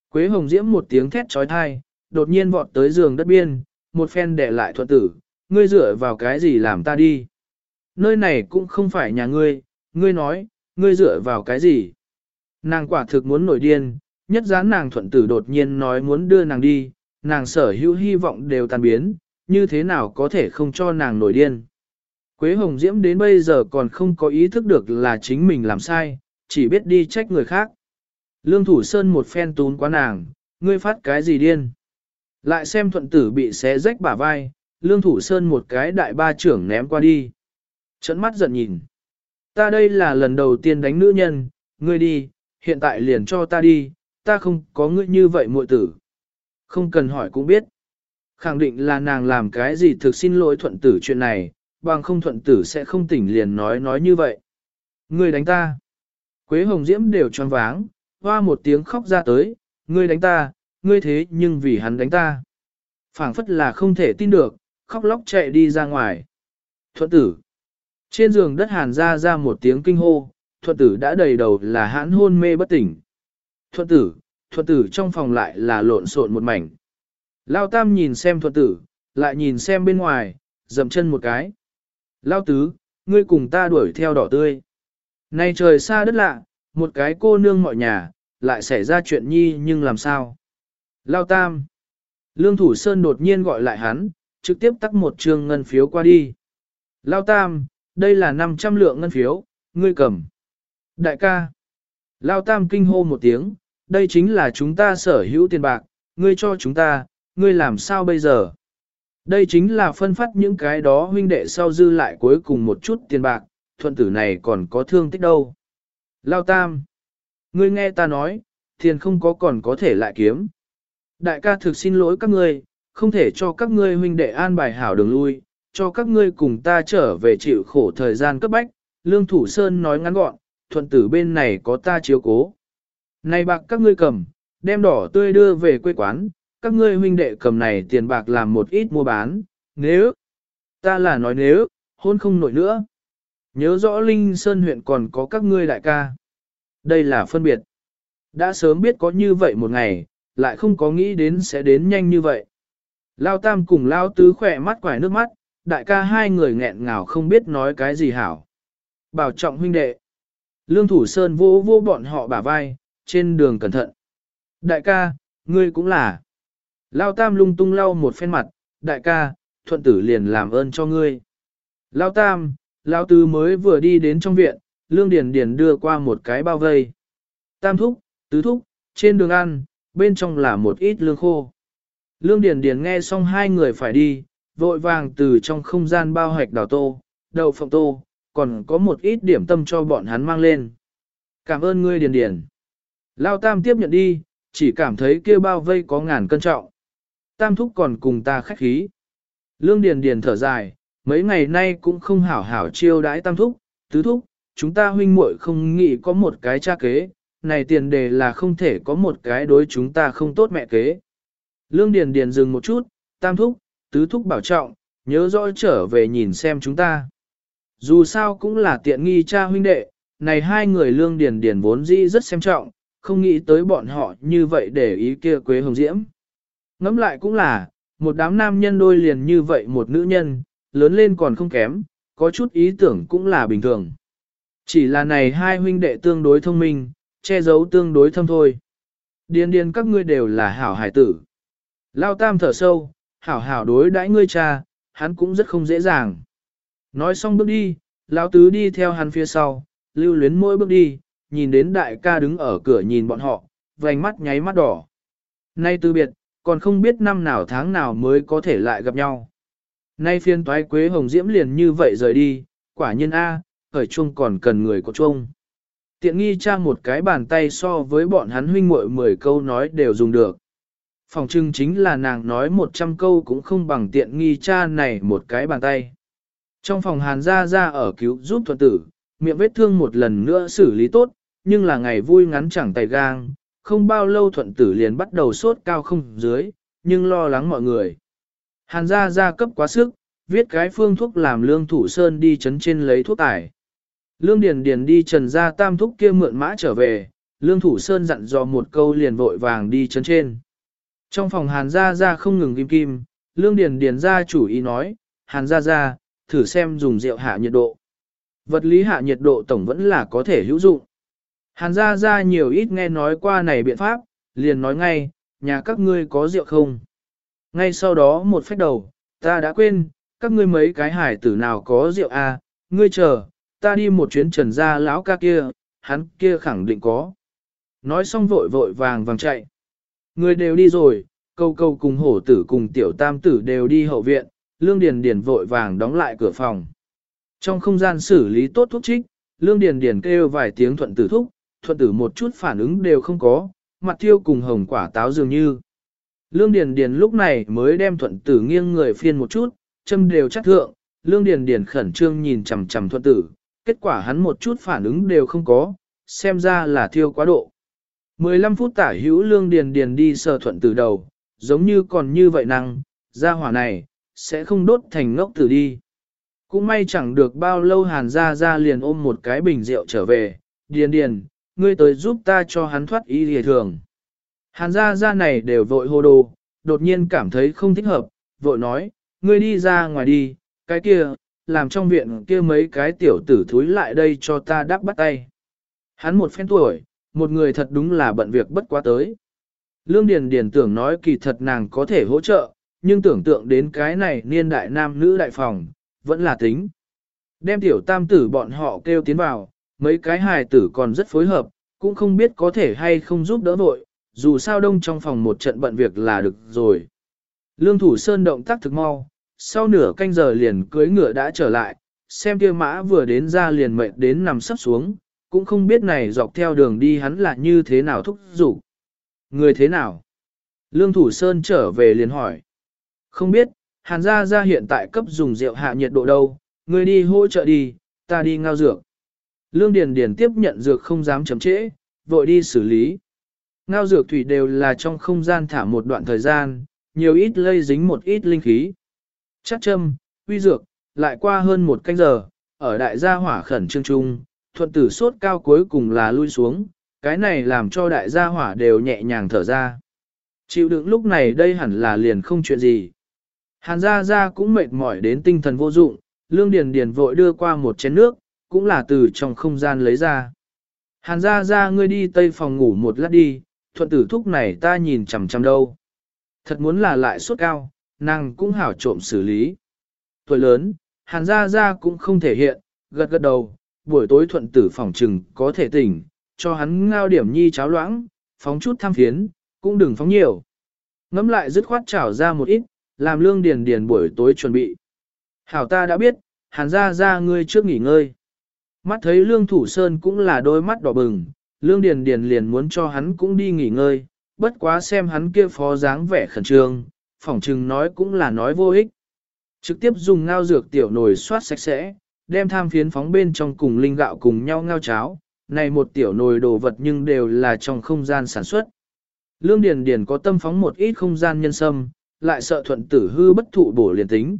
Quế Hồng Diễm một tiếng thét chói tai đột nhiên vọt tới giường đất biên, một phen để lại thuận tử, ngươi dựa vào cái gì làm ta đi. Nơi này cũng không phải nhà ngươi, ngươi nói, ngươi dựa vào cái gì. Nàng quả thực muốn nổi điên, nhất gián nàng thuận tử đột nhiên nói muốn đưa nàng đi, nàng sở hữu hy vọng đều tan biến, như thế nào có thể không cho nàng nổi điên. Quế Hồng Diễm đến bây giờ còn không có ý thức được là chính mình làm sai, chỉ biết đi trách người khác. Lương Thủ Sơn một phen tún quá nàng, ngươi phát cái gì điên. Lại xem thuận tử bị xé rách bả vai, Lương Thủ Sơn một cái đại ba trưởng ném qua đi. Chấn mắt giận nhìn. Ta đây là lần đầu tiên đánh nữ nhân, ngươi đi, hiện tại liền cho ta đi, ta không có ngươi như vậy muội tử. Không cần hỏi cũng biết. Khẳng định là nàng làm cái gì thực xin lỗi thuận tử chuyện này, bằng không thuận tử sẽ không tỉnh liền nói nói như vậy. Ngươi đánh ta. Quế Hồng Diễm đều tròn váng, hoa một tiếng khóc ra tới, ngươi đánh ta, ngươi thế nhưng vì hắn đánh ta. phảng phất là không thể tin được, khóc lóc chạy đi ra ngoài. Thuận tử. Trên giường đất hàn ra ra một tiếng kinh hô, thuận tử đã đầy đầu là hãn hôn mê bất tỉnh. Thuận tử, thuận tử trong phòng lại là lộn xộn một mảnh. Lao tam nhìn xem thuận tử, lại nhìn xem bên ngoài, dầm chân một cái. Lao tứ, ngươi cùng ta đuổi theo đỏ tươi. Nay trời xa đất lạ, một cái cô nương mọi nhà, lại xảy ra chuyện nhi nhưng làm sao? Lao Tam. Lương Thủ Sơn đột nhiên gọi lại hắn, trực tiếp tắt một trường ngân phiếu qua đi. Lao Tam, đây là 500 lượng ngân phiếu, ngươi cầm. Đại ca. Lao Tam kinh hô một tiếng, đây chính là chúng ta sở hữu tiền bạc, ngươi cho chúng ta, ngươi làm sao bây giờ? Đây chính là phân phát những cái đó huynh đệ sau dư lại cuối cùng một chút tiền bạc, thuận tử này còn có thương tích đâu. Lao Tam. Ngươi nghe ta nói, tiền không có còn có thể lại kiếm. Đại ca thực xin lỗi các ngươi, không thể cho các ngươi huynh đệ an bài hảo đường lui, cho các ngươi cùng ta trở về chịu khổ thời gian cấp bách. Lương Thủ Sơn nói ngắn gọn, thuận tử bên này có ta chiếu cố. Này bạc các ngươi cầm, đem đỏ tươi đưa về quê quán, các ngươi huynh đệ cầm này tiền bạc làm một ít mua bán, nếu, ta là nói nếu, hôn không nổi nữa. Nhớ rõ Linh Sơn huyện còn có các ngươi đại ca. Đây là phân biệt. Đã sớm biết có như vậy một ngày, lại không có nghĩ đến sẽ đến nhanh như vậy. Lao Tam cùng Lao Tứ khỏe mắt quải nước mắt, đại ca hai người nghẹn ngào không biết nói cái gì hảo. Bảo trọng huynh đệ. Lương Thủ Sơn vô vô bọn họ bả vai, trên đường cẩn thận. Đại ca, ngươi cũng là. Lao Tam lung tung lau một phen mặt, đại ca, thuận tử liền làm ơn cho ngươi. Lao Tam, Lao Tứ mới vừa đi đến trong viện, Lương Điền Điền đưa qua một cái bao vây. Tam thúc, tứ thúc, trên đường ăn, bên trong là một ít lương khô. Lương Điền Điền nghe xong hai người phải đi, vội vàng từ trong không gian bao hạch đào tô, đậu phộng tô, còn có một ít điểm tâm cho bọn hắn mang lên. Cảm ơn ngươi Điền Điền. Lao Tam tiếp nhận đi, chỉ cảm thấy kia bao vây có ngàn cân trọng. Tam thúc còn cùng ta khách khí. Lương Điền Điền thở dài, mấy ngày nay cũng không hảo hảo chiêu đãi tam thúc, tứ thúc, chúng ta huynh muội không nghĩ có một cái cha kế, này tiền đề là không thể có một cái đối chúng ta không tốt mẹ kế. Lương Điền Điền dừng một chút, tam thúc, tứ thúc bảo trọng, nhớ rõ trở về nhìn xem chúng ta. Dù sao cũng là tiện nghi cha huynh đệ, này hai người Lương Điền Điền vốn dĩ rất xem trọng, không nghĩ tới bọn họ như vậy để ý kia Quế Hồng Diễm. Ngẫm lại cũng là, một đám nam nhân đôi liền như vậy một nữ nhân, lớn lên còn không kém, có chút ý tưởng cũng là bình thường. Chỉ là này hai huynh đệ tương đối thông minh, che giấu tương đối thâm thôi. Điên điên các ngươi đều là hảo hải tử. Lao tam thở sâu, hảo hảo đối đãi ngươi cha, hắn cũng rất không dễ dàng. Nói xong bước đi, lão tứ đi theo hắn phía sau, lưu luyến mỗi bước đi, nhìn đến đại ca đứng ở cửa nhìn bọn họ, vành mắt nháy mắt đỏ. Nay từ biệt, còn không biết năm nào tháng nào mới có thể lại gặp nhau. Nay phiên toái quế hồng diễm liền như vậy rời đi, quả nhiên A, khởi chung còn cần người có chung. Tiện nghi cha một cái bàn tay so với bọn hắn huynh muội 10 câu nói đều dùng được. Phòng trưng chính là nàng nói 100 câu cũng không bằng tiện nghi cha này một cái bàn tay. Trong phòng hàn ra ra ở cứu giúp thuận tử, miệng vết thương một lần nữa xử lý tốt, nhưng là ngày vui ngắn chẳng tay gang, không bao lâu thuận tử liền bắt đầu sốt cao không dưới, nhưng lo lắng mọi người. Hàn ra ra cấp quá sức, viết cái phương thuốc làm lương thủ sơn đi chấn trên lấy thuốc tải. Lương Điền Điền đi trần ra tam thúc kia mượn mã trở về, Lương Thủ Sơn dặn dò một câu liền vội vàng đi chấn trên. Trong phòng Hàn Gia Gia không ngừng kim kim, Lương Điền Điền Gia chủ ý nói, Hàn Gia Gia, thử xem dùng rượu hạ nhiệt độ. Vật lý hạ nhiệt độ tổng vẫn là có thể hữu dụng. Hàn Gia Gia nhiều ít nghe nói qua này biện pháp, liền nói ngay, nhà các ngươi có rượu không? Ngay sau đó một phép đầu, ta đã quên, các ngươi mấy cái hải tử nào có rượu à, ngươi chờ, ta đi một chuyến trần ra lão ca kia, hắn kia khẳng định có. Nói xong vội vội vàng vàng chạy. Người đều đi rồi, câu câu cùng hổ tử cùng tiểu tam tử đều đi hậu viện, lương điền điền vội vàng đóng lại cửa phòng. Trong không gian xử lý tốt thuốc trích, lương điền điền kêu vài tiếng thuận tử thúc, thuận tử một chút phản ứng đều không có, mặt thiêu cùng hồng quả táo dường như. Lương điền điền lúc này mới đem thuận tử nghiêng người phiên một chút, châm đều chắc thượng, lương điền điền khẩn trương nhìn chằm chằm thuận tử, kết quả hắn một chút phản ứng đều không có, xem ra là thiêu quá độ. 15 phút tả hữu lương điền điền đi sờ thuận từ đầu, giống như còn như vậy năng, ra hỏa này, sẽ không đốt thành ngốc tử đi. Cũng may chẳng được bao lâu hàn ra ra liền ôm một cái bình rượu trở về, điền điền, ngươi tới giúp ta cho hắn thoát ý lìa thường. Hàn ra ra này đều vội hô đồ, đột nhiên cảm thấy không thích hợp, vội nói, ngươi đi ra ngoài đi, cái kia, làm trong viện kia mấy cái tiểu tử thúi lại đây cho ta đắp bắt tay. Hắn một phen tuổi, một người thật đúng là bận việc bất quá tới. Lương Điền Điền tưởng nói kỳ thật nàng có thể hỗ trợ, nhưng tưởng tượng đến cái này niên đại nam nữ đại phòng, vẫn là tính. Đem tiểu tam tử bọn họ kêu tiến vào, mấy cái hài tử còn rất phối hợp, cũng không biết có thể hay không giúp đỡ vội, dù sao đông trong phòng một trận bận việc là được rồi. Lương Thủ Sơn động tác thực mau, sau nửa canh giờ liền cưới ngựa đã trở lại, xem kia mã vừa đến ra liền mệt đến nằm sắp xuống, cũng không biết này dọc theo đường đi hắn là như thế nào thúc giục. Người thế nào? Lương Thủ Sơn trở về liền hỏi. Không biết, Hàn gia gia hiện tại cấp dùng rượu hạ nhiệt độ đâu, người đi hỗ trợ đi, ta đi ngao dược. Lương Điền Điền tiếp nhận dược không dám chấm trễ, vội đi xử lý. Ngao dược thủy đều là trong không gian thả một đoạn thời gian, nhiều ít lây dính một ít linh khí. Chắc châm, uy dược, lại qua hơn một canh giờ, ở đại gia hỏa khẩn trương trung, thuận tử sốt cao cuối cùng là lui xuống, cái này làm cho đại gia hỏa đều nhẹ nhàng thở ra. Chịu đựng lúc này đây hẳn là liền không chuyện gì. Hàn gia gia cũng mệt mỏi đến tinh thần vô dụng, lương điền điền vội đưa qua một chén nước, cũng là từ trong không gian lấy ra. Hàn gia gia ngươi đi tây phòng ngủ một lát đi, thuận tử thúc này ta nhìn chằm chằm đâu. Thật muốn là lại suốt cao, nàng cũng hảo trộm xử lý. Tuổi lớn, hàn gia gia cũng không thể hiện, gật gật đầu, buổi tối thuận tử phòng trừng có thể tỉnh, cho hắn ngao điểm nhi cháo loãng, phóng chút tham phiến, cũng đừng phóng nhiều. Ngắm lại dứt khoát trảo ra một ít, làm lương điền điền buổi tối chuẩn bị. Hảo ta đã biết, hàn gia gia ngươi trước nghỉ ngơi. Mắt thấy lương thủ sơn cũng là đôi mắt đỏ bừng, lương điền điền liền muốn cho hắn cũng đi nghỉ ngơi, bất quá xem hắn kia phó dáng vẻ khẩn trương, phỏng chừng nói cũng là nói vô ích. Trực tiếp dùng ngao dược tiểu nồi xoát sạch sẽ, đem tham phiến phóng bên trong cùng linh gạo cùng nhau ngao cháo, này một tiểu nồi đồ vật nhưng đều là trong không gian sản xuất. Lương Điền Điền có tâm phóng một ít không gian nhân sâm, lại sợ thuận tử hư bất thụ bổ liền tính.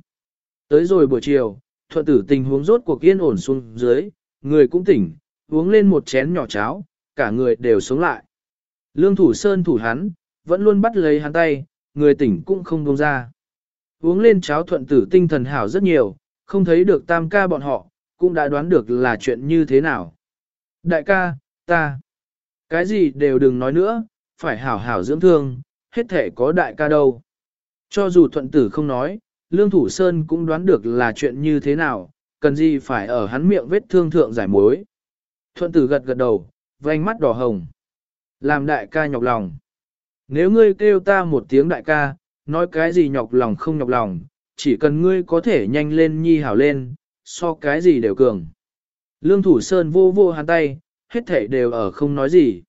Tới rồi buổi chiều, thuận tử tình huống rốt cuộc yên ổn xuống dưới, người cũng tỉnh, uống lên một chén nhỏ cháo, cả người đều sống lại. Lương thủ sơn thủ hắn, vẫn luôn bắt lấy hắn tay, người tỉnh cũng không buông ra. Uống lên cháo thuận tử tinh thần hảo rất nhiều, không thấy được tam ca bọn họ, cũng đã đoán được là chuyện như thế nào. Đại ca, ta, cái gì đều đừng nói nữa, phải hảo hảo dưỡng thương, hết thể có đại ca đâu. Cho dù thuận tử không nói, Lương Thủ Sơn cũng đoán được là chuyện như thế nào, cần gì phải ở hắn miệng vết thương thượng giải mối. Thuận tử gật gật đầu, vành mắt đỏ hồng. Làm đại ca nhọc lòng. Nếu ngươi kêu ta một tiếng đại ca, nói cái gì nhọc lòng không nhọc lòng, chỉ cần ngươi có thể nhanh lên nhi hảo lên, so cái gì đều cường. Lương Thủ Sơn vô vô hàn tay, hết thể đều ở không nói gì.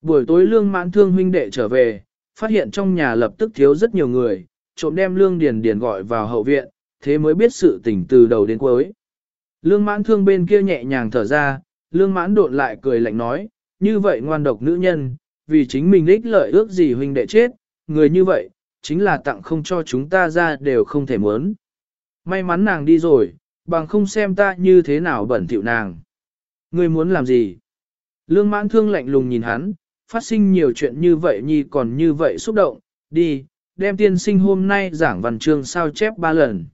Buổi tối lương mãn thương huynh đệ trở về, phát hiện trong nhà lập tức thiếu rất nhiều người, trộm đem lương điền điền gọi vào hậu viện, thế mới biết sự tình từ đầu đến cuối. Lương mãn thương bên kia nhẹ nhàng thở ra, lương mãn đột lại cười lạnh nói, như vậy ngoan độc nữ nhân, vì chính mình ích lợi ước gì huynh đệ chết, người như vậy, chính là tặng không cho chúng ta ra đều không thể muốn. May mắn nàng đi rồi, bằng không xem ta như thế nào bẩn thỉu nàng. Ngươi muốn làm gì? Lương mãn thương lạnh lùng nhìn hắn, phát sinh nhiều chuyện như vậy nhi còn như vậy xúc động, đi, đem tiên sinh hôm nay giảng văn chương sao chép ba lần.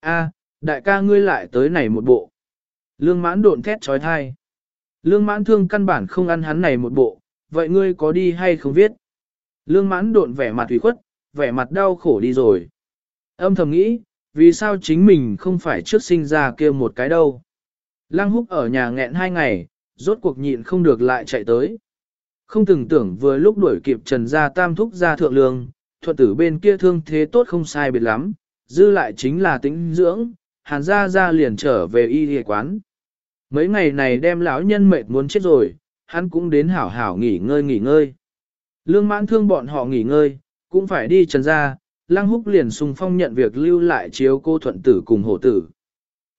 A, đại ca ngươi lại tới này một bộ. Lương mãn độn thét trói thai. Lương mãn thương căn bản không ăn hắn này một bộ, vậy ngươi có đi hay không viết? Lương mãn độn vẻ mặt ủy khuất, vẻ mặt đau khổ đi rồi. Âm thầm nghĩ, vì sao chính mình không phải trước sinh ra kia một cái đâu. Lăng húc ở nhà nghẹn hai ngày, rốt cuộc nhịn không được lại chạy tới. Không từng tưởng vừa lúc đuổi kịp trần gia tam thúc gia thượng lương, thuận tử bên kia thương thế tốt không sai biệt lắm, dư lại chính là tính dưỡng, hàn gia gia liền trở về y y quán. Mấy ngày này đem lão nhân mệt muốn chết rồi, hắn cũng đến hảo hảo nghỉ ngơi nghỉ ngơi. Lương mãn thương bọn họ nghỉ ngơi, cũng phải đi trần gia, lăng húc liền sung phong nhận việc lưu lại chiếu cô thuận tử cùng hổ tử.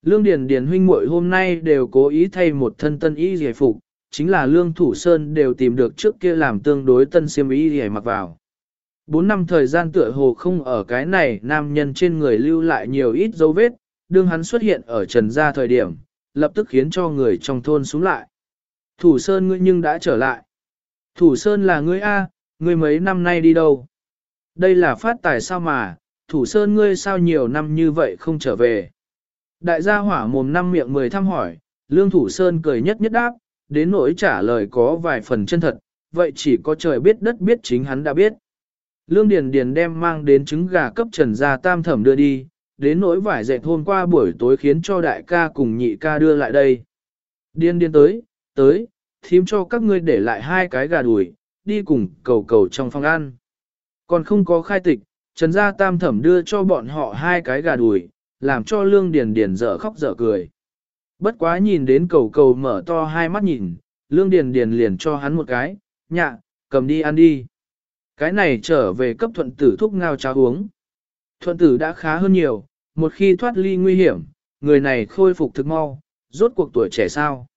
Lương Điền Điền huynh muội hôm nay đều cố ý thay một thân tân y giải phục, chính là Lương Thủ Sơn đều tìm được trước kia làm tương đối tân xiêm y giải mặc vào. Bốn năm thời gian tựa hồ không ở cái này nam nhân trên người lưu lại nhiều ít dấu vết, đương hắn xuất hiện ở trần gia thời điểm, lập tức khiến cho người trong thôn xuống lại. Thủ Sơn ngươi nhưng đã trở lại. Thủ Sơn là ngươi A, ngươi mấy năm nay đi đâu? Đây là phát tài sao mà, Thủ Sơn ngươi sao nhiều năm như vậy không trở về? Đại gia hỏa mồm năm miệng mười thăm hỏi, Lương Thủ Sơn cười nhất nhất đáp, đến nỗi trả lời có vài phần chân thật, vậy chỉ có trời biết đất biết chính hắn đã biết. Lương Điền Điền đem mang đến trứng gà cấp trần gia tam thẩm đưa đi, đến nỗi vải dệt hôm qua buổi tối khiến cho đại ca cùng nhị ca đưa lại đây. Điên điên tới, tới, thím cho các ngươi để lại hai cái gà đùi, đi cùng cầu cầu trong phòng ăn. Còn không có khai tịch, trần gia tam thẩm đưa cho bọn họ hai cái gà đùi, làm cho lương điền điền dở khóc dở cười. Bất quá nhìn đến cầu cầu mở to hai mắt nhìn, lương điền điền liền cho hắn một cái, nhạ, cầm đi ăn đi. Cái này trở về cấp thuận tử thuốc ngao cháo uống. Thuận tử đã khá hơn nhiều, một khi thoát ly nguy hiểm, người này khôi phục thực mau, rốt cuộc tuổi trẻ sao.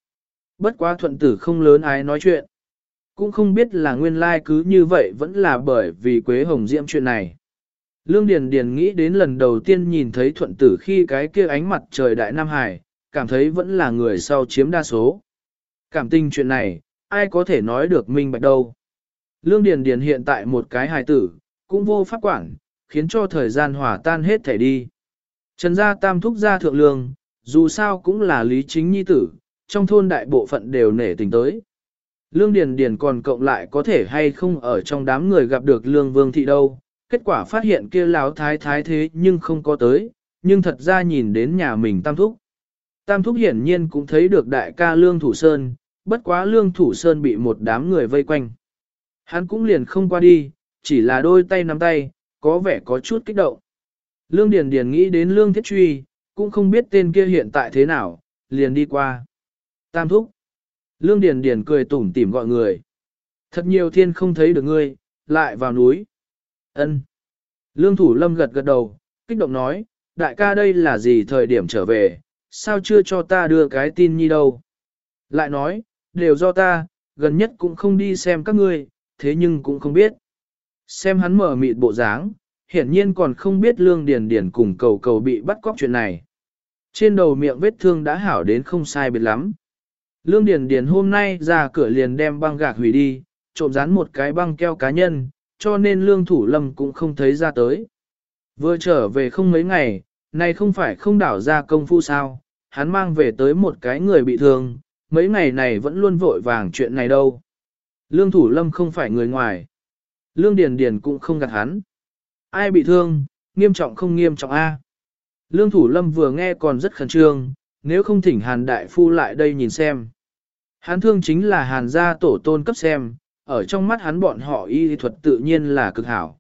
Bất quá thuận tử không lớn ai nói chuyện. Cũng không biết là nguyên lai cứ như vậy vẫn là bởi vì Quế Hồng Diễm chuyện này. Lương Điền Điền nghĩ đến lần đầu tiên nhìn thấy thuận tử khi cái kia ánh mặt trời đại Nam Hải, cảm thấy vẫn là người sau chiếm đa số. Cảm tình chuyện này, ai có thể nói được minh bạch đâu. Lương Điền Điền hiện tại một cái hài tử, cũng vô pháp quản, khiến cho thời gian hòa tan hết thể đi. Trần gia tam thúc gia thượng lương, dù sao cũng là lý chính nhi tử, trong thôn đại bộ phận đều nể tình tới. Lương Điền Điền còn cộng lại có thể hay không ở trong đám người gặp được Lương Vương Thị đâu, kết quả phát hiện kia láo thái thái thế nhưng không có tới, nhưng thật ra nhìn đến nhà mình Tam Thúc. Tam Thúc hiển nhiên cũng thấy được đại ca Lương Thủ Sơn, bất quá Lương Thủ Sơn bị một đám người vây quanh. Hắn cũng liền không qua đi, chỉ là đôi tay nắm tay, có vẻ có chút kích động. Lương Điền Điền nghĩ đến Lương Thiết Truy, cũng không biết tên kia hiện tại thế nào, liền đi qua. Tam Thúc. Lương Điền Điền cười tủm tỉm gọi người. Thật nhiều thiên không thấy được ngươi, lại vào núi. Ân. Lương Thủ Lâm gật gật đầu, kích động nói, đại ca đây là gì thời điểm trở về, sao chưa cho ta đưa cái tin nhi đâu. Lại nói, đều do ta, gần nhất cũng không đi xem các ngươi, thế nhưng cũng không biết. Xem hắn mở mịt bộ dáng, hiển nhiên còn không biết Lương Điền Điền cùng cầu cầu bị bắt cóc chuyện này. Trên đầu miệng vết thương đã hảo đến không sai biệt lắm. Lương Điền Điền hôm nay ra cửa liền đem băng gạc hủy đi, trộm dán một cái băng keo cá nhân, cho nên Lương Thủ Lâm cũng không thấy ra tới. Vừa trở về không mấy ngày, nay không phải không đảo ra công phu sao, hắn mang về tới một cái người bị thương, mấy ngày này vẫn luôn vội vàng chuyện này đâu. Lương Thủ Lâm không phải người ngoài. Lương Điền Điền cũng không gạt hắn. Ai bị thương, nghiêm trọng không nghiêm trọng a? Lương Thủ Lâm vừa nghe còn rất khẩn trương, nếu không thỉnh Hàn Đại Phu lại đây nhìn xem. Hắn thương chính là Hàn gia tổ tôn cấp xem, ở trong mắt hắn bọn họ y thuật tự nhiên là cực hảo.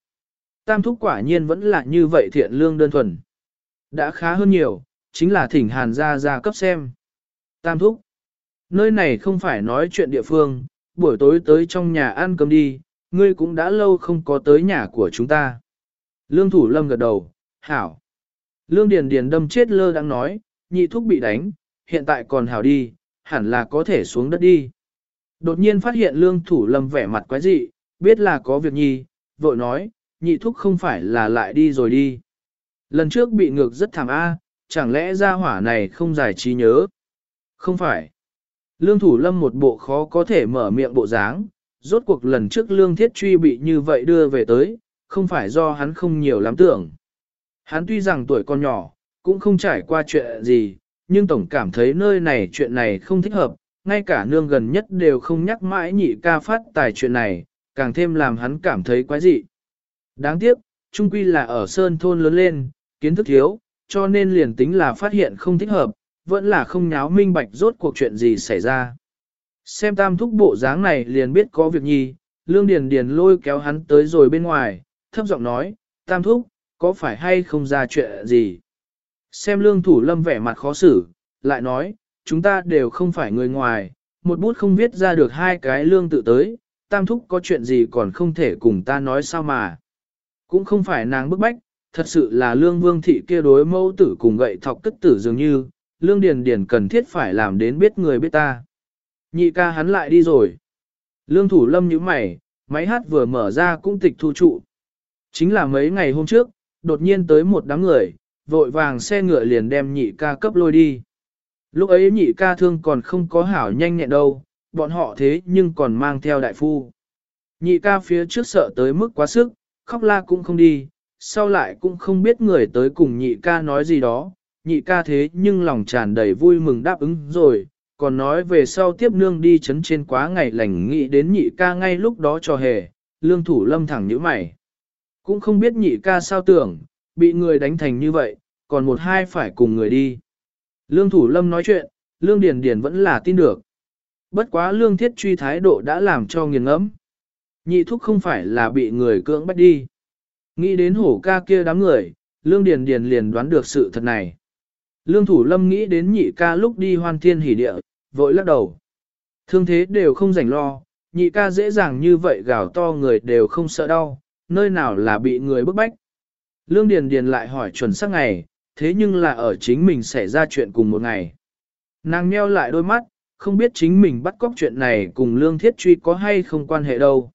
Tam thúc quả nhiên vẫn là như vậy thiện lương đơn thuần. Đã khá hơn nhiều, chính là thỉnh Hàn gia gia cấp xem. Tam thúc, nơi này không phải nói chuyện địa phương, buổi tối tới trong nhà ăn cơm đi, ngươi cũng đã lâu không có tới nhà của chúng ta. Lương Thủ Lâm gật đầu, hảo. Lương Điền Điền đâm chết lơ đang nói, nhị thúc bị đánh, hiện tại còn hảo đi, hẳn là có thể xuống đất đi. Đột nhiên phát hiện Lương Thủ Lâm vẻ mặt quái dị, biết là có việc nhi, vội nói, nhị thúc không phải là lại đi rồi đi. Lần trước bị ngược rất thảm a, chẳng lẽ ra hỏa này không giải trí nhớ? Không phải. Lương Thủ Lâm một bộ khó có thể mở miệng bộ dáng, rốt cuộc lần trước Lương Thiết Truy bị như vậy đưa về tới, không phải do hắn không nhiều lắm tưởng. Hắn tuy rằng tuổi còn nhỏ, cũng không trải qua chuyện gì, nhưng tổng cảm thấy nơi này chuyện này không thích hợp, ngay cả nương gần nhất đều không nhắc mãi nhị ca phát tài chuyện này, càng thêm làm hắn cảm thấy quái dị. Đáng tiếc, trung quy là ở sơn thôn lớn lên, kiến thức thiếu, cho nên liền tính là phát hiện không thích hợp, vẫn là không nháo minh bạch rốt cuộc chuyện gì xảy ra. Xem tam thúc bộ dáng này liền biết có việc nhi, lương điền điền lôi kéo hắn tới rồi bên ngoài, thấp giọng nói, tam thúc, có phải hay không ra chuyện gì? Xem lương thủ lâm vẻ mặt khó xử, lại nói, chúng ta đều không phải người ngoài, một bút không viết ra được hai cái lương tự tới, tam thúc có chuyện gì còn không thể cùng ta nói sao mà. Cũng không phải nàng bức bách, thật sự là lương vương thị kia đối mẫu tử cùng gậy thọc cất tử dường như, lương điền điền cần thiết phải làm đến biết người biết ta. Nhị ca hắn lại đi rồi. Lương thủ lâm nhíu mày, máy hát vừa mở ra cũng tịch thu trụ. Chính là mấy ngày hôm trước, đột nhiên tới một đám người, vội vàng xe ngựa liền đem nhị ca cấp lôi đi. Lúc ấy nhị ca thương còn không có hảo nhanh nhẹn đâu, bọn họ thế nhưng còn mang theo đại phu. Nhị ca phía trước sợ tới mức quá sức, khóc la cũng không đi, sau lại cũng không biết người tới cùng nhị ca nói gì đó, nhị ca thế nhưng lòng tràn đầy vui mừng đáp ứng rồi, còn nói về sau tiếp nương đi chấn trên quá ngày lành nghĩ đến nhị ca ngay lúc đó cho hề, lương thủ lâm thẳng như mày. Cũng không biết nhị ca sao tưởng, bị người đánh thành như vậy, còn một hai phải cùng người đi. Lương thủ lâm nói chuyện, lương điền điền vẫn là tin được. Bất quá lương thiết truy thái độ đã làm cho nghiền ngẫm. Nhị thúc không phải là bị người cưỡng bắt đi. Nghĩ đến hổ ca kia đám người, lương điền điền liền đoán được sự thật này. Lương thủ lâm nghĩ đến nhị ca lúc đi hoan thiên hỉ địa, vội lắc đầu. Thương thế đều không rảnh lo, nhị ca dễ dàng như vậy gào to người đều không sợ đau, nơi nào là bị người bức bách. Lương Điền Điền lại hỏi chuẩn xác ngày, thế nhưng là ở chính mình xảy ra chuyện cùng một ngày. Nàng nheo lại đôi mắt, không biết chính mình bắt cóc chuyện này cùng Lương Thiết Truy có hay không quan hệ đâu.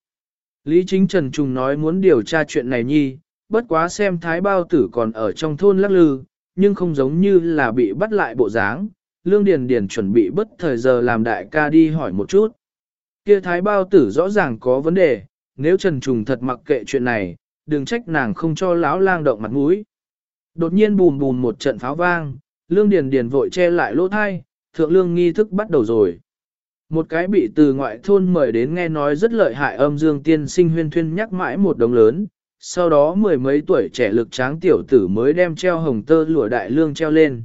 Lý Chính Trần Trùng nói muốn điều tra chuyện này nhi, bất quá xem Thái Bao Tử còn ở trong thôn lắc lư, nhưng không giống như là bị bắt lại bộ dáng. Lương Điền Điền chuẩn bị bất thời giờ làm đại ca đi hỏi một chút. Kia Thái Bao Tử rõ ràng có vấn đề, nếu Trần Trùng thật mặc kệ chuyện này, đừng trách nàng không cho lão lang động mặt mũi. Đột nhiên bùm bùm một trận pháo vang, Lương Điền Điền vội che lại lỗ thai, thượng lương nghi thức bắt đầu rồi. Một cái bị từ ngoại thôn mời đến nghe nói rất lợi hại âm dương tiên sinh huyên thuyên nhắc mãi một đồng lớn, sau đó mười mấy tuổi trẻ lực tráng tiểu tử mới đem treo hồng tơ lụa đại lương treo lên.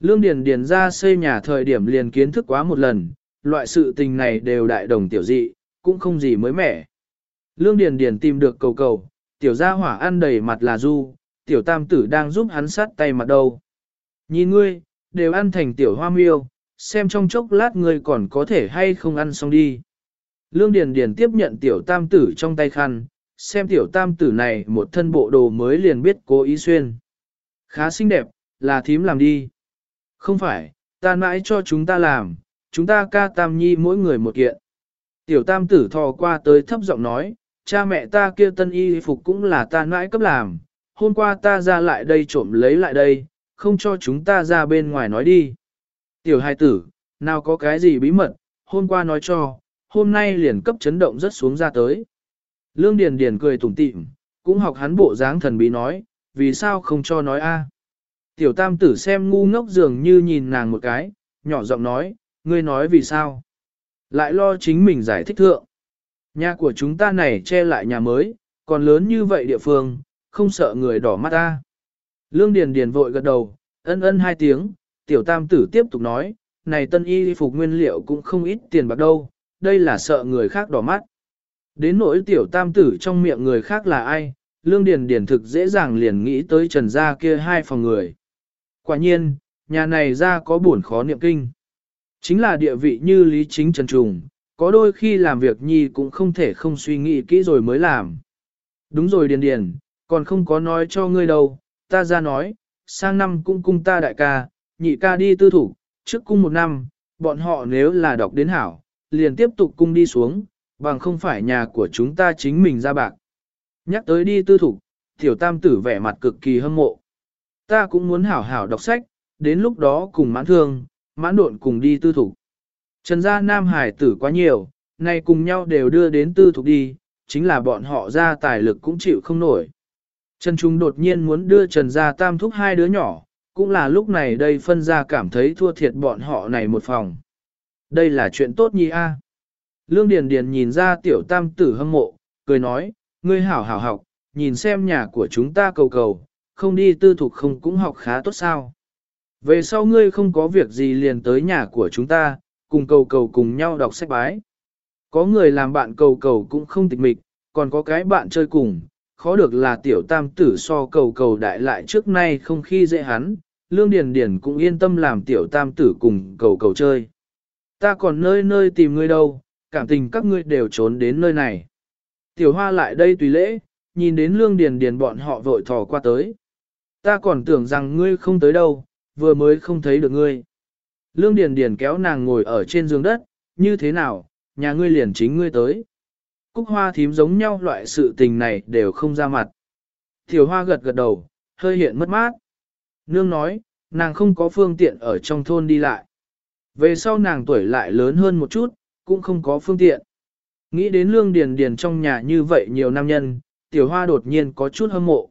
Lương Điền Điền ra xây nhà thời điểm liền kiến thức quá một lần, loại sự tình này đều đại đồng tiểu dị, cũng không gì mới mẻ. Lương Điền Điền tìm được cầu cầu, tiểu gia hỏa ăn đầy mặt là du, tiểu tam tử đang giúp hắn sát tay mặt đầu. Nhìn ngươi, đều ăn thành tiểu hoa miêu, xem trong chốc lát ngươi còn có thể hay không ăn xong đi. Lương Điền Điền tiếp nhận tiểu tam tử trong tay khăn, xem tiểu tam tử này một thân bộ đồ mới liền biết cố ý xuyên. Khá xinh đẹp, là thím làm đi. Không phải, ta mãi cho chúng ta làm, chúng ta ca tam nhi mỗi người một kiện. Tiểu tam tử thò qua tới thấp giọng nói, cha mẹ ta kia tân y phục cũng là ta nãi cấp làm, hôm qua ta ra lại đây trộm lấy lại đây, không cho chúng ta ra bên ngoài nói đi. Tiểu hai tử, nào có cái gì bí mật, hôm qua nói cho, hôm nay liền cấp chấn động rất xuống ra tới. Lương Điền Điền cười tủm tỉm, cũng học hắn bộ dáng thần bí nói, vì sao không cho nói a? À? Tiểu tam tử xem ngu ngốc dường như nhìn nàng một cái, nhỏ giọng nói, ngươi nói vì sao? Lại lo chính mình giải thích thượng. Nhà của chúng ta này che lại nhà mới, còn lớn như vậy địa phương, không sợ người đỏ mắt ta. Lương Điền Điền vội gật đầu, ân ân hai tiếng, tiểu tam tử tiếp tục nói, này tân y phục nguyên liệu cũng không ít tiền bạc đâu, đây là sợ người khác đỏ mắt. Đến nỗi tiểu tam tử trong miệng người khác là ai, Lương Điền Điền thực dễ dàng liền nghĩ tới trần gia kia hai phòng người. Quả nhiên, nhà này ra có buồn khó niệm kinh. Chính là địa vị như lý chính trần trùng, có đôi khi làm việc nhi cũng không thể không suy nghĩ kỹ rồi mới làm. Đúng rồi Điền Điền, còn không có nói cho ngươi đâu, ta ra nói, sang năm cũng cung ta đại ca, nhị ca đi tư thủ, trước cung một năm, bọn họ nếu là đọc đến hảo, liền tiếp tục cung đi xuống, bằng không phải nhà của chúng ta chính mình ra bạc. Nhắc tới đi tư thủ, tiểu tam tử vẻ mặt cực kỳ hâm mộ. Ta cũng muốn hảo hảo đọc sách, đến lúc đó cùng mãn thương, mãn độn cùng đi tư thủ. Trần gia nam hải tử quá nhiều, nay cùng nhau đều đưa đến tư thục đi, chính là bọn họ ra tài lực cũng chịu không nổi. Trần Trung đột nhiên muốn đưa Trần gia tam thúc hai đứa nhỏ, cũng là lúc này đây phân ra cảm thấy thua thiệt bọn họ này một phòng. Đây là chuyện tốt nhi a. Lương Điền Điền nhìn ra tiểu tam tử hâm mộ, cười nói, ngươi hảo hảo học, nhìn xem nhà của chúng ta cầu cầu, không đi tư thục không cũng học khá tốt sao. Về sau ngươi không có việc gì liền tới nhà của chúng ta, cùng cầu cầu cùng nhau đọc sách bái. Có người làm bạn cầu cầu cũng không tịch mịch, còn có cái bạn chơi cùng, khó được là tiểu tam tử so cầu cầu đại lại trước nay không khi dễ hắn, lương điền điền cũng yên tâm làm tiểu tam tử cùng cầu cầu chơi. Ta còn nơi nơi tìm ngươi đâu, cảm tình các ngươi đều trốn đến nơi này. Tiểu hoa lại đây tùy lễ, nhìn đến lương điền điền bọn họ vội thò qua tới. Ta còn tưởng rằng ngươi không tới đâu, vừa mới không thấy được ngươi. Lương Điền Điền kéo nàng ngồi ở trên giường đất, như thế nào, nhà ngươi liền chính ngươi tới. Cúc hoa thím giống nhau loại sự tình này đều không ra mặt. Tiểu hoa gật gật đầu, hơi hiện mất mát. Nương nói, nàng không có phương tiện ở trong thôn đi lại. Về sau nàng tuổi lại lớn hơn một chút, cũng không có phương tiện. Nghĩ đến lương điền điền trong nhà như vậy nhiều nam nhân, tiểu hoa đột nhiên có chút hâm mộ.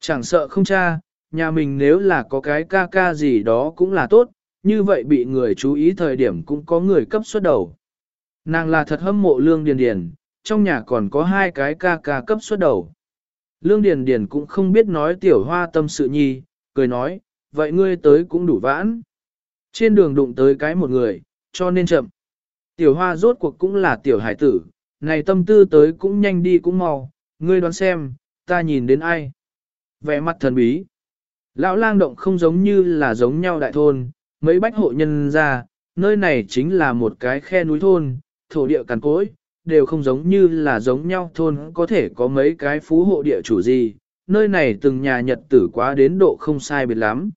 Chẳng sợ không cha, nhà mình nếu là có cái ca ca gì đó cũng là tốt, như vậy bị người chú ý thời điểm cũng có người cấp xuất đầu. Nàng là thật hâm mộ lương điền điền, trong nhà còn có hai cái ca ca cấp xuất đầu. Lương điền điền cũng không biết nói tiểu hoa tâm sự nhi, cười nói, vậy ngươi tới cũng đủ vãn. Trên đường đụng tới cái một người, cho nên chậm. Tiểu hoa rốt cuộc cũng là tiểu hải tử, này tâm tư tới cũng nhanh đi cũng mau, ngươi đoán xem, ta nhìn đến ai. Vẻ mặt thần bí. Lão lang động không giống như là giống nhau đại thôn, mấy bách hộ nhân ra, nơi này chính là một cái khe núi thôn, thổ địa cằn cỗi, đều không giống như là giống nhau thôn có thể có mấy cái phú hộ địa chủ gì, nơi này từng nhà nhật tử quá đến độ không sai biệt lắm.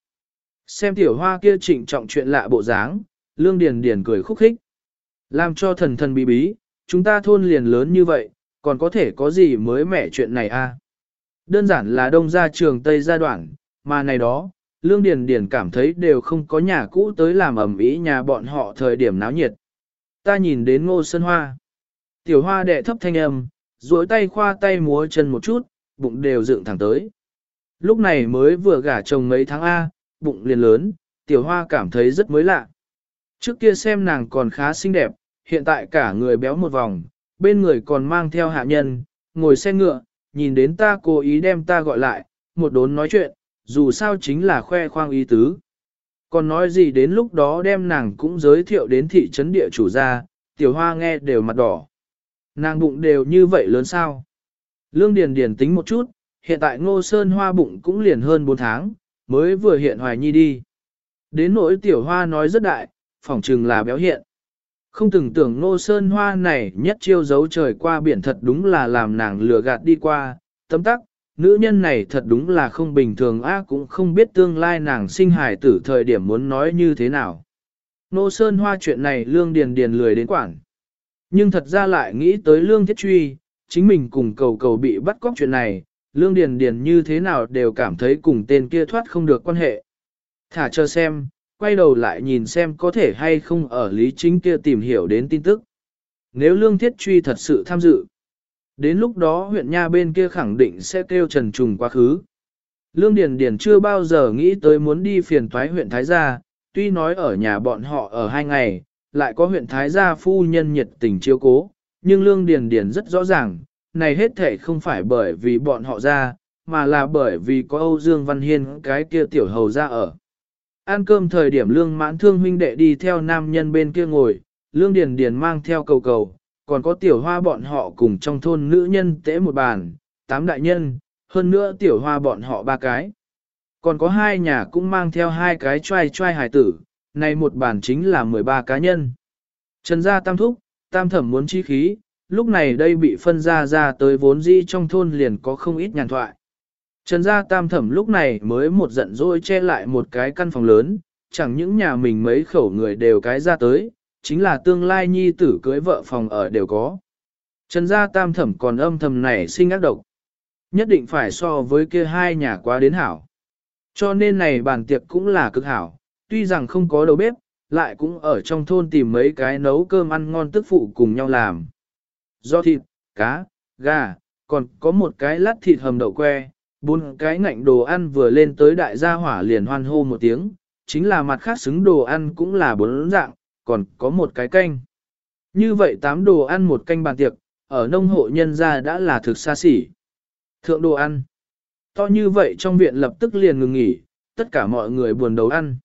Xem tiểu hoa kia trịnh trọng chuyện lạ bộ dáng, lương điền điền cười khúc khích. Làm cho thần thần bí bí, chúng ta thôn liền lớn như vậy, còn có thể có gì mới mẻ chuyện này a? Đơn giản là đông gia trường Tây gia đoạn, mà này đó, Lương Điền Điền cảm thấy đều không có nhà cũ tới làm ẩm ý nhà bọn họ thời điểm náo nhiệt. Ta nhìn đến ngô sơn hoa. Tiểu hoa đệ thấp thanh âm, duỗi tay khoa tay múa chân một chút, bụng đều dựng thẳng tới. Lúc này mới vừa gả chồng mấy tháng A, bụng liền lớn, tiểu hoa cảm thấy rất mới lạ. Trước kia xem nàng còn khá xinh đẹp, hiện tại cả người béo một vòng, bên người còn mang theo hạ nhân, ngồi xe ngựa, nhìn đến ta cố ý đem ta gọi lại, một đốn nói chuyện, dù sao chính là khoe khoang ý tứ. Còn nói gì đến lúc đó đem nàng cũng giới thiệu đến thị trấn địa chủ ra. tiểu hoa nghe đều mặt đỏ. Nàng bụng đều như vậy lớn sao? Lương Điền Điền tính một chút, hiện tại ngô sơn hoa bụng cũng liền hơn 4 tháng, mới vừa hiện hoài nhi đi. Đến nỗi tiểu hoa nói rất đại, phỏng chừng là béo hiện. Không từng tưởng ngô sơn hoa này nhất chiêu giấu trời qua biển thật đúng là làm nàng lừa gạt đi qua, tấm tắc, nữ nhân này thật đúng là không bình thường á cũng không biết tương lai nàng sinh hài tử thời điểm muốn nói như thế nào. Nô Sơn Hoa chuyện này Lương Điền Điền lười đến quản. Nhưng thật ra lại nghĩ tới Lương Thiết Truy, chính mình cùng cầu cầu bị bắt cóc chuyện này, Lương Điền Điền như thế nào đều cảm thấy cùng tên kia thoát không được quan hệ. Thả cho xem, quay đầu lại nhìn xem có thể hay không ở lý chính kia tìm hiểu đến tin tức. Nếu Lương Thiết Truy thật sự tham dự, Đến lúc đó huyện nha bên kia khẳng định sẽ kêu Trần Trùng quá khứ. Lương Điền Điền chưa bao giờ nghĩ tới muốn đi phiền toái huyện Thái Gia, tuy nói ở nhà bọn họ ở hai ngày, lại có huyện Thái Gia phu nhân nhiệt tình chiêu cố, nhưng Lương Điền Điền rất rõ ràng, này hết thể không phải bởi vì bọn họ ra, mà là bởi vì có Âu Dương Văn Hiên cái kia tiểu hầu ra ở. Ăn cơm thời điểm Lương mãn thương huynh đệ đi theo nam nhân bên kia ngồi, Lương Điền Điền mang theo cầu cầu, còn có tiểu hoa bọn họ cùng trong thôn nữ nhân tễ một bàn, tám đại nhân, hơn nữa tiểu hoa bọn họ ba cái. Còn có hai nhà cũng mang theo hai cái trai trai hài tử, này một bàn chính là 13 cá nhân. Trần gia tam thúc, tam thẩm muốn chi khí, lúc này đây bị phân ra ra tới vốn dĩ trong thôn liền có không ít nhàn thoại. Trần gia tam thẩm lúc này mới một giận dỗi che lại một cái căn phòng lớn, chẳng những nhà mình mấy khẩu người đều cái ra tới, chính là tương lai nhi tử cưới vợ phòng ở đều có. Trần gia tam thẩm còn âm thầm này sinh ác độc. Nhất định phải so với kia hai nhà quá đến hảo. Cho nên này bàn tiệc cũng là cực hảo, tuy rằng không có đầu bếp, lại cũng ở trong thôn tìm mấy cái nấu cơm ăn ngon tức phụ cùng nhau làm. Do thịt, cá, gà, còn có một cái lát thịt hầm đậu que, bốn cái ngạnh đồ ăn vừa lên tới đại gia hỏa liền hoan hô một tiếng, chính là mặt khác xứng đồ ăn cũng là bốn dạng, còn có một cái canh. Như vậy tám đồ ăn một canh bàn tiệc, ở nông hộ nhân gia đã là thực xa xỉ. Thượng đồ ăn. To như vậy trong viện lập tức liền ngừng nghỉ, tất cả mọi người buồn đầu ăn.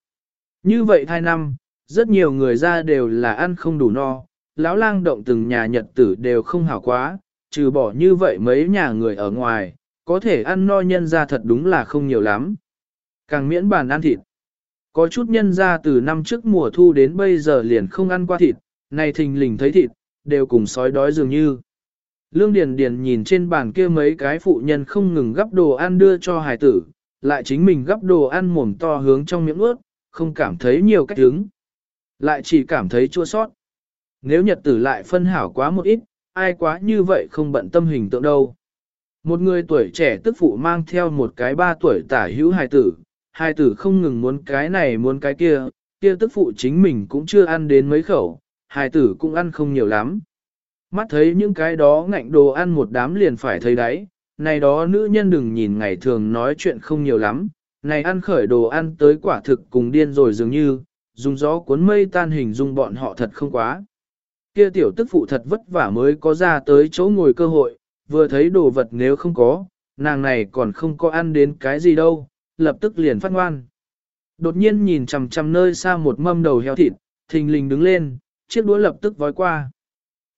Như vậy thai năm, rất nhiều người ra đều là ăn không đủ no, lão lang động từng nhà nhật tử đều không hảo quá, trừ bỏ như vậy mấy nhà người ở ngoài, có thể ăn no nhân ra thật đúng là không nhiều lắm. Càng miễn bàn ăn thịt. Có chút nhân ra từ năm trước mùa thu đến bây giờ liền không ăn qua thịt, này thình lình thấy thịt, đều cùng sói đói dường như. Lương Điền Điền nhìn trên bàn kia mấy cái phụ nhân không ngừng gắp đồ ăn đưa cho hài tử, lại chính mình gắp đồ ăn mồm to hướng trong miệng ướt, không cảm thấy nhiều cách hứng. Lại chỉ cảm thấy chua sót. Nếu nhật tử lại phân hảo quá một ít, ai quá như vậy không bận tâm hình tượng đâu. Một người tuổi trẻ tức phụ mang theo một cái ba tuổi tả hữu hài tử, hai tử không ngừng muốn cái này muốn cái kia, kia tức phụ chính mình cũng chưa ăn đến mấy khẩu, hai tử cũng ăn không nhiều lắm. Mắt thấy những cái đó ngạnh đồ ăn một đám liền phải thấy đấy, này đó nữ nhân đừng nhìn ngày thường nói chuyện không nhiều lắm, này ăn khởi đồ ăn tới quả thực cùng điên rồi dường như, dùng gió cuốn mây tan hình dung bọn họ thật không quá. Kia tiểu tức phụ thật vất vả mới có ra tới chỗ ngồi cơ hội, vừa thấy đồ vật nếu không có, nàng này còn không có ăn đến cái gì đâu, lập tức liền phát ngoan. Đột nhiên nhìn chằm chằm nơi xa một mâm đầu heo thịt, thình lình đứng lên, chiếc đũa lập tức vói qua.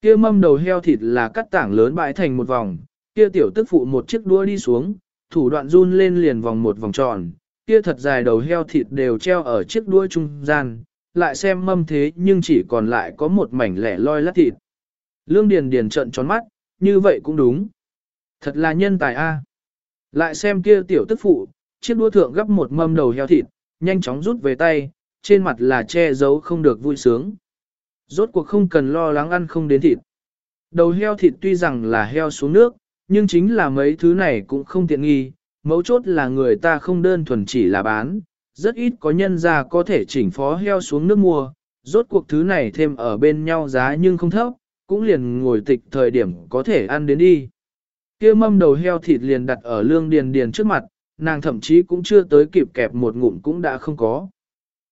Kia mâm đầu heo thịt là cắt tảng lớn bãi thành một vòng, kia tiểu tức phụ một chiếc đũa đi xuống, thủ đoạn run lên liền vòng một vòng tròn, kia thật dài đầu heo thịt đều treo ở chiếc đũa trung gian, lại xem mâm thế nhưng chỉ còn lại có một mảnh lẻ loi lát thịt. Lương Điền Điền trợn tròn mắt, như vậy cũng đúng. Thật là nhân tài a. Lại xem kia tiểu tức phụ, chiếc đua thượng gấp một mâm đầu heo thịt, nhanh chóng rút về tay, trên mặt là che giấu không được vui sướng. Rốt cuộc không cần lo lắng ăn không đến thịt. Đầu heo thịt tuy rằng là heo xuống nước, nhưng chính là mấy thứ này cũng không tiện nghi, mấu chốt là người ta không đơn thuần chỉ là bán, rất ít có nhân ra có thể chỉnh phó heo xuống nước mua, rốt cuộc thứ này thêm ở bên nhau giá nhưng không thấp, cũng liền ngồi tịch thời điểm có thể ăn đến đi. kia mâm đầu heo thịt liền đặt ở lương điền điền trước mặt, nàng thậm chí cũng chưa tới kịp kẹp một ngụm cũng đã không có.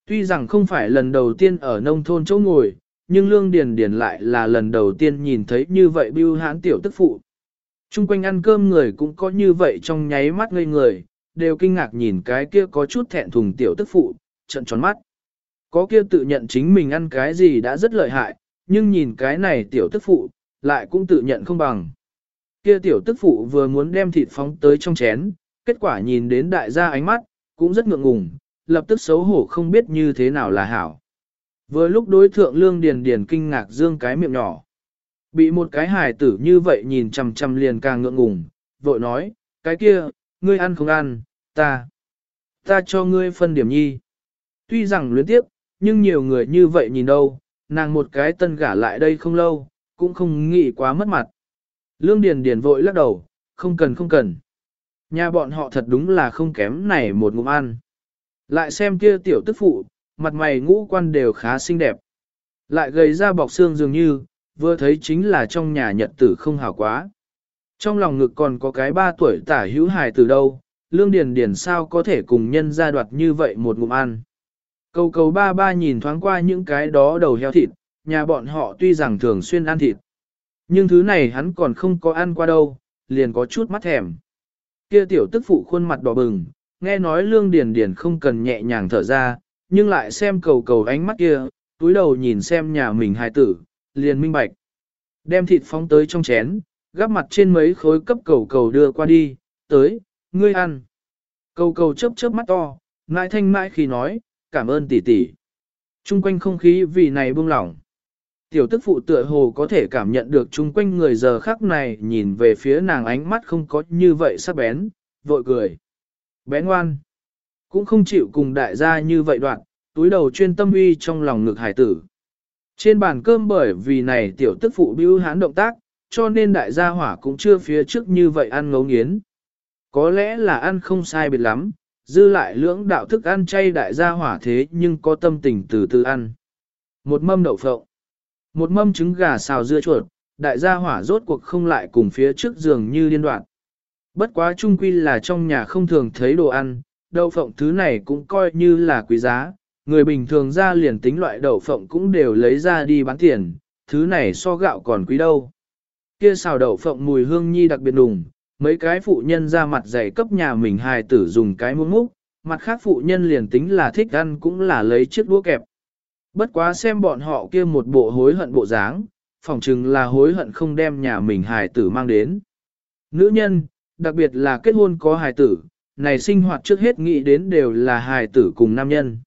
Tuy rằng không phải lần đầu tiên ở nông thôn chỗ ngồi, nhưng lương điền điền lại là lần đầu tiên nhìn thấy như vậy bưu hãn tiểu tức phụ. Trung quanh ăn cơm người cũng có như vậy trong nháy mắt ngây người, đều kinh ngạc nhìn cái kia có chút thẹn thùng tiểu tức phụ, trận tròn mắt. Có kia tự nhận chính mình ăn cái gì đã rất lợi hại, nhưng nhìn cái này tiểu tức phụ, lại cũng tự nhận không bằng. Kia tiểu tức phụ vừa muốn đem thịt phóng tới trong chén, kết quả nhìn đến đại gia ánh mắt, cũng rất ngượng ngùng, lập tức xấu hổ không biết như thế nào là hảo. Vừa lúc đối thượng lương điền điền kinh ngạc dương cái miệng nhỏ. Bị một cái hài tử như vậy nhìn chằm chằm liền càng ngượng ngùng, vội nói, cái kia, ngươi ăn không ăn, ta, ta cho ngươi phân điểm nhi. Tuy rằng luyến tiếp, nhưng nhiều người như vậy nhìn đâu, nàng một cái tân gả lại đây không lâu, cũng không nghĩ quá mất mặt. Lương Điền Điền vội lắc đầu, không cần không cần. Nhà bọn họ thật đúng là không kém này một ngụm ăn. Lại xem kia tiểu tức phụ, mặt mày ngũ quan đều khá xinh đẹp. Lại gầy ra bọc xương dường như, vừa thấy chính là trong nhà nhật tử không hảo quá. Trong lòng ngực còn có cái ba tuổi tả hữu hài từ đâu, lương điền điền sao có thể cùng nhân gia đoạt như vậy một ngụm ăn. Cầu cầu ba ba nhìn thoáng qua những cái đó đầu heo thịt, nhà bọn họ tuy rằng thường xuyên ăn thịt. Nhưng thứ này hắn còn không có ăn qua đâu, liền có chút mắt thèm. Kia tiểu tức phụ khuôn mặt đỏ bừng, nghe nói lương điền điền không cần nhẹ nhàng thở ra, nhưng lại xem cầu cầu ánh mắt kia, túi đầu nhìn xem nhà mình hài tử, liền minh bạch. Đem thịt phóng tới trong chén, gắp mặt trên mấy khối cấp cầu cầu đưa qua đi, tới, ngươi ăn. Cầu cầu chớp chớp mắt to, ngại thanh mãi khi nói, cảm ơn tỷ tỷ. Trung quanh không khí vì này buông lỏng. Tiểu tức phụ tựa hồ có thể cảm nhận được chung quanh người giờ khắc này nhìn về phía nàng ánh mắt không có như vậy sắc bén, vội cười. Bé ngoan, cũng không chịu cùng đại gia như vậy đoạn, túi đầu chuyên tâm uy trong lòng ngực hải tử. Trên bàn cơm bởi vì này tiểu tức phụ bưu hán động tác, cho nên đại gia hỏa cũng chưa phía trước như vậy ăn ngấu nghiến. Có lẽ là ăn không sai biệt lắm, dư lại lưỡng đạo thức ăn chay đại gia hỏa thế nhưng có tâm tình từ từ ăn. Một mâm đậu phộng, một mâm trứng gà xào dưa chuột, đại gia hỏa rốt cuộc không lại cùng phía trước giường như liên đoạn. Bất quá chung quy là trong nhà không thường thấy đồ ăn, đậu phộng thứ này cũng coi như là quý giá, người bình thường ra liền tính loại đậu phộng cũng đều lấy ra đi bán tiền, thứ này so gạo còn quý đâu. Kia xào đậu phộng mùi hương nhi đặc biệt đùng, mấy cái phụ nhân ra mặt dày cấp nhà mình hài tử dùng cái muỗng múc, mặt khác phụ nhân liền tính là thích ăn cũng là lấy chiếc đũa kẹp. Bất quá xem bọn họ kia một bộ hối hận bộ dáng, phỏng chừng là hối hận không đem nhà mình hài tử mang đến. Nữ nhân, đặc biệt là kết hôn có hài tử, này sinh hoạt trước hết nghĩ đến đều là hài tử cùng nam nhân.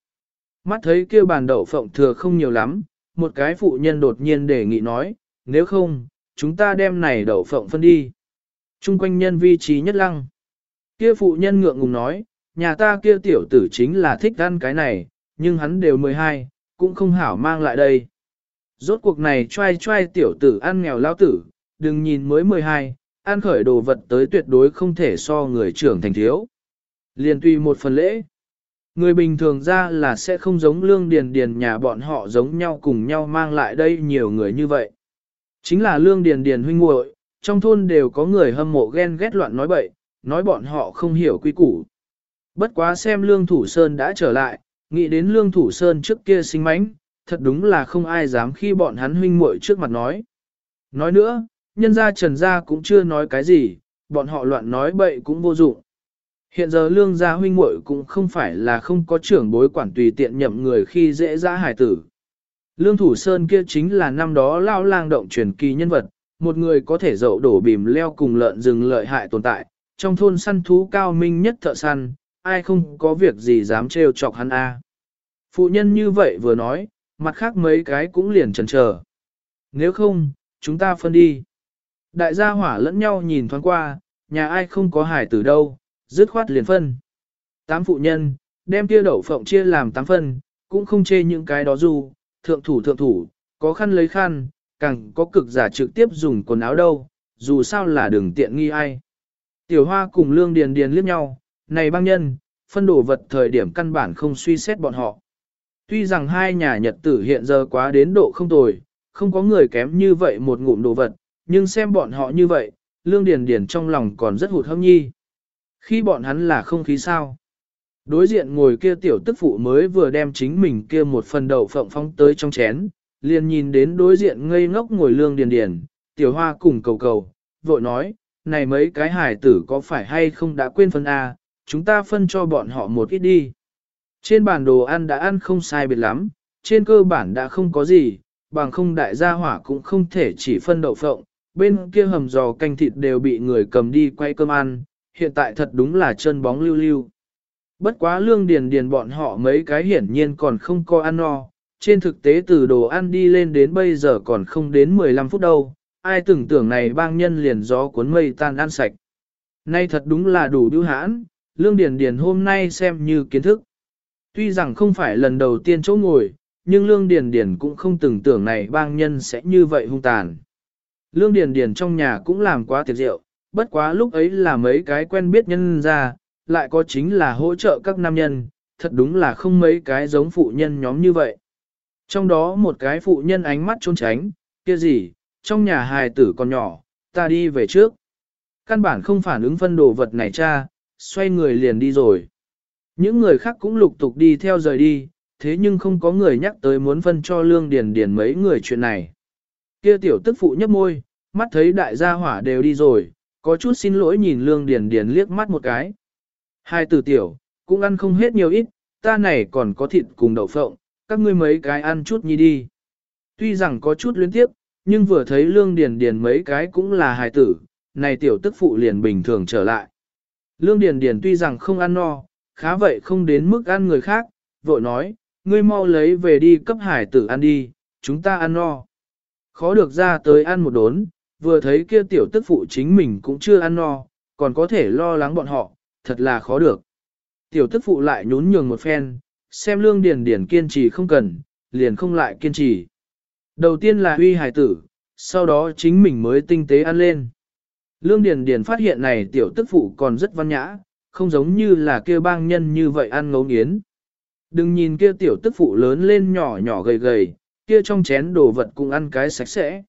Mắt thấy kia bàn đậu phộng thừa không nhiều lắm, một cái phụ nhân đột nhiên đề nghị nói, nếu không, chúng ta đem này đậu phộng phân đi. Trung quanh nhân vi trí nhất lăng. Kia phụ nhân ngượng ngùng nói, nhà ta kia tiểu tử chính là thích ăn cái này, nhưng hắn đều 12, cũng không hảo mang lại đây. Rốt cuộc này trai trai tiểu tử ăn nghèo lao tử, đừng nhìn mới 12, ăn khởi đồ vật tới tuyệt đối không thể so người trưởng thành thiếu. Liên tùy một phần lễ. Người bình thường ra là sẽ không giống lương điền điền nhà bọn họ giống nhau cùng nhau mang lại đây nhiều người như vậy. Chính là lương điền điền huynh muội, trong thôn đều có người hâm mộ ghen ghét loạn nói bậy, nói bọn họ không hiểu quy củ. Bất quá xem Lương Thủ Sơn đã trở lại, nghĩ đến Lương Thủ Sơn trước kia sinh mánh, thật đúng là không ai dám khi bọn hắn huynh muội trước mặt nói. Nói nữa, nhân gia trần gia cũng chưa nói cái gì, bọn họ loạn nói bậy cũng vô dụng. Hiện giờ lương gia huynh muội cũng không phải là không có trưởng bối quản tùy tiện nhậm người khi dễ dã hải tử. Lương Thủ Sơn kia chính là năm đó lao lang động truyền kỳ nhân vật, một người có thể dậu đổ bìm leo cùng lợn rừng lợi hại tồn tại, trong thôn săn thú cao minh nhất thợ săn, ai không có việc gì dám trêu chọc hắn a. Phụ nhân như vậy vừa nói, mặt khác mấy cái cũng liền chần chờ. Nếu không, chúng ta phân đi. Đại gia hỏa lẫn nhau nhìn thoáng qua, nhà ai không có hải tử đâu, dứt khoát liền phân. Tám phụ nhân, đem kia đậu phộng chia làm tám phân, cũng không chê những cái đó dù, thượng thủ thượng thủ, có khăn lấy khăn, càng có cực giả trực tiếp dùng quần áo đâu, dù sao là đừng tiện nghi ai. Tiểu hoa cùng lương điền điền liếc nhau, này băng nhân, phân đổ vật thời điểm căn bản không suy xét bọn họ. Tuy rằng hai nhà nhật tử hiện giờ quá đến độ không tồi, không có người kém như vậy một ngụm đồ vật, nhưng xem bọn họ như vậy, lương điền điền trong lòng còn rất hụt hâm nhi. Khi bọn hắn là không khí sao? Đối diện ngồi kia tiểu tức phụ mới vừa đem chính mình kia một phần đậu phộng phong tới trong chén, liền nhìn đến đối diện ngây ngốc ngồi lương điền điền, tiểu hoa cùng cầu cầu, vội nói, này mấy cái hải tử có phải hay không đã quên phân A, chúng ta phân cho bọn họ một ít đi. Trên bản đồ ăn đã ăn không sai biệt lắm, trên cơ bản đã không có gì, bằng không đại gia hỏa cũng không thể chỉ phân đậu phộng, bên kia hầm giò canh thịt đều bị người cầm đi quay cơm ăn, hiện tại thật đúng là chân bóng lưu lưu. Bất quá lương điền điền bọn họ mấy cái hiển nhiên còn không có ăn no, trên thực tế từ đồ ăn đi lên đến bây giờ còn không đến 15 phút đâu, ai tưởng tưởng này bang nhân liền gió cuốn mây tan ăn sạch. Nay thật đúng là đủ đưu hãn, lương điền điền hôm nay xem như kiến thức. Tuy rằng không phải lần đầu tiên chỗ ngồi, nhưng lương điền điền cũng không tưởng tưởng này bang nhân sẽ như vậy hung tàn. Lương điền điền trong nhà cũng làm quá tiệc rượu, bất quá lúc ấy là mấy cái quen biết nhân ra, lại có chính là hỗ trợ các nam nhân, thật đúng là không mấy cái giống phụ nhân nhóm như vậy. Trong đó một cái phụ nhân ánh mắt trốn tránh, kia gì, trong nhà hài tử còn nhỏ, ta đi về trước. Căn bản không phản ứng phân đồ vật này cha, xoay người liền đi rồi. Những người khác cũng lục tục đi theo rời đi, thế nhưng không có người nhắc tới muốn phân cho lương điền điền mấy người chuyện này. Kia tiểu tức phụ nhấp môi, mắt thấy đại gia hỏa đều đi rồi, có chút xin lỗi nhìn lương điền điền liếc mắt một cái. Hai tử tiểu, cũng ăn không hết nhiều ít, ta này còn có thịt cùng đậu phộng, các ngươi mấy cái ăn chút nhi đi. Tuy rằng có chút luyến tiếp, nhưng vừa thấy lương điền điền mấy cái cũng là hài tử, này tiểu tức phụ liền bình thường trở lại. Lương điền điền tuy rằng không ăn no, khá vậy không đến mức ăn người khác, vội nói, ngươi mau lấy về đi cấp hải tử ăn đi, chúng ta ăn no. Khó được ra tới ăn một đốn, vừa thấy kia tiểu tức phụ chính mình cũng chưa ăn no, còn có thể lo lắng bọn họ, thật là khó được. Tiểu tức phụ lại nhún nhường một phen, xem lương điền điền kiên trì không cần, liền không lại kiên trì. Đầu tiên là huy hải tử, sau đó chính mình mới tinh tế ăn lên. Lương điền điền phát hiện này tiểu tức phụ còn rất văn nhã, không giống như là kia bang nhân như vậy ăn ngấu nghiến. Đừng nhìn kia tiểu tức phụ lớn lên nhỏ nhỏ gầy gầy, kia trong chén đồ vật cũng ăn cái sạch sẽ.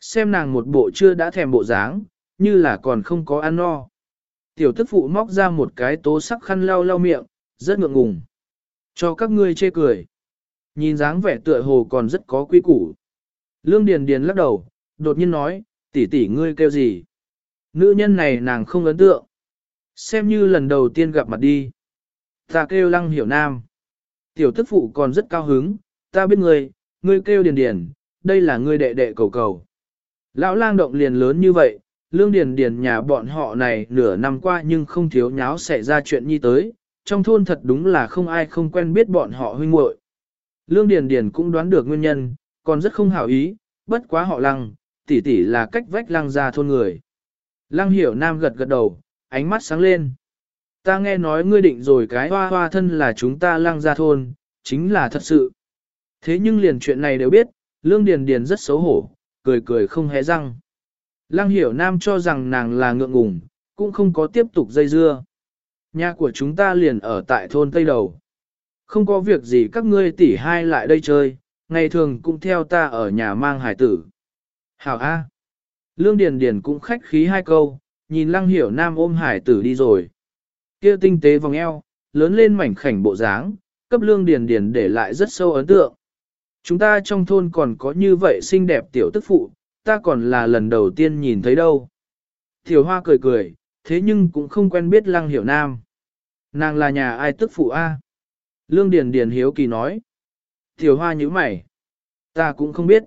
Xem nàng một bộ chưa đã thèm bộ dáng, như là còn không có ăn no. Tiểu tức phụ móc ra một cái tố sắc khăn lau lau miệng, rất ngượng ngùng. Cho các ngươi chê cười. Nhìn dáng vẻ tựa hồ còn rất có quy củ. Lương Điền Điền lắc đầu, đột nhiên nói, tỷ tỷ ngươi kêu gì? Nữ nhân này nàng không ấn tượng. Xem như lần đầu tiên gặp mặt đi. Ta kêu lăng hiểu nam. Tiểu tức phụ còn rất cao hứng, ta biết ngươi, ngươi kêu Điền Điền, đây là ngươi đệ đệ cầu cầu. Lão lang động liền lớn như vậy, lương điền điền nhà bọn họ này nửa năm qua nhưng không thiếu nháo xảy ra chuyện như tới, trong thôn thật đúng là không ai không quen biết bọn họ huynh muội. Lương điền điền cũng đoán được nguyên nhân, còn rất không hảo ý, bất quá họ lăng, tỷ tỷ là cách vách lăng ra thôn người. Lăng hiểu nam gật gật đầu, ánh mắt sáng lên. Ta nghe nói ngươi định rồi cái hoa hoa thân là chúng ta lăng ra thôn, chính là thật sự. Thế nhưng liền chuyện này đều biết, lương điền điền rất xấu hổ, cười cười không hé răng. Lăng hiểu nam cho rằng nàng là ngượng ngùng, cũng không có tiếp tục dây dưa. Nhà của chúng ta liền ở tại thôn Tây Đầu. Không có việc gì các ngươi tỉ hai lại đây chơi, ngày thường cũng theo ta ở nhà mang hải tử. Hảo A. Lương Điền Điền cũng khách khí hai câu, nhìn lăng hiểu nam ôm hải tử đi rồi. Kia tinh tế vòng eo, lớn lên mảnh khảnh bộ dáng, cấp lương điền điền để lại rất sâu ấn tượng. Chúng ta trong thôn còn có như vậy xinh đẹp tiểu tức phụ, ta còn là lần đầu tiên nhìn thấy đâu. Tiểu hoa cười cười, thế nhưng cũng không quen biết lăng hiểu nam. Nàng là nhà ai tức phụ a? Lương Điền Điền hiếu kỳ nói. Tiểu hoa nhíu mày. Ta cũng không biết.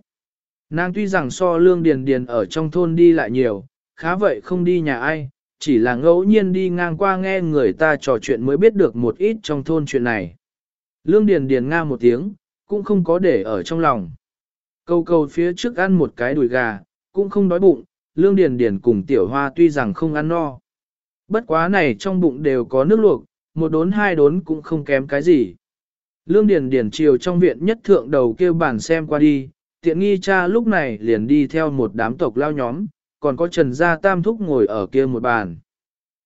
Nàng tuy rằng so Lương Điền Điền ở trong thôn đi lại nhiều, khá vậy không đi nhà ai, chỉ là ngẫu nhiên đi ngang qua nghe người ta trò chuyện mới biết được một ít trong thôn chuyện này. Lương Điền Điền nga một tiếng, cũng không có để ở trong lòng. Câu câu phía trước ăn một cái đùi gà, cũng không đói bụng, Lương Điền Điền cùng Tiểu Hoa tuy rằng không ăn no. Bất quá này trong bụng đều có nước luộc, một đốn hai đốn cũng không kém cái gì. Lương Điền Điền chiều trong viện nhất thượng đầu kêu bản xem qua đi, tiện nghi cha lúc này liền đi theo một đám tộc lao nhóm, còn có Trần Gia Tam Thúc ngồi ở kia một bàn.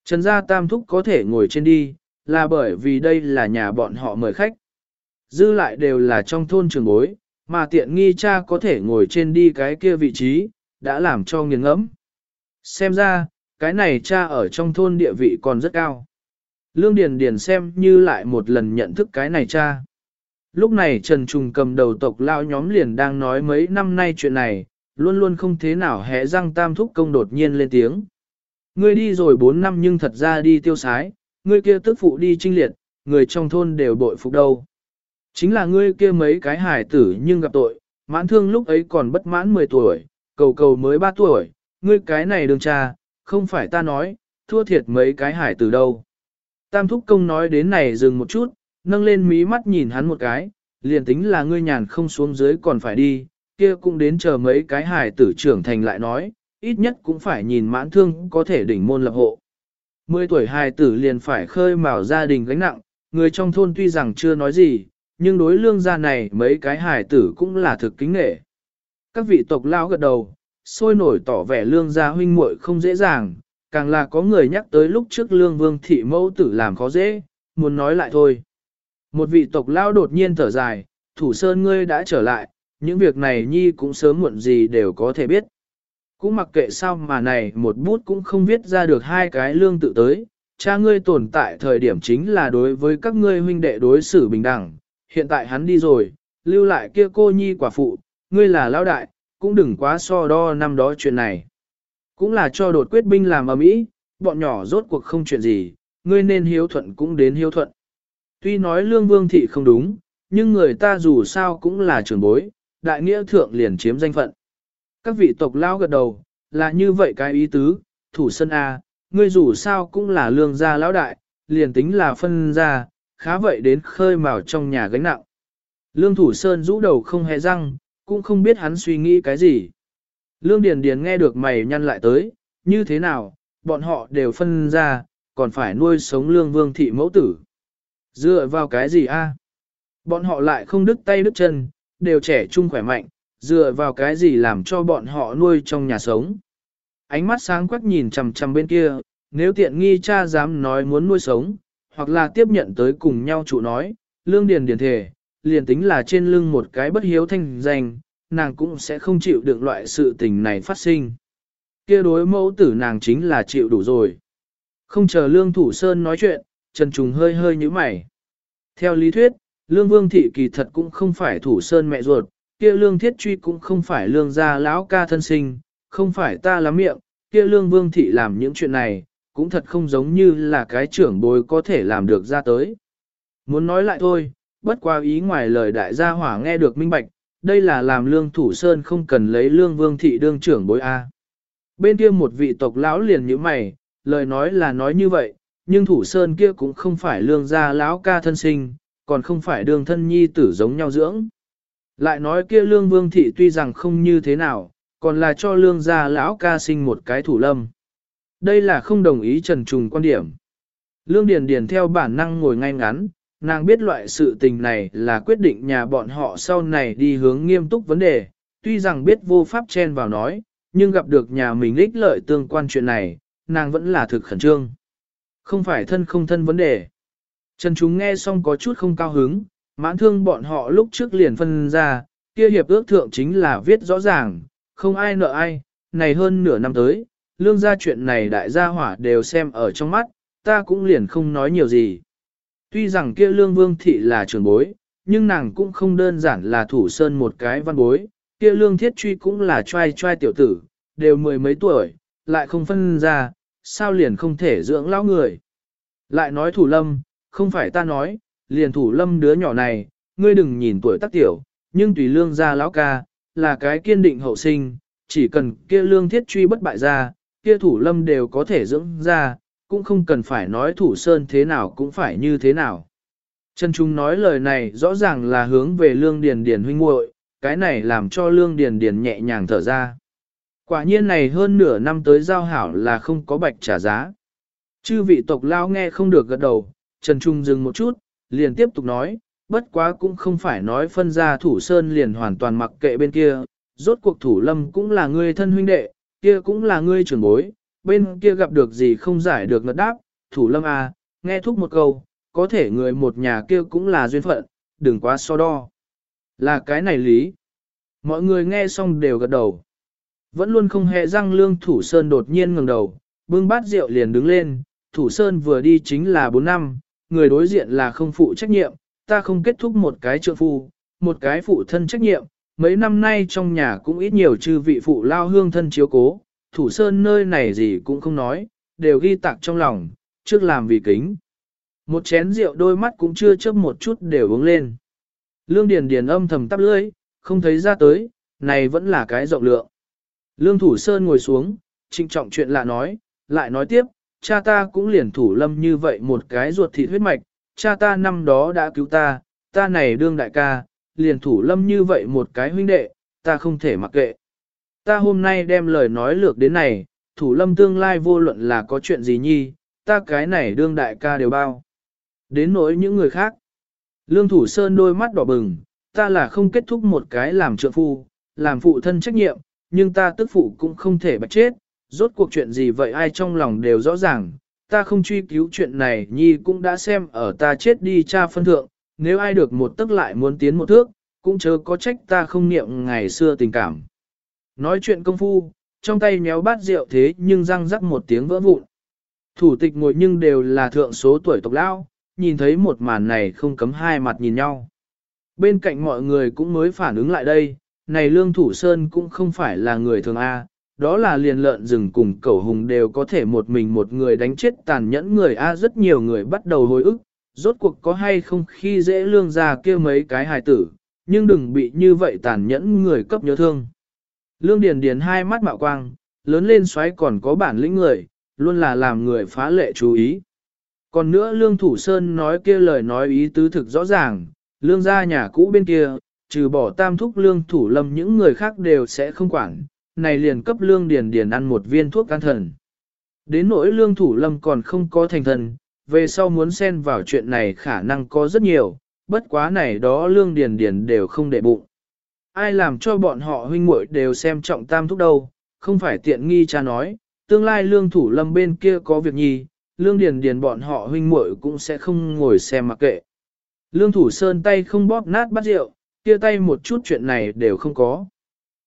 Trần Gia Tam Thúc có thể ngồi trên đi, là bởi vì đây là nhà bọn họ mời khách. Dư lại đều là trong thôn trường bối, mà tiện nghi cha có thể ngồi trên đi cái kia vị trí, đã làm cho nghiền ngẫm. Xem ra, cái này cha ở trong thôn địa vị còn rất cao. Lương Điền Điền xem như lại một lần nhận thức cái này cha. Lúc này Trần Trùng cầm đầu tộc lao nhóm liền đang nói mấy năm nay chuyện này, luôn luôn không thế nào hẽ răng tam thúc công đột nhiên lên tiếng. Ngươi đi rồi 4 năm nhưng thật ra đi tiêu sái, ngươi kia tức phụ đi trinh liệt, người trong thôn đều bội phục đâu. Chính là ngươi kia mấy cái hải tử nhưng gặp tội, mãn thương lúc ấy còn bất mãn 10 tuổi, cầu cầu mới 3 tuổi, ngươi cái này đường cha, không phải ta nói, thua thiệt mấy cái hải tử đâu. Tam thúc công nói đến này dừng một chút, nâng lên mí mắt nhìn hắn một cái, liền tính là ngươi nhàn không xuống dưới còn phải đi, kia cũng đến chờ mấy cái hài tử trưởng thành lại nói, ít nhất cũng phải nhìn mãn thương có thể đỉnh môn lập hộ. Mười tuổi hài tử liền phải khơi mào gia đình gánh nặng, người trong thôn tuy rằng chưa nói gì, nhưng đối lương gia này mấy cái hài tử cũng là thực kính nghệ. Các vị tộc lao gật đầu, sôi nổi tỏ vẻ lương gia huynh muội không dễ dàng, càng là có người nhắc tới lúc trước lương vương thị mẫu tử làm khó dễ, muốn nói lại thôi. Một vị tộc lao đột nhiên thở dài, thủ sơn ngươi đã trở lại, những việc này nhi cũng sớm muộn gì đều có thể biết. Cũng mặc kệ sao mà này một bút cũng không viết ra được hai cái lương tự tới, cha ngươi tồn tại thời điểm chính là đối với các ngươi huynh đệ đối xử bình đẳng, hiện tại hắn đi rồi, lưu lại kia cô nhi quả phụ, ngươi là lão đại, cũng đừng quá so đo năm đó chuyện này. Cũng là cho đột quyết binh làm ở mỹ, bọn nhỏ rốt cuộc không chuyện gì, ngươi nên hiếu thuận cũng đến hiếu thuận. Tuy nói lương vương thị không đúng, nhưng người ta dù sao cũng là trưởng bối, đại nghĩa thượng liền chiếm danh phận. Các vị tộc lao gật đầu, là như vậy cái ý tứ, thủ sân A, ngươi dù sao cũng là lương gia lão đại, liền tính là phân gia, khá vậy đến khơi mào trong nhà gánh nặng. Lương thủ sơn rũ đầu không hề răng, cũng không biết hắn suy nghĩ cái gì. Lương Điền Điền nghe được mày nhăn lại tới, như thế nào, bọn họ đều phân ra, còn phải nuôi sống lương vương thị mẫu tử. Dựa vào cái gì a? Bọn họ lại không đứt tay đứt chân, đều trẻ trung khỏe mạnh, dựa vào cái gì làm cho bọn họ nuôi trong nhà sống. Ánh mắt sáng quắc nhìn chằm chằm bên kia, nếu tiện nghi cha dám nói muốn nuôi sống, hoặc là tiếp nhận tới cùng nhau chủ nói, lương điền điền thể, liền tính là trên lưng một cái bất hiếu thanh danh, nàng cũng sẽ không chịu được loại sự tình này phát sinh. Kia đối mẫu tử nàng chính là chịu đủ rồi. Không chờ lương thủ sơn nói chuyện, Trần Trùng hơi hơi như mày. Theo lý thuyết, lương vương thị kỳ thật cũng không phải thủ sơn mẹ ruột, kia lương thiết truy cũng không phải lương gia lão ca thân sinh, không phải ta lắm miệng, kia lương vương thị làm những chuyện này, cũng thật không giống như là cái trưởng bối có thể làm được ra tới. Muốn nói lại thôi, bất qua ý ngoài lời đại gia hỏa nghe được minh bạch, đây là làm lương thủ sơn không cần lấy lương vương thị đương trưởng bối A. Bên kia một vị tộc lão liền như mày, lời nói là nói như vậy, nhưng thủ sơn kia cũng không phải lương gia lão ca thân sinh, còn không phải đương thân nhi tử giống nhau dưỡng. Lại nói kia lương vương thị tuy rằng không như thế nào, còn là cho lương gia lão ca sinh một cái thủ lâm. Đây là không đồng ý trần trùng quan điểm. Lương Điền Điền theo bản năng ngồi ngay ngắn, nàng biết loại sự tình này là quyết định nhà bọn họ sau này đi hướng nghiêm túc vấn đề, tuy rằng biết vô pháp chen vào nói, nhưng gặp được nhà mình ích lợi tương quan chuyện này, nàng vẫn là thực khẩn trương. Không phải thân không thân vấn đề. Trần chúng nghe xong có chút không cao hứng, mãn thương bọn họ lúc trước liền phân ra, kia hiệp ước thượng chính là viết rõ ràng, không ai nợ ai, này hơn nửa năm tới, lương gia chuyện này đại gia hỏa đều xem ở trong mắt, ta cũng liền không nói nhiều gì. Tuy rằng kia lương vương thị là trưởng bối, nhưng nàng cũng không đơn giản là thủ sơn một cái văn bối, kia lương thiết truy cũng là trai trai tiểu tử, đều mười mấy tuổi, lại không phân ra, sao liền không thể dưỡng lão người. Lại nói thủ lâm, không phải ta nói, liền thủ lâm đứa nhỏ này, ngươi đừng nhìn tuổi tác tiểu, nhưng tùy lương ra lão ca, là cái kiên định hậu sinh, chỉ cần kia lương thiết truy bất bại ra, kia thủ lâm đều có thể dưỡng ra, cũng không cần phải nói thủ sơn thế nào cũng phải như thế nào. Trần Trung nói lời này rõ ràng là hướng về lương điền điền huynh muội, cái này làm cho lương điền điền nhẹ nhàng thở ra. Quả nhiên này hơn nửa năm tới giao hảo là không có bạch trả giá. Chư vị tộc lao nghe không được gật đầu, Trần Trung dừng một chút, liền tiếp tục nói, bất quá cũng không phải nói phân ra thủ sơn liền hoàn toàn mặc kệ bên kia, rốt cuộc thủ lâm cũng là ngươi thân huynh đệ, kia cũng là ngươi trưởng bối, bên kia gặp được gì không giải được ngật đáp, thủ lâm à, nghe thúc một câu, có thể người một nhà kia cũng là duyên phận, đừng quá so đo. Là cái này lý. Mọi người nghe xong đều gật đầu. Vẫn luôn không hề răng lương thủ sơn đột nhiên ngẩng đầu, bưng bát rượu liền đứng lên, thủ sơn vừa đi chính là 4 năm, người đối diện là không phụ trách nhiệm, ta không kết thúc một cái trượng phu, một cái phụ thân trách nhiệm, mấy năm nay trong nhà cũng ít nhiều chư vị phụ lao hương thân chiếu cố, thủ sơn nơi này gì cũng không nói, đều ghi tạc trong lòng, trước làm vì kính. Một chén rượu đôi mắt cũng chưa chớp một chút đều uống lên. Lương Điền Điền âm thầm tắp lưỡi, không thấy ra tới, này vẫn là cái rộng lượng. Lương Thủ Sơn ngồi xuống, trịnh trọng chuyện lạ nói, lại nói tiếp, cha ta cũng liền thủ lâm như vậy một cái ruột thịt huyết mạch, cha ta năm đó đã cứu ta, ta này đương đại ca, liền thủ lâm như vậy một cái huynh đệ, ta không thể mặc kệ. Ta hôm nay đem lời nói lược đến này, thủ lâm tương lai vô luận là có chuyện gì nhi, ta cái này đương đại ca đều bao. Đến nỗi những người khác. Lương Thủ Sơn đôi mắt đỏ bừng, ta là không kết thúc một cái làm trượng phu, làm phụ thân trách nhiệm, nhưng ta tức phụ cũng không thể bạch chết, rốt cuộc chuyện gì vậy ai trong lòng đều rõ ràng, ta không truy cứu chuyện này nhi cũng đã xem ở ta chết đi cha phân thượng, nếu ai được một tức lại muốn tiến một thước, cũng chớ có trách ta không niệm ngày xưa tình cảm. Nói chuyện công phu, trong tay méo bát rượu thế nhưng răng rắc một tiếng vỡ vụn. Thủ tịch ngồi nhưng đều là thượng số tuổi tộc lao, nhìn thấy một màn này không cấm hai mặt nhìn nhau. Bên cạnh mọi người cũng mới phản ứng lại đây, này Lương Thủ Sơn cũng không phải là người thường A, đó là liền lợn rừng cùng cẩu hùng đều có thể một mình một người đánh chết tàn nhẫn người A rất nhiều người bắt đầu hồi ức, rốt cuộc có hay không khi dễ lương ra kia mấy cái hài tử, nhưng đừng bị như vậy tàn nhẫn người cấp nhớ thương. Lương Điền Điền hai mắt mạo quang, lớn lên xoáy còn có bản lĩnh người, luôn là làm người phá lệ chú ý. Còn nữa Lương Thủ Sơn nói kia lời nói ý tứ thực rõ ràng, lương gia nhà cũ bên kia, trừ bỏ tam thúc lương thủ lâm những người khác đều sẽ không quản, này liền cấp lương điền điền ăn một viên thuốc can thần. Đến nỗi lương thủ lâm còn không có thành thần, về sau muốn xen vào chuyện này khả năng có rất nhiều, bất quá này đó lương điền điền đều không để bụng. Ai làm cho bọn họ huynh muội đều xem trọng tam thúc đâu, không phải tiện nghi cha nói, tương lai lương thủ lâm bên kia có việc nhi, lương điền điền bọn họ huynh muội cũng sẽ không ngồi xem mặc kệ. Lương thủ sơn tay không bóp nát bát rượu, kia tay một chút chuyện này đều không có.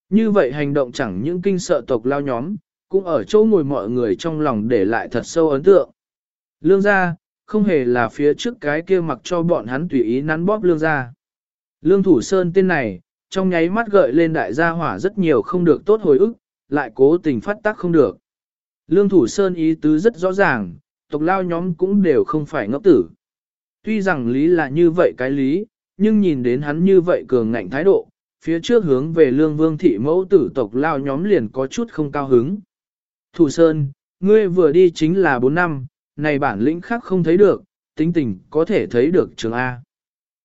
Như vậy hành động chẳng những kinh sợ tộc lao nhóm, cũng ở chỗ ngồi mọi người trong lòng để lại thật sâu ấn tượng. Lương gia, không hề là phía trước cái kia mặc cho bọn hắn tùy ý nắn bóp lương gia. Lương thủ sơn tên này, trong nháy mắt gợi lên đại gia hỏa rất nhiều không được tốt hồi ức, lại cố tình phát tác không được. Lương thủ sơn ý tứ rất rõ ràng, tộc lao nhóm cũng đều không phải ngốc tử. Tuy rằng lý là như vậy cái lý, nhưng nhìn đến hắn như vậy cường ngạnh thái độ, phía trước hướng về lương vương thị mẫu tử tộc lao nhóm liền có chút không cao hứng. Thủ Sơn, ngươi vừa đi chính là 4 năm, này bản lĩnh khác không thấy được, tính tình có thể thấy được trường A.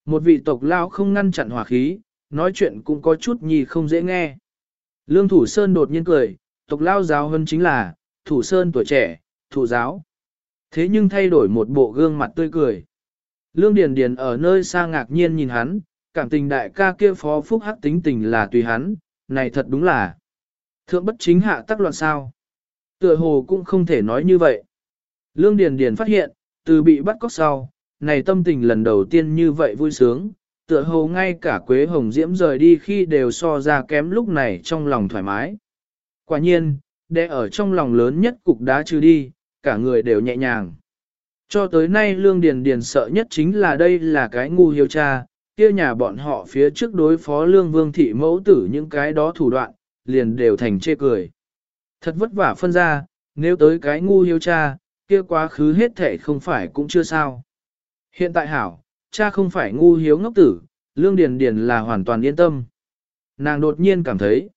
Một vị tộc lao không ngăn chặn hỏa khí, nói chuyện cũng có chút nhì không dễ nghe. Lương Thủ Sơn đột nhiên cười, tộc lao giáo hơn chính là, Thủ Sơn tuổi trẻ, thủ giáo. Thế nhưng thay đổi một bộ gương mặt tươi cười. Lương Điền Điền ở nơi xa ngạc nhiên nhìn hắn, cảm tình đại ca kia phó phúc hắc tính tình là tùy hắn, này thật đúng là. Thượng bất chính hạ tắc loạn sao. Tựa hồ cũng không thể nói như vậy. Lương Điền Điền phát hiện, từ bị bắt cóc sau, này tâm tình lần đầu tiên như vậy vui sướng, tựa hồ ngay cả Quế Hồng Diễm rời đi khi đều so ra kém lúc này trong lòng thoải mái. Quả nhiên, đệ ở trong lòng lớn nhất cục đá trừ đi, cả người đều nhẹ nhàng. Cho tới nay Lương Điền Điền sợ nhất chính là đây là cái ngu hiếu cha, kia nhà bọn họ phía trước đối phó Lương Vương Thị mẫu tử những cái đó thủ đoạn, liền đều thành chê cười. Thật vất vả phân ra, nếu tới cái ngu hiếu cha, kia quá khứ hết thể không phải cũng chưa sao. Hiện tại hảo, cha không phải ngu hiếu ngốc tử, Lương Điền Điền là hoàn toàn yên tâm. Nàng đột nhiên cảm thấy,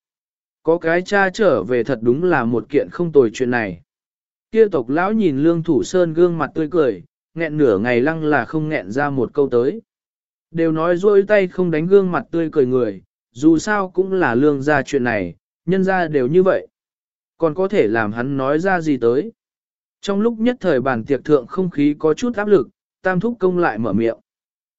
có cái cha trở về thật đúng là một kiện không tồi chuyện này. Kia tộc lão nhìn Lương Thủ Sơn gương mặt tươi cười, nghẹn nửa ngày lăng là không nghẹn ra một câu tới. Đều nói dôi tay không đánh gương mặt tươi cười người, dù sao cũng là lương ra chuyện này, nhân ra đều như vậy. Còn có thể làm hắn nói ra gì tới. Trong lúc nhất thời bàn tiệc thượng không khí có chút áp lực, tam thúc công lại mở miệng.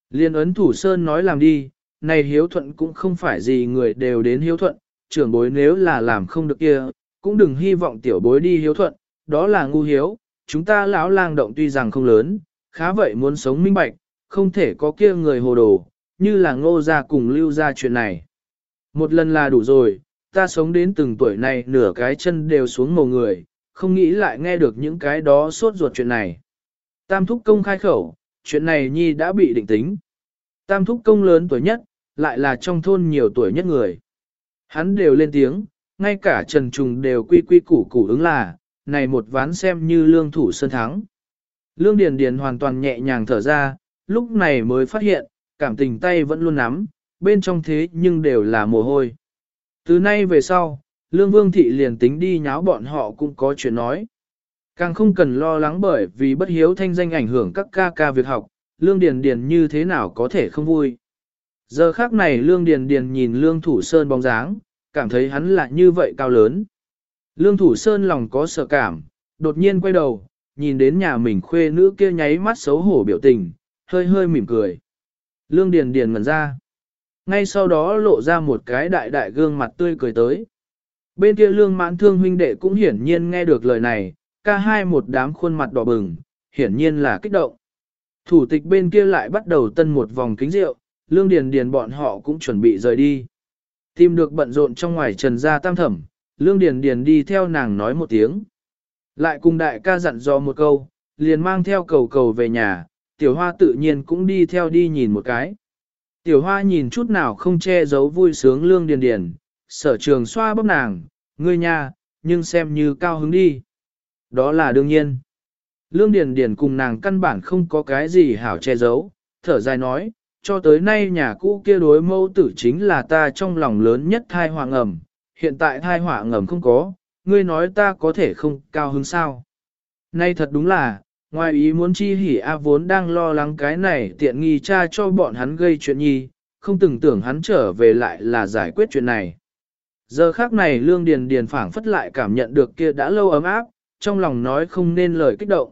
Liên ấn thủ sơn nói làm đi, này hiếu thuận cũng không phải gì người đều đến hiếu thuận, trưởng bối nếu là làm không được kia, cũng đừng hy vọng tiểu bối đi hiếu thuận, đó là ngu hiếu, chúng ta lão lang động tuy rằng không lớn, khá vậy muốn sống minh bạch, không thể có kia người hồ đồ, như là ngô ra cùng lưu ra chuyện này. Một lần là đủ rồi, ta sống đến từng tuổi này nửa cái chân đều xuống mồ người, không nghĩ lại nghe được những cái đó sốt ruột chuyện này. Tam thúc công khai khẩu, chuyện này nhi đã bị định tính. Tam thúc công lớn tuổi nhất, lại là trong thôn nhiều tuổi nhất người. Hắn đều lên tiếng, ngay cả Trần Trùng đều quy quy củ củ ứng là, này một ván xem như lương thủ sơn thắng. Lương Điền Điền hoàn toàn nhẹ nhàng thở ra, lúc này mới phát hiện, cảm tình tay vẫn luôn nắm, bên trong thế nhưng đều là mồ hôi. Từ nay về sau, Lương Vương Thị liền tính đi nháo bọn họ cũng có chuyện nói. Càng không cần lo lắng bởi vì bất hiếu thanh danh ảnh hưởng các ca ca việc học, Lương Điền Điền như thế nào có thể không vui. Giờ khắc này Lương Điền Điền nhìn Lương Thủ Sơn bóng dáng, cảm thấy hắn là như vậy cao lớn. Lương Thủ Sơn lòng có sợ cảm, đột nhiên quay đầu, nhìn đến nhà mình khuê nữ kia nháy mắt xấu hổ biểu tình, hơi hơi mỉm cười. Lương Điền Điền ngẩn ra. Ngay sau đó lộ ra một cái đại đại gương mặt tươi cười tới. Bên kia lương mãn thương huynh đệ cũng hiển nhiên nghe được lời này, ca hai một đám khuôn mặt đỏ bừng, hiển nhiên là kích động. Thủ tịch bên kia lại bắt đầu tân một vòng kính rượu, lương điền điền bọn họ cũng chuẩn bị rời đi. Tìm được bận rộn trong ngoài trần gia tam thẩm, lương điền điền đi theo nàng nói một tiếng. Lại cùng đại ca dặn dò một câu, liền mang theo cầu cầu về nhà, tiểu hoa tự nhiên cũng đi theo đi nhìn một cái. Tiểu hoa nhìn chút nào không che giấu vui sướng lương điền điền, sở trường xoa bóp nàng, ngươi nha, nhưng xem như cao hứng đi. Đó là đương nhiên. Lương Điền Điền cùng nàng căn bản không có cái gì hảo che giấu, thở dài nói, cho tới nay nhà cũ kia đối mâu tử chính là ta trong lòng lớn nhất thai hoàng ẩm, hiện tại thai họa ngầm không có, ngươi nói ta có thể không cao hứng sao. Nay thật đúng là, ngoài ý muốn chi hỉ A vốn đang lo lắng cái này tiện nghi cha cho bọn hắn gây chuyện nhi, không từng tưởng hắn trở về lại là giải quyết chuyện này. Giờ khác này Lương Điền Điền phảng phất lại cảm nhận được kia đã lâu ấm áp, trong lòng nói không nên lời kích động.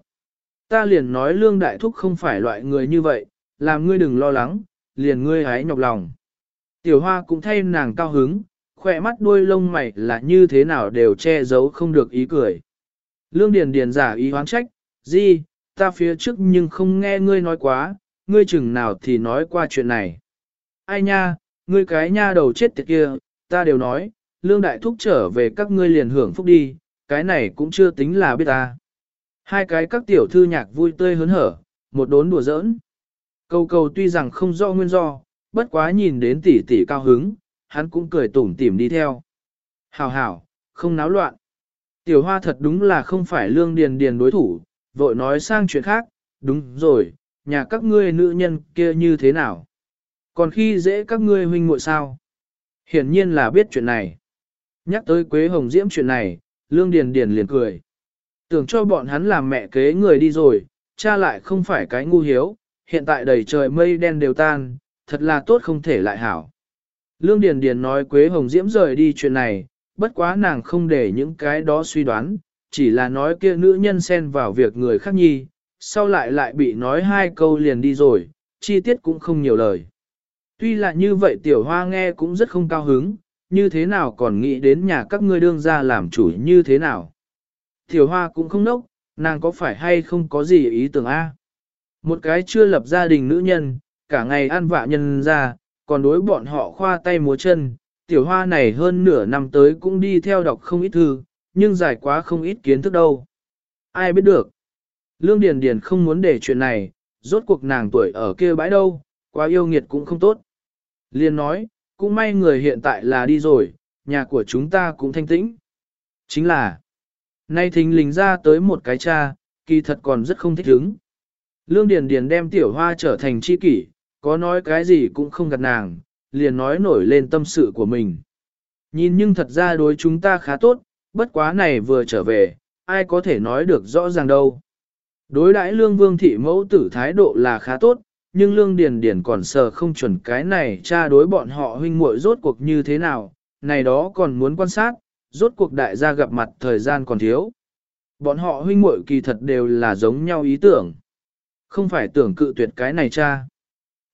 Ta liền nói Lương Đại Thúc không phải loại người như vậy, làm ngươi đừng lo lắng, liền ngươi hãy nhọc lòng. Tiểu Hoa cũng thay nàng cao hứng, khỏe mắt đuôi lông mày là như thế nào đều che giấu không được ý cười. Lương Điền Điền giả ý hoán trách, gì, ta phía trước nhưng không nghe ngươi nói quá, ngươi chừng nào thì nói qua chuyện này. Ai nha, ngươi cái nha đầu chết tiệt kia, ta đều nói, lương đại thúc trở về các ngươi liền hưởng phúc đi, cái này cũng chưa tính là biết ta. Hai cái các tiểu thư nhạc vui tươi hớn hở, một đốn đùa giỡn. Cầu cầu tuy rằng không rõ nguyên do, bất quá nhìn đến tỷ tỷ cao hứng, hắn cũng cười tủm tỉm đi theo. Hảo hảo, không náo loạn. Tiểu hoa thật đúng là không phải lương điền điền đối thủ, vội nói sang chuyện khác, đúng rồi, nhà các ngươi nữ nhân kia như thế nào? Còn khi dễ các ngươi huynh muội sao? Hiển nhiên là biết chuyện này. Nhắc tới Quế Hồng Diễm chuyện này, Lương Điền Điền liền cười. Tưởng cho bọn hắn làm mẹ kế người đi rồi, cha lại không phải cái ngu hiếu, hiện tại đầy trời mây đen đều tan, thật là tốt không thể lại hảo. Lương Điền Điền nói Quế Hồng Diễm rời đi chuyện này, bất quá nàng không để những cái đó suy đoán, chỉ là nói kia nữ nhân xen vào việc người khác nhi, sau lại lại bị nói hai câu liền đi rồi, chi tiết cũng không nhiều lời. Tuy là như vậy tiểu hoa nghe cũng rất không cao hứng, như thế nào còn nghĩ đến nhà các ngươi đương ra làm chủ như thế nào. Tiểu hoa cũng không nốc, nàng có phải hay không có gì ý tưởng A. Một cái chưa lập gia đình nữ nhân, cả ngày ăn vạ nhân ra, còn đối bọn họ khoa tay múa chân, tiểu hoa này hơn nửa năm tới cũng đi theo đọc không ít thư, nhưng dài quá không ít kiến thức đâu. Ai biết được. Lương Điền Điền không muốn để chuyện này, rốt cuộc nàng tuổi ở kia bãi đâu, quá yêu nghiệt cũng không tốt. Liên nói, cũng may người hiện tại là đi rồi, nhà của chúng ta cũng thanh tĩnh. Chính là, nay thình lình ra tới một cái cha, kỳ thật còn rất không thích hứng. Lương Điền Điền đem tiểu hoa trở thành chi kỷ, có nói cái gì cũng không gạt nàng, liền nói nổi lên tâm sự của mình. Nhìn nhưng thật ra đối chúng ta khá tốt, bất quá này vừa trở về, ai có thể nói được rõ ràng đâu. Đối đãi lương vương thị mẫu tử thái độ là khá tốt, nhưng lương điền điền còn sờ không chuẩn cái này cha đối bọn họ huynh muội rốt cuộc như thế nào, này đó còn muốn quan sát, rốt cuộc đại gia gặp mặt thời gian còn thiếu. Bọn họ huynh muội kỳ thật đều là giống nhau ý tưởng. Không phải tưởng cự tuyệt cái này cha.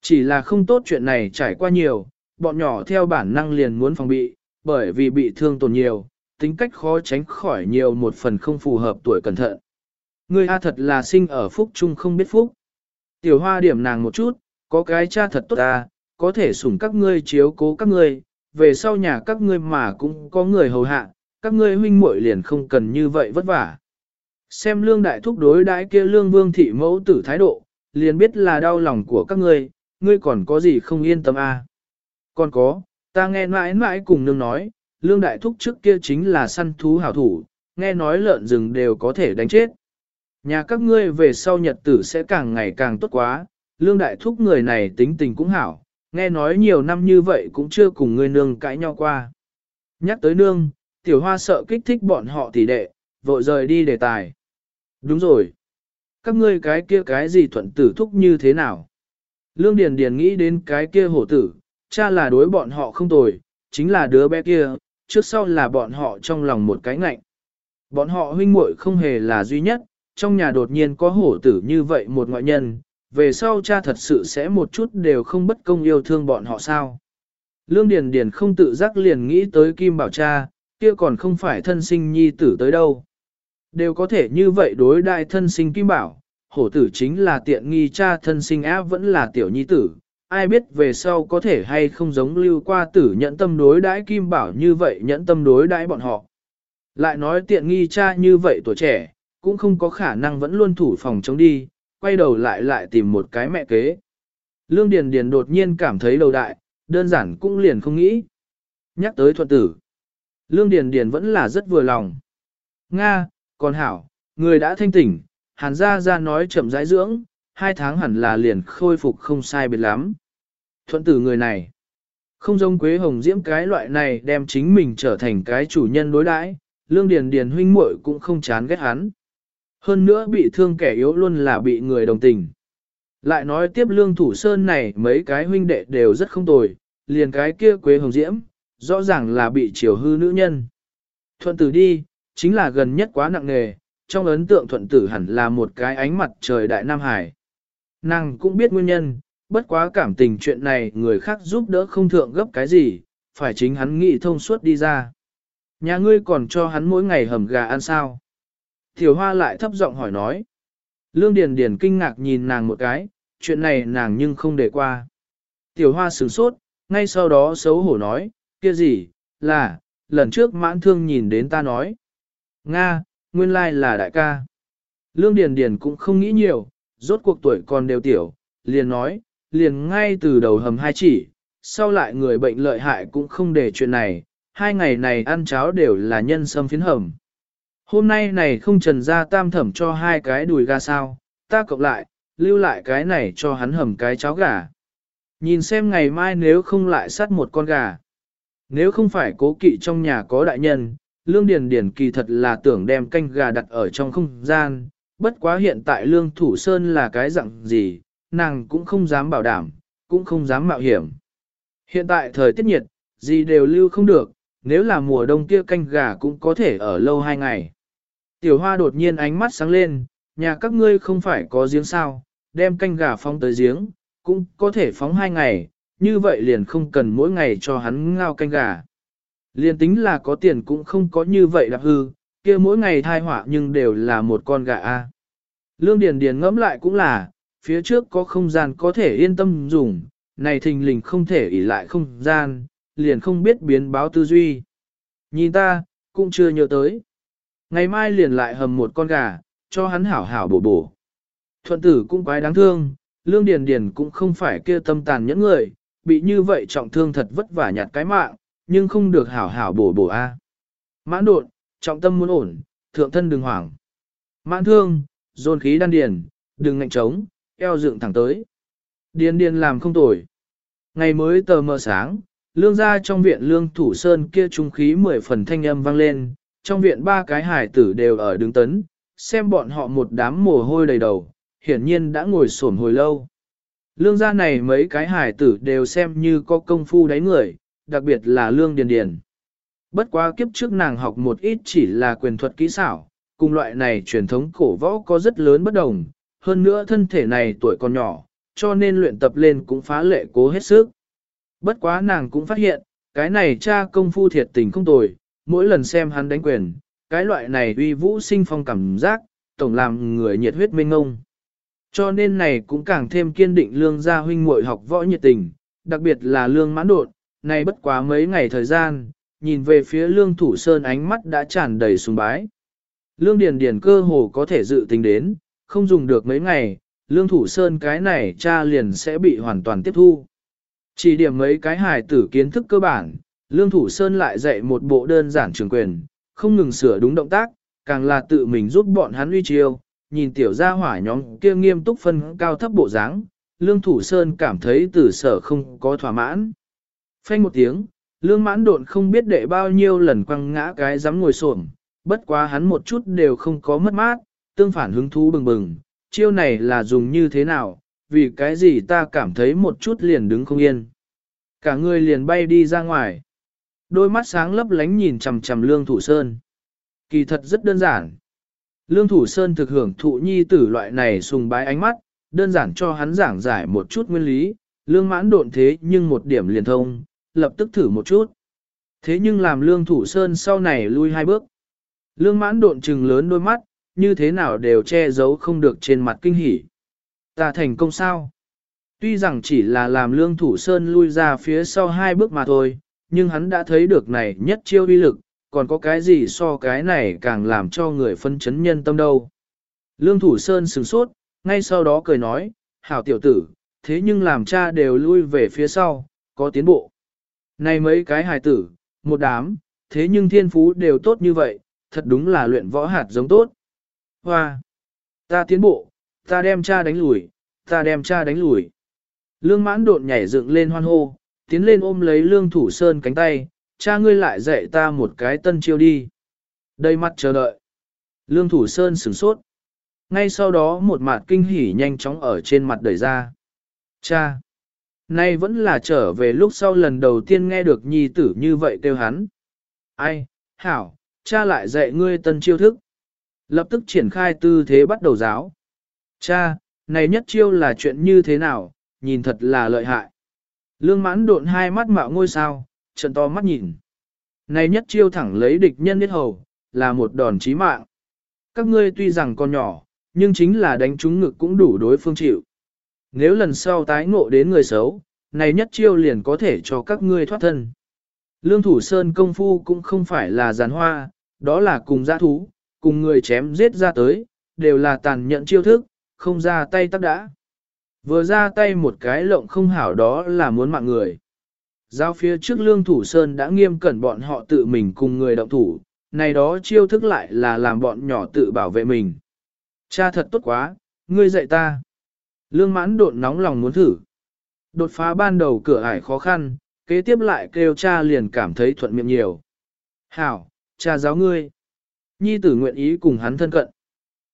Chỉ là không tốt chuyện này trải qua nhiều, bọn nhỏ theo bản năng liền muốn phòng bị, bởi vì bị thương tổn nhiều, tính cách khó tránh khỏi nhiều một phần không phù hợp tuổi cẩn thận. Người A thật là sinh ở phúc chung không biết phúc. Tiểu hoa điểm nàng một chút, có cái cha thật tốt ta, có thể sủng các ngươi chiếu cố các ngươi, về sau nhà các ngươi mà cũng có người hầu hạ, các ngươi huynh muội liền không cần như vậy vất vả. Xem lương đại thúc đối đãi kia lương vương thị mẫu tử thái độ, liền biết là đau lòng của các ngươi, ngươi còn có gì không yên tâm à. Còn có, ta nghe mãi mãi cùng nương nói, lương đại thúc trước kia chính là săn thú hảo thủ, nghe nói lợn rừng đều có thể đánh chết. Nhà các ngươi về sau nhật tử sẽ càng ngày càng tốt quá, lương đại thúc người này tính tình cũng hảo, nghe nói nhiều năm như vậy cũng chưa cùng ngươi nương cãi nhau qua. Nhắc tới nương, tiểu hoa sợ kích thích bọn họ tỷ đệ, vội rời đi đề tài. Đúng rồi. Các ngươi cái kia cái gì thuận tử thúc như thế nào? Lương Điền Điền nghĩ đến cái kia hổ tử, cha là đối bọn họ không tồi, chính là đứa bé kia, trước sau là bọn họ trong lòng một cái ngạnh. Bọn họ huynh muội không hề là duy nhất, trong nhà đột nhiên có hổ tử như vậy một ngoại nhân, về sau cha thật sự sẽ một chút đều không bất công yêu thương bọn họ sao. Lương Điền Điền không tự giác liền nghĩ tới Kim Bảo cha, kia còn không phải thân sinh nhi tử tới đâu. Đều có thể như vậy đối đại thân sinh Kim Bảo, hổ tử chính là tiện nghi cha thân sinh áp vẫn là tiểu nhi tử, ai biết về sau có thể hay không giống lưu qua tử nhẫn tâm đối đãi Kim Bảo như vậy nhẫn tâm đối đãi bọn họ. Lại nói tiện nghi cha như vậy tuổi trẻ, cũng không có khả năng vẫn luôn thủ phòng chống đi, quay đầu lại lại tìm một cái mẹ kế. Lương Điền Điền đột nhiên cảm thấy đầu đại, đơn giản cũng liền không nghĩ. Nhắc tới thuận tử. Lương Điền Điền vẫn là rất vừa lòng. Nga, còn hảo, người đã thanh tỉnh, hàn gia gia nói chậm rãi dưỡng, hai tháng hẳn là liền khôi phục không sai biệt lắm. Thuận tử người này, không giống Quế Hồng Diễm cái loại này đem chính mình trở thành cái chủ nhân đối đãi, Lương Điền Điền huynh muội cũng không chán ghét hắn. Hơn nữa bị thương kẻ yếu luôn là bị người đồng tình. Lại nói tiếp Lương Thủ Sơn này mấy cái huynh đệ đều rất không tồi, liền cái kia Quế Hồng Diễm, rõ ràng là bị chiều hư nữ nhân. Thuận tử đi, chính là gần nhất quá nặng nề, trong ấn tượng thuận tử hẳn là một cái ánh mặt trời đại Nam Hải. Nàng cũng biết nguyên nhân, bất quá cảm tình chuyện này người khác giúp đỡ không thượng gấp cái gì, phải chính hắn nghĩ thông suốt đi ra. Nhà ngươi còn cho hắn mỗi ngày hầm gà ăn sao? Tiểu hoa lại thấp giọng hỏi nói. Lương Điền Điền kinh ngạc nhìn nàng một cái, chuyện này nàng nhưng không để qua. Tiểu hoa sửng sốt, ngay sau đó xấu hổ nói, kia gì, là, lần trước mãn thương nhìn đến ta nói. Nga, nguyên lai là đại ca. Lương Điền Điền cũng không nghĩ nhiều, rốt cuộc tuổi còn đều tiểu, liền nói, liền ngay từ đầu hầm hai chỉ, sau lại người bệnh lợi hại cũng không để chuyện này, hai ngày này ăn cháo đều là nhân sâm phiến hầm. Hôm nay này không trần ra tam thẩm cho hai cái đùi gà sao, ta cộng lại, lưu lại cái này cho hắn hầm cái cháo gà. Nhìn xem ngày mai nếu không lại sát một con gà. Nếu không phải cố kỵ trong nhà có đại nhân, Lương Điền Điền kỳ thật là tưởng đem canh gà đặt ở trong không gian, bất quá hiện tại Lương Thủ Sơn là cái dạng gì, nàng cũng không dám bảo đảm, cũng không dám mạo hiểm. Hiện tại thời tiết nhiệt, gì đều lưu không được, nếu là mùa đông kia canh gà cũng có thể ở lâu hai ngày. Tiểu hoa đột nhiên ánh mắt sáng lên, nhà các ngươi không phải có giếng sao, đem canh gà phóng tới giếng, cũng có thể phóng hai ngày, như vậy liền không cần mỗi ngày cho hắn ngao canh gà. Liền tính là có tiền cũng không có như vậy đạp hư, kia mỗi ngày thai họa nhưng đều là một con gà a. Lương Điền Điền ngẫm lại cũng là, phía trước có không gian có thể yên tâm dùng, này thình lình không thể ỉ lại không gian, liền không biết biến báo tư duy. Nhìn ta, cũng chưa nhớ tới. Ngày mai liền lại hầm một con gà, cho hắn hảo hảo bổ bổ. Thuận tử cũng quái đáng thương, lương điền điền cũng không phải kia tâm tàn nhẫn người, bị như vậy trọng thương thật vất vả nhặt cái mạng, nhưng không được hảo hảo bổ bổ a. Mãn đột, trọng tâm muốn ổn, thượng thân đừng hoảng. Mãn thương, dồn khí đan điền, đừng ngạnh trống, eo dựng thẳng tới. Điền điền làm không tồi. Ngày mới tờ mờ sáng, lương ra trong viện lương thủ sơn kia trung khí mười phần thanh âm vang lên, trong viện ba cái hải tử đều ở đứng tấn, xem bọn họ một đám mồ hôi đầy đầu, hiển nhiên đã ngồi xổm hồi lâu. Lương gia này mấy cái hải tử đều xem như có công phu đáy người, đặc biệt là lương điền điền. Bất quá kiếp trước nàng học một ít chỉ là quyền thuật kỹ xảo, cùng loại này truyền thống cổ võ có rất lớn bất đồng, hơn nữa thân thể này tuổi còn nhỏ, cho nên luyện tập lên cũng phá lệ cố hết sức. Bất quá nàng cũng phát hiện, cái này cha công phu thiệt tình không tồi, mỗi lần xem hắn đánh quyền, cái loại này uy vũ sinh phong cảm giác, tổng làm người nhiệt huyết mênh ngông. Cho nên này cũng càng thêm kiên định lương gia huynh muội học võ nhiệt tình, đặc biệt là lương mãn đột, này bất quá mấy ngày thời gian, nhìn về phía lương thủ sơn ánh mắt đã tràn đầy sùng bái. Lương điền điền cơ hồ có thể dự tính đến, không dùng được mấy ngày, lương thủ sơn cái này cha liền sẽ bị hoàn toàn tiếp thu. Chỉ điểm mấy cái hài tử kiến thức cơ bản, lương thủ sơn lại dạy một bộ đơn giản trường quyền, không ngừng sửa đúng động tác, càng là tự mình giúp bọn hắn uy chiêu, nhìn tiểu gia hỏa nhóm kia nghiêm túc phân cao thấp bộ dáng, lương thủ sơn cảm thấy từ sở không có thỏa mãn. Phanh một tiếng, lương mãn độn không biết đệ bao nhiêu lần quăng ngã cái dám ngồi xổm bất quá hắn một chút đều không có mất mát, tương phản hứng thú bừng bừng, chiêu này là dùng như thế nào, vì cái gì ta cảm thấy một chút liền đứng không yên. Cả người liền bay đi ra ngoài. Đôi mắt sáng lấp lánh nhìn chằm chằm lương thủ sơn. Kỳ thật rất đơn giản. Lương Thủ Sơn thực hưởng thụ nhi tử loại này sùng bái ánh mắt, đơn giản cho hắn giảng giải một chút nguyên lý, lương mãn độn thế nhưng một điểm liền thông, lập tức thử một chút. Thế nhưng làm lương thủ sơn sau này lui hai bước. Lương mãn độn trừng lớn đôi mắt, như thế nào đều che giấu không được trên mặt kinh hỉ. Ta thành công sao? Tuy rằng chỉ là làm lương thủ sơn lui ra phía sau hai bước mà thôi, nhưng hắn đã thấy được này nhất chiêu uy lực, còn có cái gì so cái này càng làm cho người phân chấn nhân tâm đâu. Lương Thủ Sơn sửng sốt, ngay sau đó cười nói, hảo tiểu tử, thế nhưng làm cha đều lui về phía sau, có tiến bộ. Này mấy cái hài tử, một đám, thế nhưng thiên phú đều tốt như vậy, thật đúng là luyện võ hạt giống tốt. Hoa! Ta tiến bộ, ta đem cha đánh lùi, ta đem cha đánh lùi. Lương mãn đột nhảy dựng lên hoan hô, tiến lên ôm lấy lương thủ sơn cánh tay, cha ngươi lại dạy ta một cái tân chiêu đi. Đây mắt chờ đợi. Lương Thủ Sơn sửng sốt. Ngay sau đó một mặt kinh hỉ nhanh chóng ở trên mặt đẩy ra. Cha! Nay vẫn là trở về lúc sau lần đầu tiên nghe được nhi tử như vậy kêu hắn. Ai, hảo, cha lại dạy ngươi tân chiêu thức. Lập tức triển khai tư thế bắt đầu giáo. Cha, này nhất chiêu là chuyện như thế nào, nhìn thật là lợi hại. Lương mãn độn hai mắt mạo ngôi sao, trận to mắt nhìn. Này nhất chiêu thẳng lấy địch nhân biết hầu, là một đòn chí mạng. Các ngươi tuy rằng còn nhỏ, nhưng chính là đánh trúng ngực cũng đủ đối phương chịu. Nếu lần sau tái ngộ đến người xấu, này nhất chiêu liền có thể cho các ngươi thoát thân. Lương thủ sơn công phu cũng không phải là giàn hoa, đó là cùng giã thú, cùng người chém giết ra tới, đều là tàn nhẫn chiêu thức, không ra tay tắc đã. Vừa ra tay một cái lộng không hảo đó là muốn mạng người. Giao phía trước lương thủ sơn đã nghiêm cẩn bọn họ tự mình cùng người động thủ, này đó chiêu thức lại là làm bọn nhỏ tự bảo vệ mình. Cha thật tốt quá, ngươi dạy ta. Lương mãn độn nóng lòng muốn thử. Đột phá ban đầu cửa ải khó khăn, kế tiếp lại kêu cha liền cảm thấy thuận miệng nhiều. Hảo, cha giáo ngươi. Nhi tử nguyện ý cùng hắn thân cận.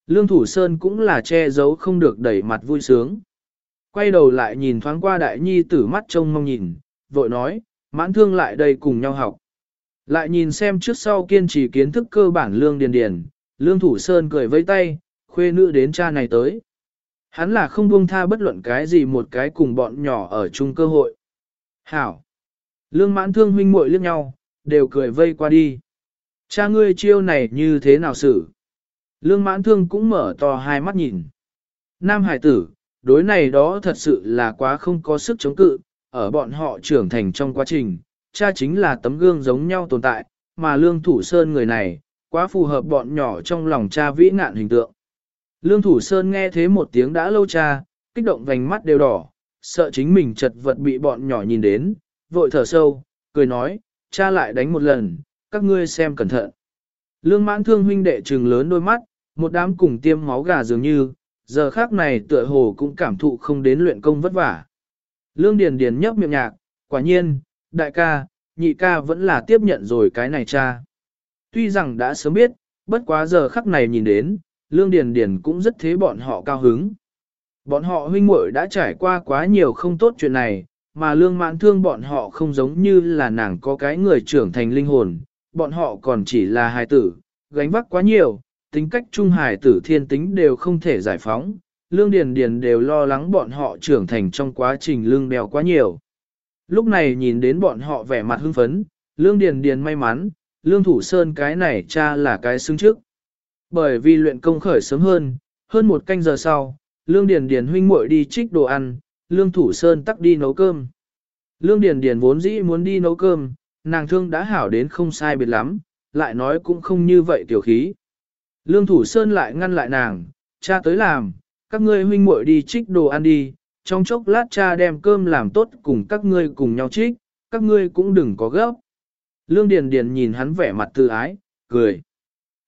Lương Thủ Sơn cũng là che giấu không được đẩy mặt vui sướng. Quay đầu lại nhìn thoáng qua đại nhi tử mắt trông mong nhìn, vội nói, mãn thương lại đây cùng nhau học. Lại nhìn xem trước sau kiên trì kiến thức cơ bản lương điền điền, lương thủ sơn cười vẫy tay, khuê nữ đến cha này tới. Hắn là không buông tha bất luận cái gì một cái cùng bọn nhỏ ở chung cơ hội. Hảo! Lương mãn thương huynh muội liếc nhau, đều cười vây qua đi. Cha ngươi chiêu này như thế nào xử? Lương mãn thương cũng mở to hai mắt nhìn. Nam hải tử, đối này đó thật sự là quá không có sức chống cự, ở bọn họ trưởng thành trong quá trình, cha chính là tấm gương giống nhau tồn tại, mà lương thủ sơn người này, quá phù hợp bọn nhỏ trong lòng cha vĩ nạn hình tượng. Lương Thủ Sơn nghe thế một tiếng đã lâu cha, kích động vành mắt đều đỏ, sợ chính mình chật vật bị bọn nhỏ nhìn đến, vội thở sâu, cười nói, cha lại đánh một lần, các ngươi xem cẩn thận. Lương mãn thương huynh đệ trừng lớn đôi mắt, một đám cùng tiêm máu gà dường như, giờ khác này tựa hồ cũng cảm thụ không đến luyện công vất vả. Lương Điền Điền nhấp miệng nhạc, quả nhiên, đại ca, nhị ca vẫn là tiếp nhận rồi cái này cha. Tuy rằng đã sớm biết, bất quá giờ khắc này nhìn đến, Lương Điền Điền cũng rất thế bọn họ cao hứng. Bọn họ huynh muội đã trải qua quá nhiều không tốt chuyện này, mà lương mãn thương bọn họ không giống như là nàng có cái người trưởng thành linh hồn, bọn họ còn chỉ là hài tử, gánh vác quá nhiều, tính cách trung hài tử thiên tính đều không thể giải phóng, lương điền điền đều lo lắng bọn họ trưởng thành trong quá trình lương đèo quá nhiều. Lúc này nhìn đến bọn họ vẻ mặt hưng phấn, lương điền điền may mắn, lương thủ sơn cái này cha là cái xứng trước. Bởi vì luyện công khởi sớm hơn, hơn một canh giờ sau, lương điền điền huynh muội đi trích đồ ăn, lương thủ sơn tắc đi nấu cơm. Lương điền điền vốn dĩ muốn đi nấu cơm, nàng thương đã hảo đến không sai biệt lắm, lại nói cũng không như vậy tiểu khí. Lương thủ sơn lại ngăn lại nàng, cha tới làm, các ngươi huynh muội đi trích đồ ăn đi, trong chốc lát cha đem cơm làm tốt cùng các ngươi cùng nhau trích, các ngươi cũng đừng có gấp. Lương Điền Điền nhìn hắn vẻ mặt tự ái, cười.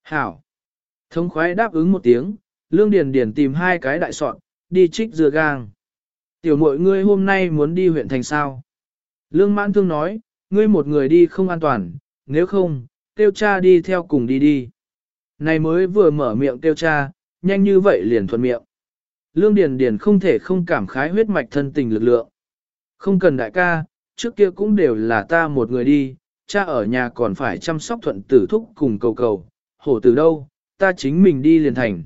Hảo. Thống khoái đáp ứng một tiếng, Lương Điền Điền tìm hai cái đại sọt, đi trích dừa gang. Tiểu muội ngươi hôm nay muốn đi huyện thành sao? Lương Mãn Thương nói, ngươi một người đi không an toàn, nếu không, tiêu cha đi theo cùng đi đi. Này mới vừa mở miệng tiêu cha, nhanh như vậy liền thuận miệng. Lương Điền Điền không thể không cảm khái huyết mạch thân tình lực lượng. Không cần đại ca, trước kia cũng đều là ta một người đi, cha ở nhà còn phải chăm sóc thuận tử thúc cùng cầu cầu, hổ tử đâu, ta chính mình đi liền thành.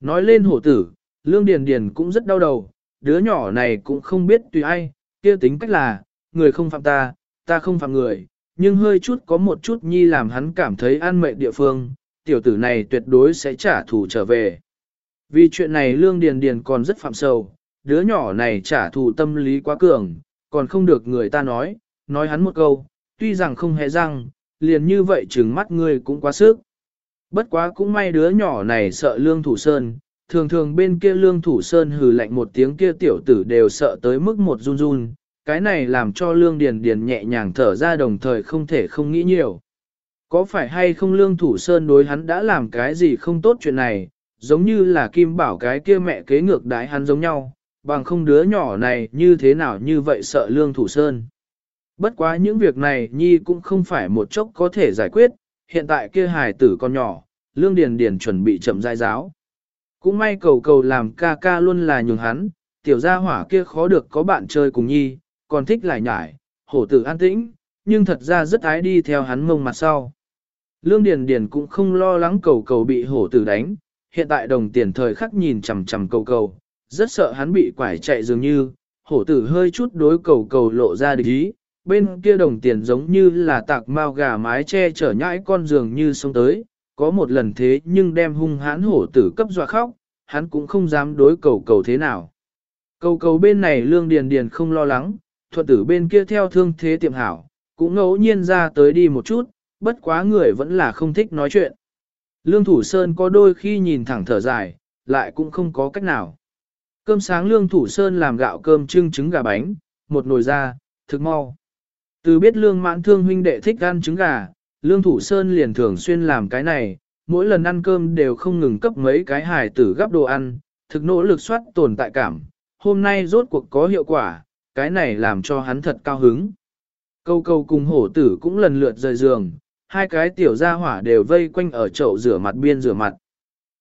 Nói lên hổ tử, Lương Điền Điền cũng rất đau đầu, đứa nhỏ này cũng không biết tùy ai, kia tính cách là, người không phạm ta, ta không phạm người, nhưng hơi chút có một chút nhi làm hắn cảm thấy an mệnh địa phương, tiểu tử này tuyệt đối sẽ trả thù trở về. Vì chuyện này Lương Điền Điền còn rất phạm sầu, đứa nhỏ này trả thù tâm lý quá cường, còn không được người ta nói, nói hắn một câu, tuy rằng không hề răng, liền như vậy trừng mắt ngươi cũng quá sức. Bất quá cũng may đứa nhỏ này sợ Lương Thủ Sơn, thường thường bên kia Lương Thủ Sơn hừ lạnh một tiếng kia tiểu tử đều sợ tới mức một run run, cái này làm cho Lương Điền Điền nhẹ nhàng thở ra đồng thời không thể không nghĩ nhiều. Có phải hay không Lương Thủ Sơn đối hắn đã làm cái gì không tốt chuyện này, giống như là Kim Bảo cái kia mẹ kế ngược đái hắn giống nhau, bằng không đứa nhỏ này như thế nào như vậy sợ Lương Thủ Sơn. Bất quá những việc này Nhi cũng không phải một chốc có thể giải quyết, hiện tại kia hài tử con nhỏ, Lương Điền Điền chuẩn bị chậm giai giáo. Cũng may cầu cầu làm ca ca luôn là nhường hắn, tiểu gia hỏa kia khó được có bạn chơi cùng Nhi, còn thích lại nhải, hổ tử an tĩnh, nhưng thật ra rất ái đi theo hắn mông mặt sau. Lương Điền Điền cũng không lo lắng cầu cầu bị hổ tử đánh, hiện tại đồng tiền thời khắc nhìn chằm chằm cầu cầu, rất sợ hắn bị quải chạy dường như, hổ tử hơi chút đối cầu cầu lộ ra địch ý, bên kia đồng tiền giống như là tạc mao gà mái che chở nhãi con giường như sông tới, có một lần thế nhưng đem hung hãn hổ tử cấp dọa khóc, hắn cũng không dám đối cầu cầu thế nào. Cầu cầu bên này lương điền điền không lo lắng, thuật tử bên kia theo thương thế tiệm hảo, cũng ngẫu nhiên ra tới đi một chút, bất quá người vẫn là không thích nói chuyện. Lương Thủ Sơn có đôi khi nhìn thẳng thở dài, lại cũng không có cách nào. Cơm sáng Lương Thủ Sơn làm gạo cơm trưng trứng gà bánh, một nồi ra thực mau. Từ biết Lương mãn thương huynh đệ thích ăn trứng gà, Lương Thủ Sơn liền thường xuyên làm cái này, mỗi lần ăn cơm đều không ngừng cấp mấy cái hài tử gắp đồ ăn, thực nỗ lực soát tồn tại cảm. Hôm nay rốt cuộc có hiệu quả, cái này làm cho hắn thật cao hứng. Câu câu cùng hổ tử cũng lần lượt rời giường, hai cái tiểu gia hỏa đều vây quanh ở chậu rửa mặt biên rửa mặt.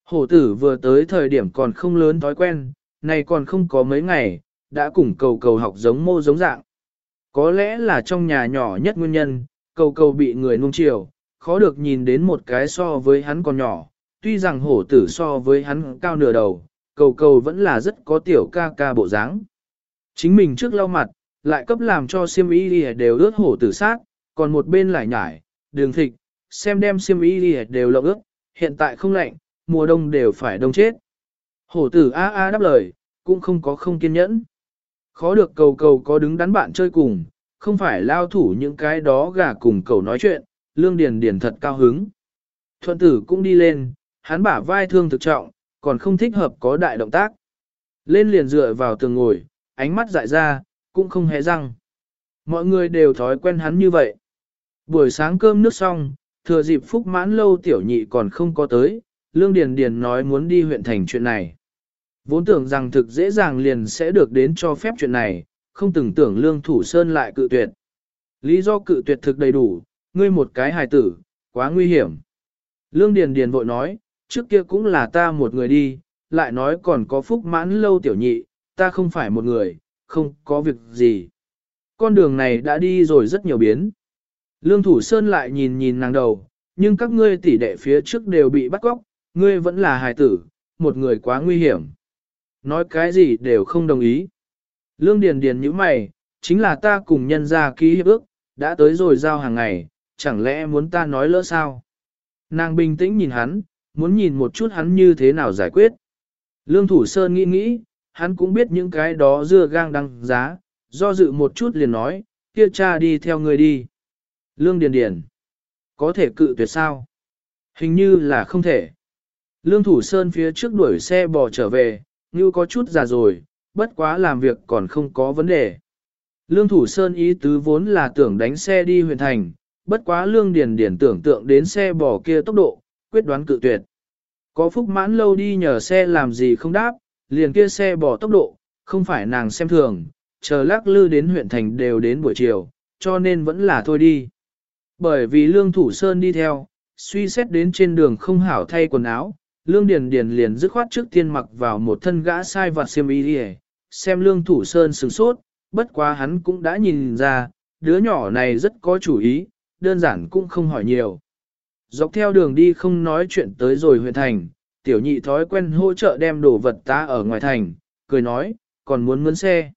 Hổ tử vừa tới thời điểm còn không lớn thói quen, này còn không có mấy ngày, đã cùng cầu cầu học giống mô giống dạng. Có lẽ là trong nhà nhỏ nhất nguyên nhân, cầu cầu bị người nung chiều, khó được nhìn đến một cái so với hắn còn nhỏ, tuy rằng hổ tử so với hắn cao nửa đầu, cầu cầu vẫn là rất có tiểu ca ca bộ dáng. Chính mình trước lau mặt, lại cấp làm cho siêm y đều ướt hổ tử sát, còn một bên lại nhải, đường thịt, xem đem siêm y đều lộng ướt, hiện tại không lạnh, mùa đông đều phải đông chết. Hổ tử a a đáp lời, cũng không có không kiên nhẫn. Khó được cầu cầu có đứng đắn bạn chơi cùng, không phải lao thủ những cái đó gà cùng cầu nói chuyện, lương điền điền thật cao hứng. Thuận tử cũng đi lên, hắn bả vai thương thực trọng, còn không thích hợp có đại động tác. Lên liền dựa vào tường ngồi, ánh mắt dại ra, cũng không hề răng. Mọi người đều thói quen hắn như vậy. Buổi sáng cơm nước xong, thừa dịp phúc mãn lâu tiểu nhị còn không có tới, Lương Điền Điền nói muốn đi huyện thành chuyện này. Vốn tưởng rằng thực dễ dàng liền sẽ được đến cho phép chuyện này, không từng tưởng Lương Thủ Sơn lại cự tuyệt. Lý do cự tuyệt thực đầy đủ, ngươi một cái hài tử, quá nguy hiểm. Lương Điền Điền vội nói, trước kia cũng là ta một người đi, lại nói còn có phúc mãn lâu tiểu nhị, ta không phải một người, không có việc gì. Con đường này đã đi rồi rất nhiều biến. Lương Thủ Sơn lại nhìn nhìn nàng đầu, nhưng các ngươi tỷ đệ phía trước đều bị bắt cóc, ngươi vẫn là hài tử, một người quá nguy hiểm. Nói cái gì đều không đồng ý. Lương Điền Điền như mày, chính là ta cùng nhân gia ký hiệp ước, đã tới rồi giao hàng ngày, chẳng lẽ muốn ta nói lỡ sao? Nàng bình tĩnh nhìn hắn, muốn nhìn một chút hắn như thế nào giải quyết. Lương Thủ Sơn nghĩ nghĩ, hắn cũng biết những cái đó dưa gang đăng giá, do dự một chút liền nói, kia cha đi theo người đi. Lương Điền Điền, có thể cự tuyệt sao? Hình như là không thể. Lương Thủ Sơn phía trước đuổi xe bò trở về, như có chút già rồi, bất quá làm việc còn không có vấn đề. Lương Thủ Sơn ý tứ vốn là tưởng đánh xe đi huyện thành, bất quá Lương Điền Điền tưởng tượng đến xe bò kia tốc độ, quyết đoán cự tuyệt. Có phúc mãn lâu đi nhờ xe làm gì không đáp, liền kia xe bò tốc độ, không phải nàng xem thường, chờ lắc lư đến huyện thành đều đến buổi chiều, cho nên vẫn là thôi đi. Bởi vì Lương Thủ Sơn đi theo, suy xét đến trên đường không hảo thay quần áo, Lương Điền Điền liền dứt khoát trước tiên mặc vào một thân gã sai vặt xiêm y đi xem Lương Thủ Sơn sừng sốt, bất quá hắn cũng đã nhìn ra, đứa nhỏ này rất có chủ ý, đơn giản cũng không hỏi nhiều. Dọc theo đường đi không nói chuyện tới rồi huyện thành, tiểu nhị thói quen hỗ trợ đem đồ vật ta ở ngoài thành, cười nói, còn muốn mướn xe.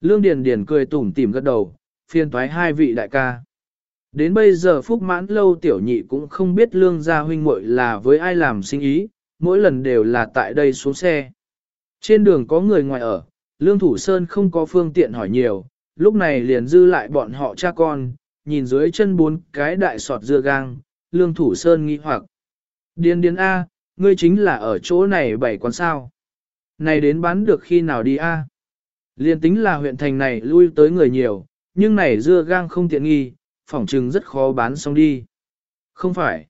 Lương Điền Điền cười tủm tỉm gật đầu, phiên toái hai vị đại ca. Đến bây giờ phúc mãn lâu tiểu nhị cũng không biết lương gia huynh muội là với ai làm sinh ý, mỗi lần đều là tại đây xuống xe. Trên đường có người ngoài ở, lương thủ sơn không có phương tiện hỏi nhiều, lúc này liền dư lại bọn họ cha con, nhìn dưới chân bốn cái đại sọt dưa gang, lương thủ sơn nghi hoặc. Điên điên A, ngươi chính là ở chỗ này bảy quán sao. Này đến bán được khi nào đi A. Liên tính là huyện thành này lui tới người nhiều, nhưng này dưa gang không tiện nghi, phỏng chừng rất khó bán xong đi. Không phải.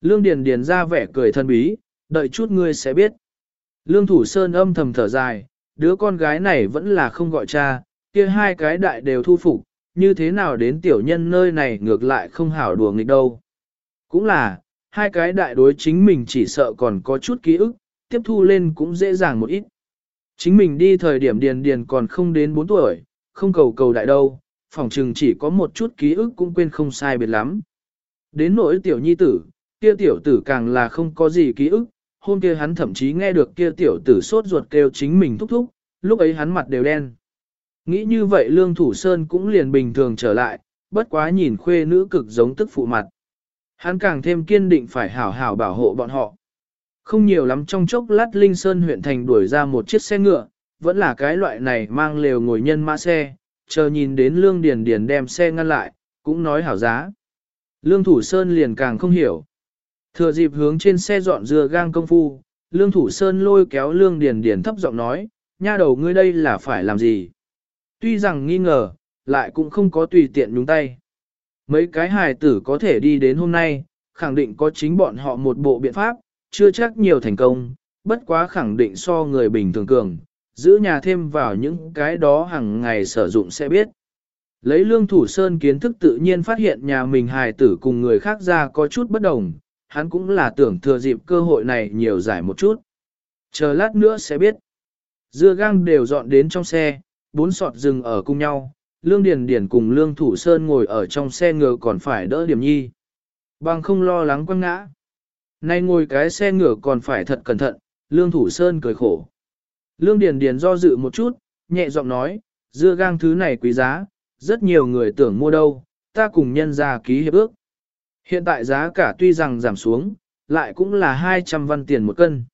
Lương Điền Điền ra vẻ cười thân bí, đợi chút ngươi sẽ biết. Lương Thủ Sơn âm thầm thở dài, đứa con gái này vẫn là không gọi cha, kia hai cái đại đều thu phục, như thế nào đến tiểu nhân nơi này ngược lại không hảo đùa nghịch đâu. Cũng là, hai cái đại đối chính mình chỉ sợ còn có chút ký ức, tiếp thu lên cũng dễ dàng một ít. Chính mình đi thời điểm điền điền còn không đến 4 tuổi, không cầu cầu đại đâu, phỏng chừng chỉ có một chút ký ức cũng quên không sai biệt lắm. Đến nỗi tiểu nhi tử, kia tiểu tử càng là không có gì ký ức, hôm kia hắn thậm chí nghe được kia tiểu tử sốt ruột kêu chính mình thúc thúc, lúc ấy hắn mặt đều đen. Nghĩ như vậy Lương Thủ Sơn cũng liền bình thường trở lại, bất quá nhìn khuê nữ cực giống tức phụ mặt. Hắn càng thêm kiên định phải hảo hảo bảo hộ bọn họ. Không nhiều lắm trong chốc lát Linh Sơn huyện thành đuổi ra một chiếc xe ngựa, vẫn là cái loại này mang lều ngồi nhân mã xe, chờ nhìn đến Lương Điền Điền đem xe ngăn lại, cũng nói hảo giá. Lương Thủ Sơn liền càng không hiểu. Thừa dịp hướng trên xe dọn dưa gang công phu, Lương Thủ Sơn lôi kéo Lương Điền Điền thấp giọng nói, nha đầu ngươi đây là phải làm gì? Tuy rằng nghi ngờ, lại cũng không có tùy tiện nhúng tay. Mấy cái hài tử có thể đi đến hôm nay, khẳng định có chính bọn họ một bộ biện pháp, chưa chắc nhiều thành công, bất quá khẳng định so người bình thường cường, giữ nhà thêm vào những cái đó hàng ngày sử dụng sẽ biết. Lấy lương thủ sơn kiến thức tự nhiên phát hiện nhà mình hài tử cùng người khác ra có chút bất đồng, hắn cũng là tưởng thừa dịp cơ hội này nhiều giải một chút. Chờ lát nữa sẽ biết. Dưa gang đều dọn đến trong xe, bốn sọt dừng ở cùng nhau, Lương Điền Điền cùng Lương Thủ Sơn ngồi ở trong xe ngựa còn phải đỡ điểm nhi. Bằng không lo lắng quăng ngã. Nay ngồi cái xe ngựa còn phải thật cẩn thận, Lương Thủ Sơn cười khổ. Lương Điền Điền do dự một chút, nhẹ giọng nói, dưa gang thứ này quý giá, rất nhiều người tưởng mua đâu, ta cùng nhân gia ký hiệp ước. Hiện tại giá cả tuy rằng giảm xuống, lại cũng là 200 văn tiền một cân.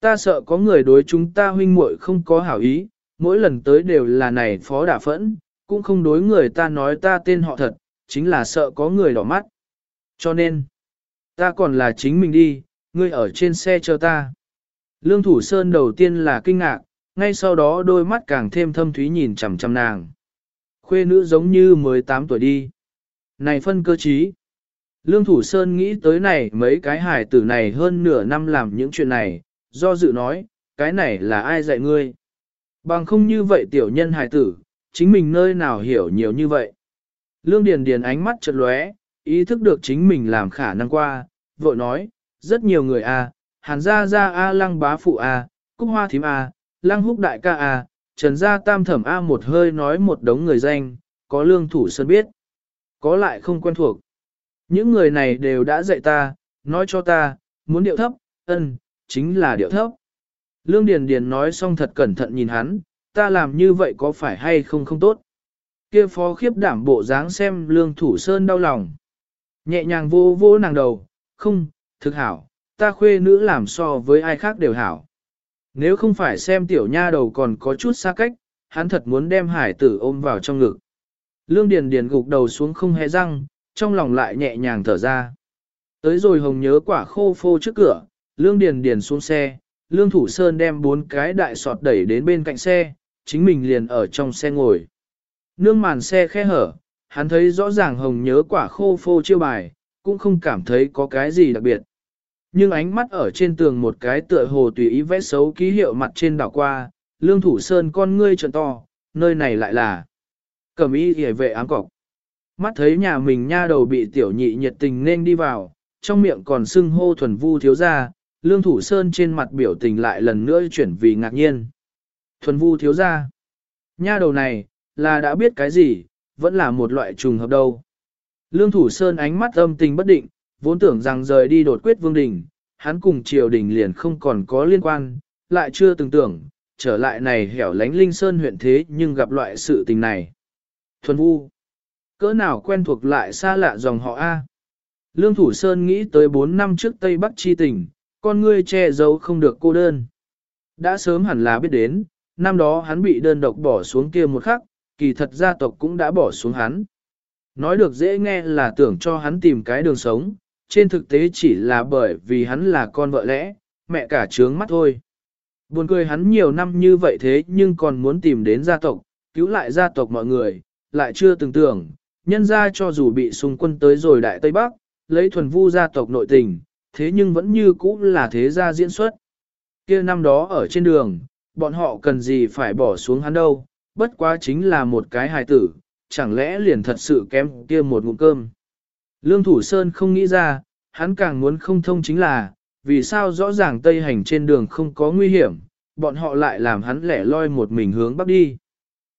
Ta sợ có người đối chúng ta huynh muội không có hảo ý, mỗi lần tới đều là này phó đả phẫn, cũng không đối người ta nói ta tên họ thật, chính là sợ có người đỏ mắt. Cho nên, ta còn là chính mình đi, ngươi ở trên xe chờ ta. Lương Thủ Sơn đầu tiên là kinh ngạc, ngay sau đó đôi mắt càng thêm thâm thúy nhìn chằm chằm nàng. Khuê nữ giống như 18 tuổi đi. Này phân cơ trí. Lương Thủ Sơn nghĩ tới này mấy cái hải tử này hơn nửa năm làm những chuyện này, do dự nói, cái này là ai dạy ngươi? Bằng không như vậy tiểu nhân hải tử, chính mình nơi nào hiểu nhiều như vậy. Lương Điền Điền ánh mắt chợt lóe, ý thức được chính mình làm khả năng qua, vội nói, rất nhiều người a, Hàn gia gia a Lăng bá phụ a, Cúc Hoa thím a, Lăng Húc đại ca a, Trần gia tam thẩm a một hơi nói một đống người danh, có Lương Thủ Sơn biết, có lại không quen thuộc. Những người này đều đã dạy ta, nói cho ta, muốn điệu thấp, ân, chính là điệu thấp. Lương Điền Điền nói xong thật cẩn thận nhìn hắn, ta làm như vậy có phải hay không không tốt. Kia phó khiếp đảm bộ dáng xem Lương Thủ Sơn đau lòng. Nhẹ nhàng vô vô nàng đầu, không, thực hảo, ta khuê nữ làm so với ai khác đều hảo. Nếu không phải xem tiểu nha đầu còn có chút xa cách, hắn thật muốn đem hải tử ôm vào trong ngực. Lương Điền Điền gục đầu xuống không hề răng, trong lòng lại nhẹ nhàng thở ra. Tới rồi hồng nhớ quả khô phô trước cửa, Lương Điền Điền xuống xe, Lương Thủ Sơn đem bốn cái đại sọt đẩy đến bên cạnh xe, chính mình liền ở trong xe ngồi. Nương màn xe khe hở, hắn thấy rõ ràng hồng nhớ quả khô phô chiêu bài, cũng không cảm thấy có cái gì đặc biệt. Nhưng ánh mắt ở trên tường một cái tựa hồ tùy ý vẽ xấu ký hiệu mặt trên đảo qua, Lương Thủ Sơn con ngươi trợn to, nơi này lại là cẩm y hề vệ ám cọc. Mắt thấy nhà mình nha đầu bị tiểu nhị nhiệt tình nên đi vào, trong miệng còn sưng hô thuần vu thiếu gia lương thủ sơn trên mặt biểu tình lại lần nữa chuyển vì ngạc nhiên. Thuần vu thiếu gia Nha đầu này, là đã biết cái gì, vẫn là một loại trùng hợp đâu. Lương thủ sơn ánh mắt âm tình bất định, vốn tưởng rằng rời đi đột quyết vương đình, hắn cùng triều đình liền không còn có liên quan, lại chưa từng tưởng, trở lại này hẻo lánh linh sơn huyện thế nhưng gặp loại sự tình này. Thuần vu cỡ nào quen thuộc lại xa lạ dòng họ A. Lương Thủ Sơn nghĩ tới 4 năm trước Tây Bắc chi tỉnh con ngươi che giấu không được cô đơn. Đã sớm hẳn là biết đến, năm đó hắn bị đơn độc bỏ xuống kia một khắc, kỳ thật gia tộc cũng đã bỏ xuống hắn. Nói được dễ nghe là tưởng cho hắn tìm cái đường sống, trên thực tế chỉ là bởi vì hắn là con vợ lẽ, mẹ cả trướng mắt thôi. Buồn cười hắn nhiều năm như vậy thế nhưng còn muốn tìm đến gia tộc, cứu lại gia tộc mọi người, lại chưa từng tưởng, nhân ra cho dù bị xung quân tới rồi Đại Tây Bắc, lấy thuần vu gia tộc nội tình, thế nhưng vẫn như cũ là thế gia diễn xuất. kia năm đó ở trên đường, bọn họ cần gì phải bỏ xuống hắn đâu, bất quá chính là một cái hài tử, chẳng lẽ liền thật sự kém kia một ngụm cơm. Lương Thủ Sơn không nghĩ ra, hắn càng muốn không thông chính là, vì sao rõ ràng Tây hành trên đường không có nguy hiểm, bọn họ lại làm hắn lẻ loi một mình hướng bắc đi.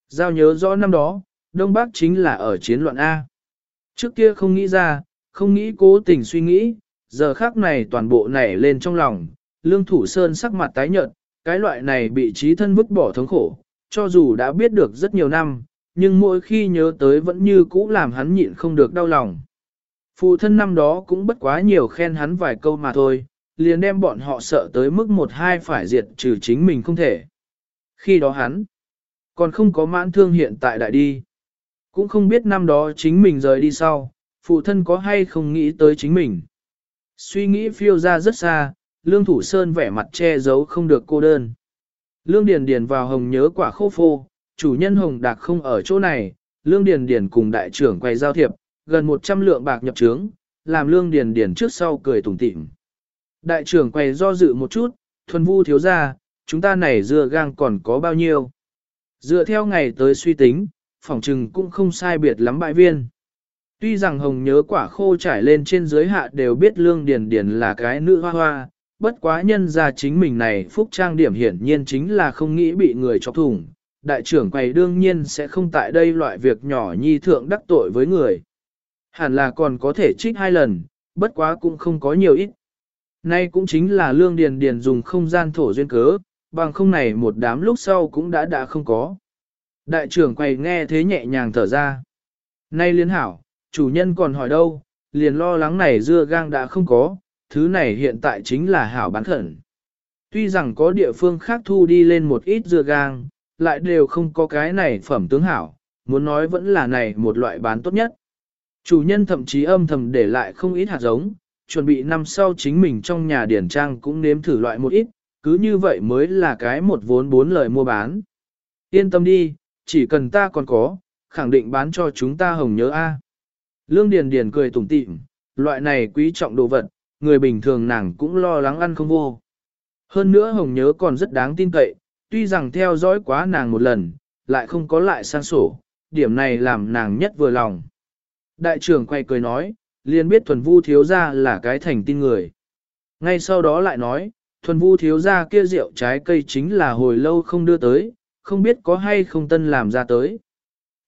Giao nhớ rõ năm đó, Đông Bắc chính là ở chiến loạn A. Trước kia không nghĩ ra, không nghĩ cố tình suy nghĩ, giờ khác này toàn bộ nảy lên trong lòng, lương thủ sơn sắc mặt tái nhợt, cái loại này bị trí thân vứt bỏ thống khổ, cho dù đã biết được rất nhiều năm, nhưng mỗi khi nhớ tới vẫn như cũ làm hắn nhịn không được đau lòng. Phụ thân năm đó cũng bất quá nhiều khen hắn vài câu mà thôi, liền đem bọn họ sợ tới mức một hai phải diệt trừ chính mình không thể. Khi đó hắn, còn không có mãn thương hiện tại đại đi. Cũng không biết năm đó chính mình rời đi sau, phụ thân có hay không nghĩ tới chính mình. Suy nghĩ phiêu ra rất xa, Lương Thủ Sơn vẻ mặt che giấu không được cô đơn. Lương Điền Điền vào hồng nhớ quả khô phô, chủ nhân hồng đạc không ở chỗ này, Lương Điền Điền cùng đại trưởng quay giao thiệp, gần 100 lượng bạc nhập trướng, làm Lương Điền Điền trước sau cười tủm tỉm. Đại trưởng quay do dự một chút, thuần vu thiếu gia, chúng ta này dưa gang còn có bao nhiêu? Dựa theo ngày tới suy tính, phỏng trừng cũng không sai biệt lắm bại viên. Tuy rằng hồng nhớ quả khô trải lên trên dưới hạ đều biết lương điền điền là cái nữ hoa hoa, bất quá nhân ra chính mình này phúc trang điểm hiển nhiên chính là không nghĩ bị người chọc thủng. Đại trưởng quầy đương nhiên sẽ không tại đây loại việc nhỏ nhi thượng đắc tội với người. Hẳn là còn có thể trích hai lần, bất quá cũng không có nhiều ít. Nay cũng chính là lương điền điền dùng không gian thổ duyên cớ, bằng không này một đám lúc sau cũng đã đã không có. Đại trưởng quầy nghe thế nhẹ nhàng thở ra. Nay liên hảo, chủ nhân còn hỏi đâu, liền lo lắng này dưa gang đã không có, thứ này hiện tại chính là hảo bán khẩn. Tuy rằng có địa phương khác thu đi lên một ít dưa gang, lại đều không có cái này phẩm tướng hảo, muốn nói vẫn là này một loại bán tốt nhất. Chủ nhân thậm chí âm thầm để lại không ít hạt giống, chuẩn bị năm sau chính mình trong nhà điển trang cũng nếm thử loại một ít, cứ như vậy mới là cái một vốn bốn lời mua bán. Yên tâm đi, chỉ cần ta còn có, khẳng định bán cho chúng ta hồng nhớ A. Lương Điền Điền cười tủm tỉm, loại này quý trọng đồ vật, người bình thường nàng cũng lo lắng ăn không vô. Hơn nữa hồng nhớ còn rất đáng tin cậy, tuy rằng theo dõi quá nàng một lần, lại không có lại sang sổ, điểm này làm nàng nhất vừa lòng. Đại trưởng quay cười nói, liền biết thuần vu thiếu gia là cái thành tin người. Ngay sau đó lại nói, thuần vu thiếu gia kia rượu trái cây chính là hồi lâu không đưa tới, không biết có hay không tân làm ra tới.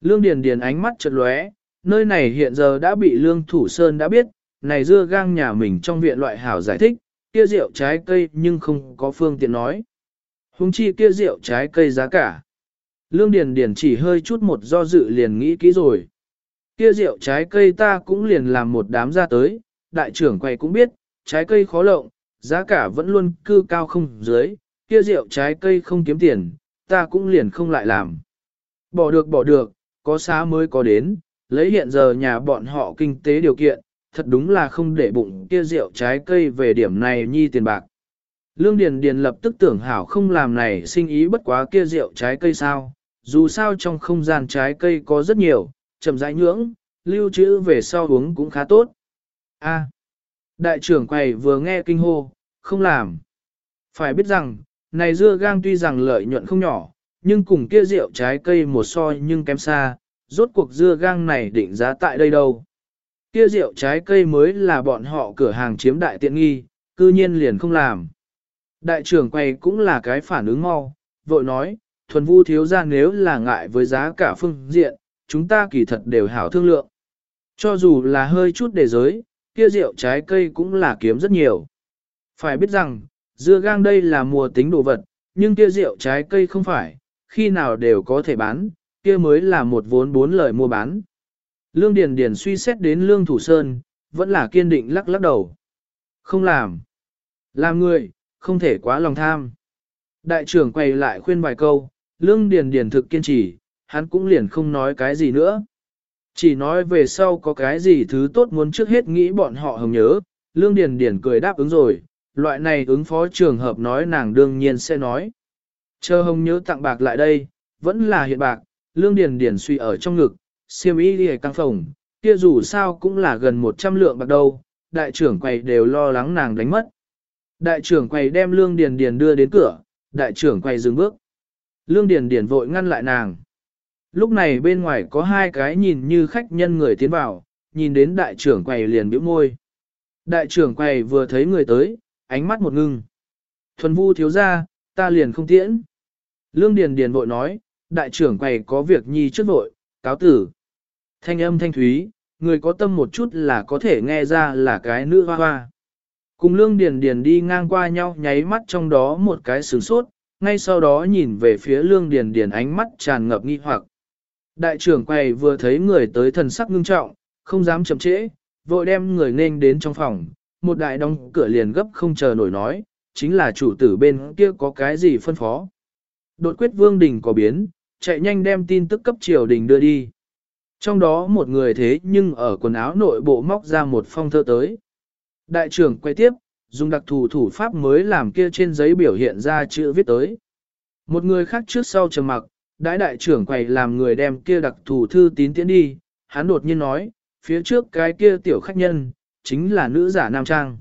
Lương Điền Điền ánh mắt chợt lóe, nơi này hiện giờ đã bị Lương Thủ Sơn đã biết, này dưa gang nhà mình trong viện loại hảo giải thích, kia rượu trái cây nhưng không có phương tiện nói. Hùng chi kia rượu trái cây giá cả. Lương Điền Điền chỉ hơi chút một do dự liền nghĩ kỹ rồi. Kia rượu trái cây ta cũng liền làm một đám ra tới, đại trưởng quay cũng biết, trái cây khó lộng, giá cả vẫn luôn cư cao không dưới, kia rượu trái cây không kiếm tiền, ta cũng liền không lại làm. Bỏ được bỏ được, có xá mới có đến, lấy hiện giờ nhà bọn họ kinh tế điều kiện, thật đúng là không để bụng kia rượu trái cây về điểm này nhi tiền bạc. Lương Điền Điền lập tức tưởng hảo không làm này sinh ý bất quá kia rượu trái cây sao, dù sao trong không gian trái cây có rất nhiều, chậm rãi nhưỡng, lưu trữ về sau uống cũng khá tốt. A. đại trưởng quầy vừa nghe kinh hô, không làm. Phải biết rằng, này dưa gang tuy rằng lợi nhuận không nhỏ, nhưng cùng kia rượu trái cây một so nhưng kém xa, rốt cuộc dưa gang này định giá tại đây đâu. Kia rượu trái cây mới là bọn họ cửa hàng chiếm đại tiện nghi, cư nhiên liền không làm. Đại trưởng quay cũng là cái phản ứng mau, vội nói, thuần vu thiếu ra nếu là ngại với giá cả phương diện, chúng ta kỳ thật đều hảo thương lượng. Cho dù là hơi chút để giới, kia rượu trái cây cũng là kiếm rất nhiều. Phải biết rằng, dưa gang đây là mùa tính đồ vật, nhưng kia rượu trái cây không phải, khi nào đều có thể bán, kia mới là một vốn bốn lời mua bán. Lương Điền Điền suy xét đến Lương Thủ Sơn, vẫn là kiên định lắc lắc đầu. Không làm. Làm người, không thể quá lòng tham. Đại trưởng quay lại khuyên vài câu, Lương Điền Điền thực kiên trì, hắn cũng liền không nói cái gì nữa. Chỉ nói về sau có cái gì thứ tốt muốn trước hết nghĩ bọn họ hồng nhớ, Lương Điền Điền cười đáp ứng rồi, loại này ứng phó trường hợp nói nàng đương nhiên sẽ nói. Chờ hồng nhớ tặng bạc lại đây, vẫn là hiện bạc, Lương Điền Điền suy ở trong ngực, siêm y đi căng phòng, kia dù sao cũng là gần 100 lượng bạc đâu, đại trưởng quầy đều lo lắng nàng đánh mất. Đại trưởng quầy đem Lương Điền Điền đưa đến cửa, đại trưởng quầy dừng bước. Lương Điền Điền vội ngăn lại nàng. Lúc này bên ngoài có hai cái nhìn như khách nhân người tiến vào, nhìn đến đại trưởng quầy liền bĩu môi. Đại trưởng quầy vừa thấy người tới, ánh mắt một ngưng. Thuần vu thiếu ra, ta liền không tiễn. Lương Điền Điền vội nói, đại trưởng quầy có việc nhi trước vội, cáo tử. Thanh âm thanh thúy, người có tâm một chút là có thể nghe ra là cái nữ hoa hoa. Cùng Lương Điền Điền đi ngang qua nhau nháy mắt trong đó một cái sướng sốt, ngay sau đó nhìn về phía Lương Điền Điền ánh mắt tràn ngập nghi hoặc. Đại trưởng quầy vừa thấy người tới thần sắc ngưng trọng, không dám chậm trễ, vội đem người nên đến trong phòng, một đại đóng cửa liền gấp không chờ nổi nói, chính là chủ tử bên kia có cái gì phân phó. Đột quyết vương đình có biến, chạy nhanh đem tin tức cấp triều đình đưa đi. Trong đó một người thế nhưng ở quần áo nội bộ móc ra một phong thơ tới. Đại trưởng quay tiếp, dùng đặc thù thủ pháp mới làm kia trên giấy biểu hiện ra chữ viết tới. Một người khác trước sau trầm mặc, đại đại trưởng quầy làm người đem kia đặc thù thư tín tiến đi, hắn đột nhiên nói, phía trước cái kia tiểu khách nhân, chính là nữ giả nam trang.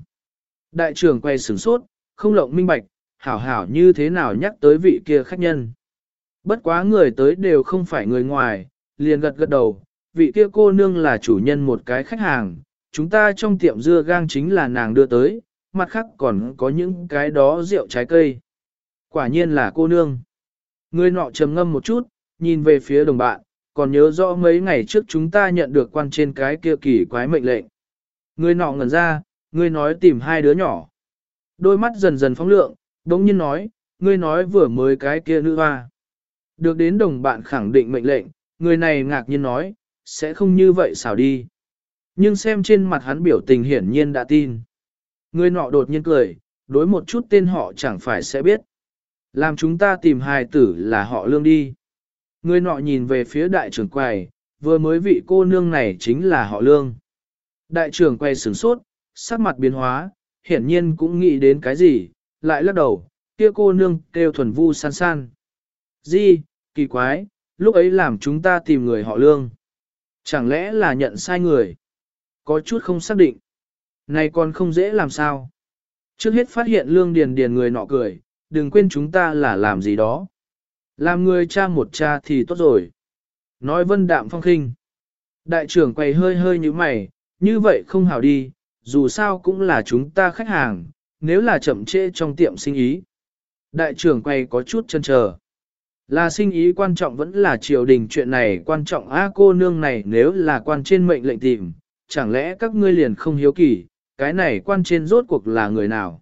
Đại trưởng quay sửng sốt, không lộng minh bạch, hảo hảo như thế nào nhắc tới vị kia khách nhân. Bất quá người tới đều không phải người ngoài, liền gật gật đầu, vị kia cô nương là chủ nhân một cái khách hàng, chúng ta trong tiệm dưa gang chính là nàng đưa tới, mặt khác còn có những cái đó rượu trái cây. Quả nhiên là cô nương. Người nọ trầm ngâm một chút, nhìn về phía đồng bạn, còn nhớ rõ mấy ngày trước chúng ta nhận được quan trên cái kia kỳ quái mệnh lệnh. Người nọ ngẩn ra, người nói tìm hai đứa nhỏ. Đôi mắt dần dần phóng lượng, đống nhiên nói, ngươi nói vừa mới cái kia nữ hoa. Được đến đồng bạn khẳng định mệnh lệnh, người này ngạc nhiên nói, sẽ không như vậy xảo đi. Nhưng xem trên mặt hắn biểu tình hiển nhiên đã tin. Người nọ đột nhiên cười, đối một chút tên họ chẳng phải sẽ biết. Làm chúng ta tìm hài tử là họ lương đi. Người nọ nhìn về phía đại trưởng quầy, vừa mới vị cô nương này chính là họ lương. Đại trưởng quay sửng sốt, sắc mặt biến hóa, hiển nhiên cũng nghĩ đến cái gì, lại lắc đầu, kia cô nương kêu thuần vu san san. Di, kỳ quái, lúc ấy làm chúng ta tìm người họ lương. Chẳng lẽ là nhận sai người? Có chút không xác định. Này còn không dễ làm sao? Trước hết phát hiện lương điền điền người nọ cười, đừng quên chúng ta là làm gì đó. Làm người cha một cha thì tốt rồi. Nói vân đạm phong khinh. Đại trưởng quay hơi hơi như mày, như vậy không hảo đi, dù sao cũng là chúng ta khách hàng, nếu là chậm trễ trong tiệm sinh ý. Đại trưởng quay có chút chân chờ. Là sinh ý quan trọng vẫn là triều đình chuyện này quan trọng a cô nương này nếu là quan trên mệnh lệnh tìm, chẳng lẽ các ngươi liền không hiếu kỳ, cái này quan trên rốt cuộc là người nào?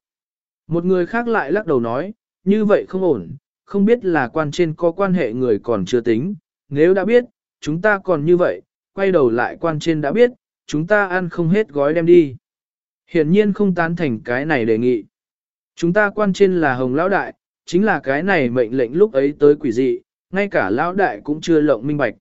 Một người khác lại lắc đầu nói, như vậy không ổn, không biết là quan trên có quan hệ người còn chưa tính, nếu đã biết, chúng ta còn như vậy, quay đầu lại quan trên đã biết, chúng ta ăn không hết gói đem đi. Hiển nhiên không tán thành cái này đề nghị. Chúng ta quan trên là hồng lão đại, chính là cái này mệnh lệnh lúc ấy tới quỷ dị, ngay cả lão đại cũng chưa lộng minh bạch.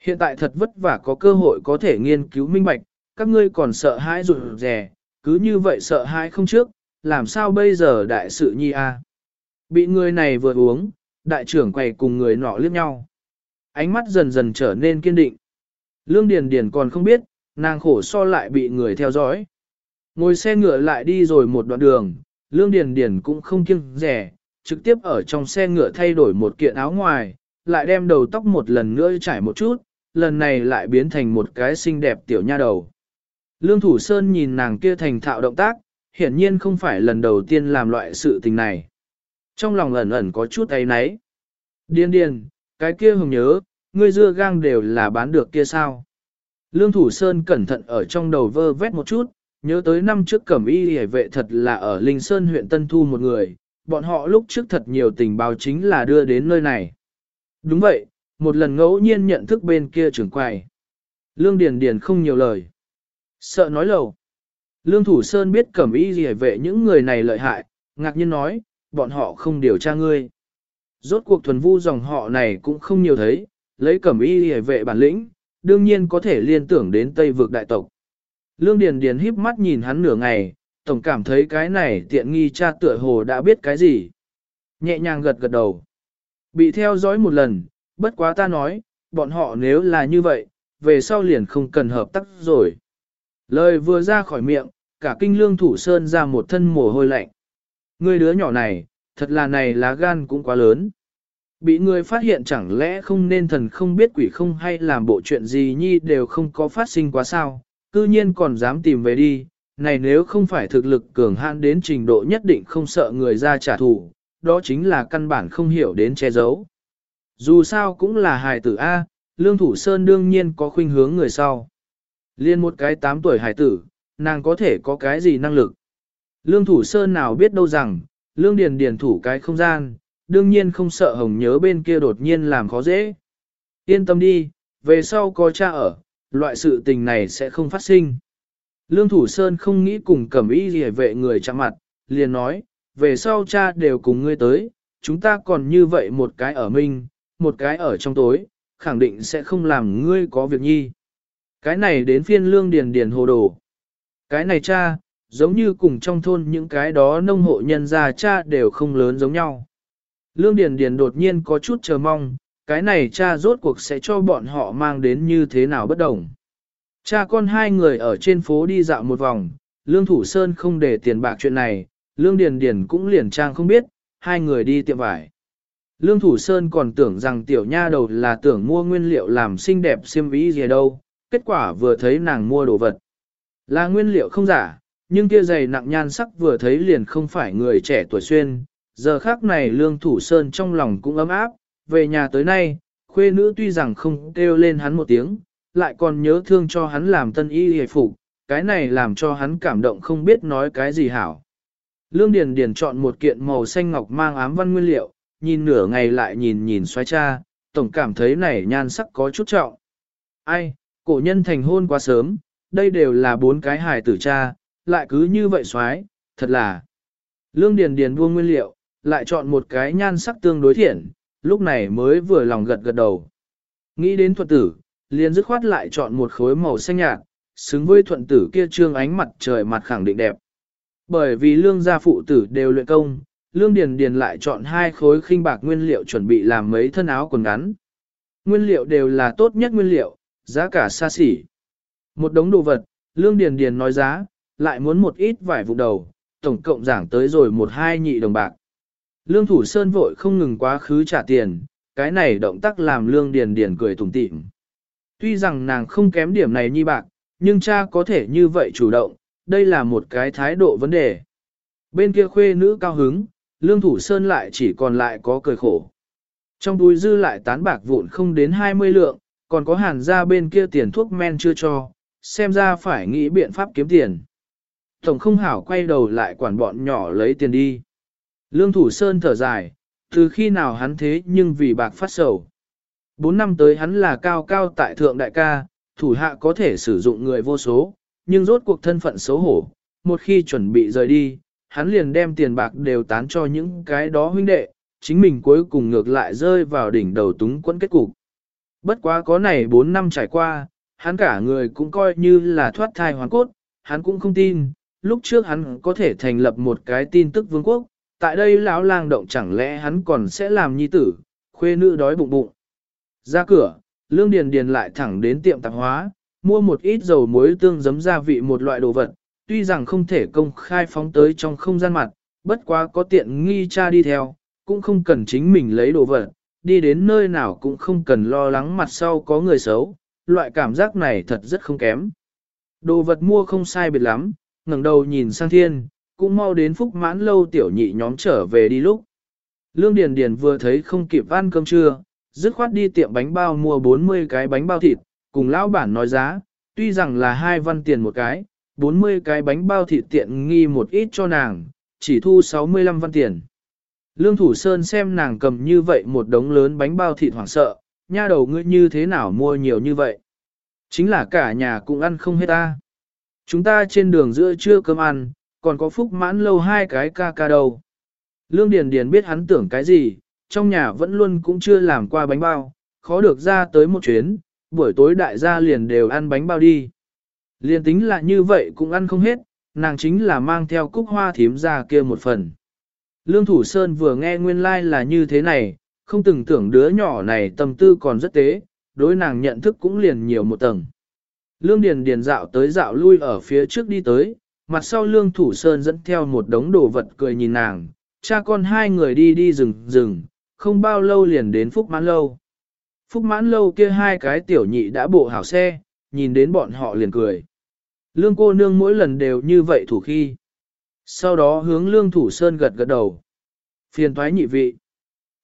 Hiện tại thật vất vả có cơ hội có thể nghiên cứu minh bạch, các ngươi còn sợ hãi rụt rè, cứ như vậy sợ hãi không trước, làm sao bây giờ đại sự nhi a? Bị người này vừa uống, đại trưởng quầy cùng người nọ liếc nhau. Ánh mắt dần dần trở nên kiên định. Lương Điền Điền còn không biết, nàng khổ so lại bị người theo dõi. Ngồi xe ngựa lại đi rồi một đoạn đường, Lương Điền Điền cũng không kiêng rẻ, trực tiếp ở trong xe ngựa thay đổi một kiện áo ngoài, lại đem đầu tóc một lần nữa trải một chút, lần này lại biến thành một cái xinh đẹp tiểu nha đầu. Lương Thủ Sơn nhìn nàng kia thành thạo động tác, hiển nhiên không phải lần đầu tiên làm loại sự tình này. Trong lòng ẩn ẩn có chút ấy náy. Điên điên, cái kia hồng nhớ, ngươi dưa gang đều là bán được kia sao. Lương Thủ Sơn cẩn thận ở trong đầu vơ vét một chút, nhớ tới năm trước cẩm y hề vệ thật là ở Linh Sơn huyện Tân Thu một người, bọn họ lúc trước thật nhiều tình báo chính là đưa đến nơi này. Đúng vậy, một lần ngẫu nhiên nhận thức bên kia trưởng quầy. Lương Điền Điền không nhiều lời. Sợ nói lầu. Lương Thủ Sơn biết cẩm y gì vệ những người này lợi hại, ngạc nhiên nói, bọn họ không điều tra ngươi. Rốt cuộc thuần vu dòng họ này cũng không nhiều thấy, lấy cẩm y gì vệ bản lĩnh, đương nhiên có thể liên tưởng đến Tây vực đại tộc. Lương Điền Điền híp mắt nhìn hắn nửa ngày, tổng cảm thấy cái này tiện nghi cha tựa hồ đã biết cái gì. Nhẹ nhàng gật gật đầu. Bị theo dõi một lần, bất quá ta nói, bọn họ nếu là như vậy, về sau liền không cần hợp tác rồi. Lời vừa ra khỏi miệng, cả kinh lương thủ sơn ra một thân mồ hôi lạnh. Người đứa nhỏ này, thật là này lá gan cũng quá lớn. Bị người phát hiện chẳng lẽ không nên thần không biết quỷ không hay làm bộ chuyện gì nhi đều không có phát sinh quá sao, cư nhiên còn dám tìm về đi, này nếu không phải thực lực cường hãn đến trình độ nhất định không sợ người ra trả thù, đó chính là căn bản không hiểu đến che giấu. Dù sao cũng là hài tử A, Lương Thủ Sơn đương nhiên có khuynh hướng người sau. Liên một cái 8 tuổi hài tử, nàng có thể có cái gì năng lực. Lương Thủ Sơn nào biết đâu rằng, Lương Điền Điền thủ cái không gian, đương nhiên không sợ hồng nhớ bên kia đột nhiên làm khó dễ. Yên tâm đi, về sau có cha ở, loại sự tình này sẽ không phát sinh. Lương Thủ Sơn không nghĩ cùng cẩm y gì vệ người chạm mặt, liền nói, về sau cha đều cùng ngươi tới, chúng ta còn như vậy một cái ở minh, một cái ở trong tối, khẳng định sẽ không làm ngươi có việc nhi. Cái này đến phiên lương điền điền hồ đồ. Cái này cha, giống như cùng trong thôn những cái đó nông hộ nhân gia cha đều không lớn giống nhau. Lương Điền Điền đột nhiên có chút chờ mong, cái này cha rốt cuộc sẽ cho bọn họ mang đến như thế nào bất đồng. Cha con hai người ở trên phố đi dạo một vòng, Lương Thủ Sơn không để tiền bạc chuyện này, Lương Điền Điền cũng liền trang không biết, hai người đi tiệm vải. Lương Thủ Sơn còn tưởng rằng tiểu nha đầu là tưởng mua nguyên liệu làm xinh đẹp xiêm vĩ gì đâu, kết quả vừa thấy nàng mua đồ vật. Là nguyên liệu không giả, nhưng kia giày nặng nhan sắc vừa thấy liền không phải người trẻ tuổi xuyên. Giờ khác này Lương Thủ Sơn trong lòng cũng ấm áp, về nhà tới nay, khuê nữ tuy rằng không kêu lên hắn một tiếng, lại còn nhớ thương cho hắn làm tân y hề phục, cái này làm cho hắn cảm động không biết nói cái gì hảo. Lương Điền Điền chọn một kiện màu xanh ngọc mang ám văn nguyên liệu, nhìn nửa ngày lại nhìn nhìn xoay cha, tổng cảm thấy này nhan sắc có chút trọng. Ai, cổ nhân thành hôn quá sớm, đây đều là bốn cái hài tử cha, lại cứ như vậy xoái, thật là. Lương Điền Điền buông nguyên liệu, lại chọn một cái nhan sắc tương đối thiện, lúc này mới vừa lòng gật gật đầu. Nghĩ đến thuật tử, liền dứt khoát lại chọn một khối màu xanh nhạt, xứng với thuận tử kia trương ánh mặt trời mặt khẳng định đẹp. Bởi vì lương gia phụ tử đều luyện công, Lương Điền Điền lại chọn hai khối khinh bạc nguyên liệu chuẩn bị làm mấy thân áo quần ngắn. Nguyên liệu đều là tốt nhất nguyên liệu, giá cả xa xỉ. Một đống đồ vật, Lương Điền Điền nói giá, lại muốn một ít vải vụ đầu, tổng cộng giảng tới rồi một hai nhị đồng bạc. Lương Thủ Sơn vội không ngừng quá khứ trả tiền, cái này động tác làm Lương Điền Điền cười tủm tỉm. Tuy rằng nàng không kém điểm này nhi bạc, nhưng cha có thể như vậy chủ động, đây là một cái thái độ vấn đề. Bên kia khuê nữ cao hứng, Lương Thủ Sơn lại chỉ còn lại có cười khổ. Trong túi dư lại tán bạc vụn không đến 20 lượng, còn có hàn ra bên kia tiền thuốc men chưa cho, xem ra phải nghĩ biện pháp kiếm tiền. Tổng không hảo quay đầu lại quản bọn nhỏ lấy tiền đi. Lương Thủ Sơn thở dài, từ khi nào hắn thế nhưng vì bạc phát sầu. Bốn năm tới hắn là cao cao tại thượng đại ca, thủ hạ có thể sử dụng người vô số, nhưng rốt cuộc thân phận xấu hổ. Một khi chuẩn bị rời đi, hắn liền đem tiền bạc đều tán cho những cái đó huynh đệ, chính mình cuối cùng ngược lại rơi vào đỉnh đầu túng quẫn kết cục. Bất quá có này 4 năm trải qua, hắn cả người cũng coi như là thoát thai hoàn cốt, hắn cũng không tin, lúc trước hắn có thể thành lập một cái tin tức vương quốc, tại đây lão lang động chẳng lẽ hắn còn sẽ làm nhi tử, khuê nữ đói bụng bụng. Ra cửa, Lương Điền Điền lại thẳng đến tiệm tạp hóa, mua một ít dầu muối tương giấm gia vị một loại đồ vật, tuy rằng không thể công khai phóng tới trong không gian mặt, bất quá có tiện nghi cha đi theo, cũng không cần chính mình lấy đồ vật, đi đến nơi nào cũng không cần lo lắng mặt sau có người xấu, loại cảm giác này thật rất không kém. Đồ vật mua không sai biệt lắm, ngẩng đầu nhìn sang thiên, cũng mau đến phúc mãn lâu tiểu nhị nhóm trở về đi lúc. Lương Điền Điền vừa thấy không kịp ăn cơm trưa, dứt khoát đi tiệm bánh bao mua 40 cái bánh bao thịt, cùng lão bản nói giá, tuy rằng là hai văn tiền một cái, 40 cái bánh bao thịt tiện nghi một ít cho nàng, chỉ thu 65 văn tiền. Lương Thủ Sơn xem nàng cầm như vậy một đống lớn bánh bao thịt hoảng sợ, nha đầu ngươi như thế nào mua nhiều như vậy. Chính là cả nhà cũng ăn không hết ta. Chúng ta trên đường giữa trưa cơm ăn, còn có phúc mãn lâu hai cái ca ca đâu Lương Điền Điền biết hắn tưởng cái gì, trong nhà vẫn luôn cũng chưa làm qua bánh bao, khó được ra tới một chuyến, buổi tối đại gia liền đều ăn bánh bao đi. Liền tính là như vậy cũng ăn không hết, nàng chính là mang theo cúc hoa thím ra kia một phần. Lương Thủ Sơn vừa nghe nguyên lai like là như thế này, không từng tưởng đứa nhỏ này tâm tư còn rất tế, đối nàng nhận thức cũng liền nhiều một tầng. Lương Điền Điền dạo tới dạo lui ở phía trước đi tới, mặt sau Lương Thủ Sơn dẫn theo một đống đồ vật cười nhìn nàng, cha con hai người đi đi rừng rừng, không bao lâu liền đến Phúc Mãn Lâu. Phúc Mãn Lâu kia hai cái tiểu nhị đã bộ hảo xe, nhìn đến bọn họ liền cười. Lương cô nương mỗi lần đều như vậy thủ khi. Sau đó hướng Lương Thủ Sơn gật gật đầu. Phiền thoái nhị vị.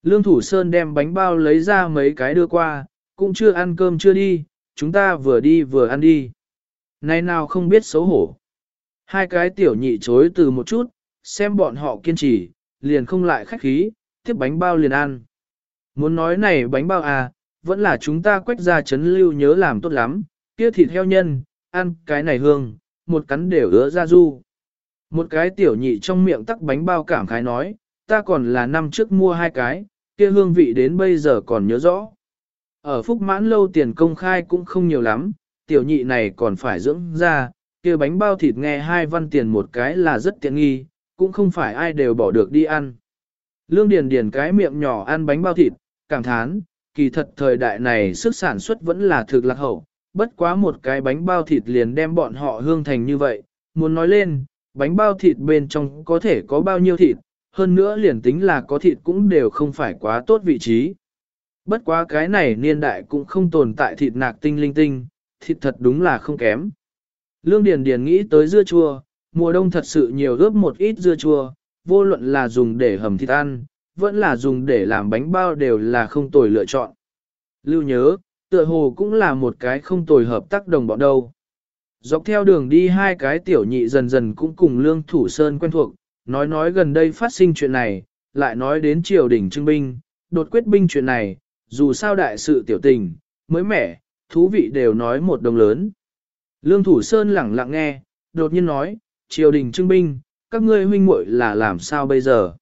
Lương Thủ Sơn đem bánh bao lấy ra mấy cái đưa qua, cũng chưa ăn cơm chưa đi, chúng ta vừa đi vừa ăn đi. Này nào không biết xấu hổ. Hai cái tiểu nhị chối từ một chút, xem bọn họ kiên trì, liền không lại khách khí, tiếp bánh bao liền ăn. Muốn nói này bánh bao à, vẫn là chúng ta quách ra chấn lưu nhớ làm tốt lắm, kia thịt heo nhân, ăn cái này hương, một cắn đều ứa ra du. Một cái tiểu nhị trong miệng tắc bánh bao cảm khái nói, ta còn là năm trước mua hai cái, kia hương vị đến bây giờ còn nhớ rõ. Ở Phúc Mãn lâu tiền công khai cũng không nhiều lắm, tiểu nhị này còn phải dưỡng ra, kia bánh bao thịt nghe hai văn tiền một cái là rất tiện nghi, cũng không phải ai đều bỏ được đi ăn. Lương Điền Điền cái miệng nhỏ ăn bánh bao thịt, cảm thán, kỳ thật thời đại này sức sản xuất vẫn là thực lạc hậu, bất quá một cái bánh bao thịt liền đem bọn họ hương thành như vậy, muốn nói lên, bánh bao thịt bên trong có thể có bao nhiêu thịt, hơn nữa liền tính là có thịt cũng đều không phải quá tốt vị trí. Bất quá cái này niên đại cũng không tồn tại thịt nạc tinh linh tinh, thịt thật đúng là không kém. Lương Điền Điền nghĩ tới dưa chua, mùa đông thật sự nhiều ướp một ít dưa chua, vô luận là dùng để hầm thịt ăn, vẫn là dùng để làm bánh bao đều là không tồi lựa chọn. Lưu nhớ, tựa hồ cũng là một cái không tồi hợp tác đồng bọn đâu. Dọc theo đường đi hai cái tiểu nhị dần dần cũng cùng Lương Thủ Sơn quen thuộc, nói nói gần đây phát sinh chuyện này, lại nói đến triều đình trưng binh, đột quyết binh chuyện này, dù sao đại sự tiểu tình, mới mẻ, thú vị đều nói một đồng lớn. Lương Thủ Sơn lẳng lặng nghe, đột nhiên nói, triều đình trưng binh, các ngươi huynh muội là làm sao bây giờ?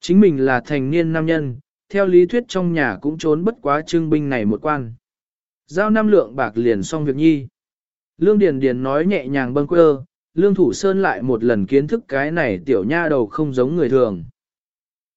Chính mình là thành niên nam nhân, theo lý thuyết trong nhà cũng trốn bất quá trưng binh này một quan. Giao năm lượng bạc liền xong việc nhi. Lương Điền Điền nói nhẹ nhàng bâng quơ, Lương Thủ Sơn lại một lần kiến thức cái này tiểu nha đầu không giống người thường.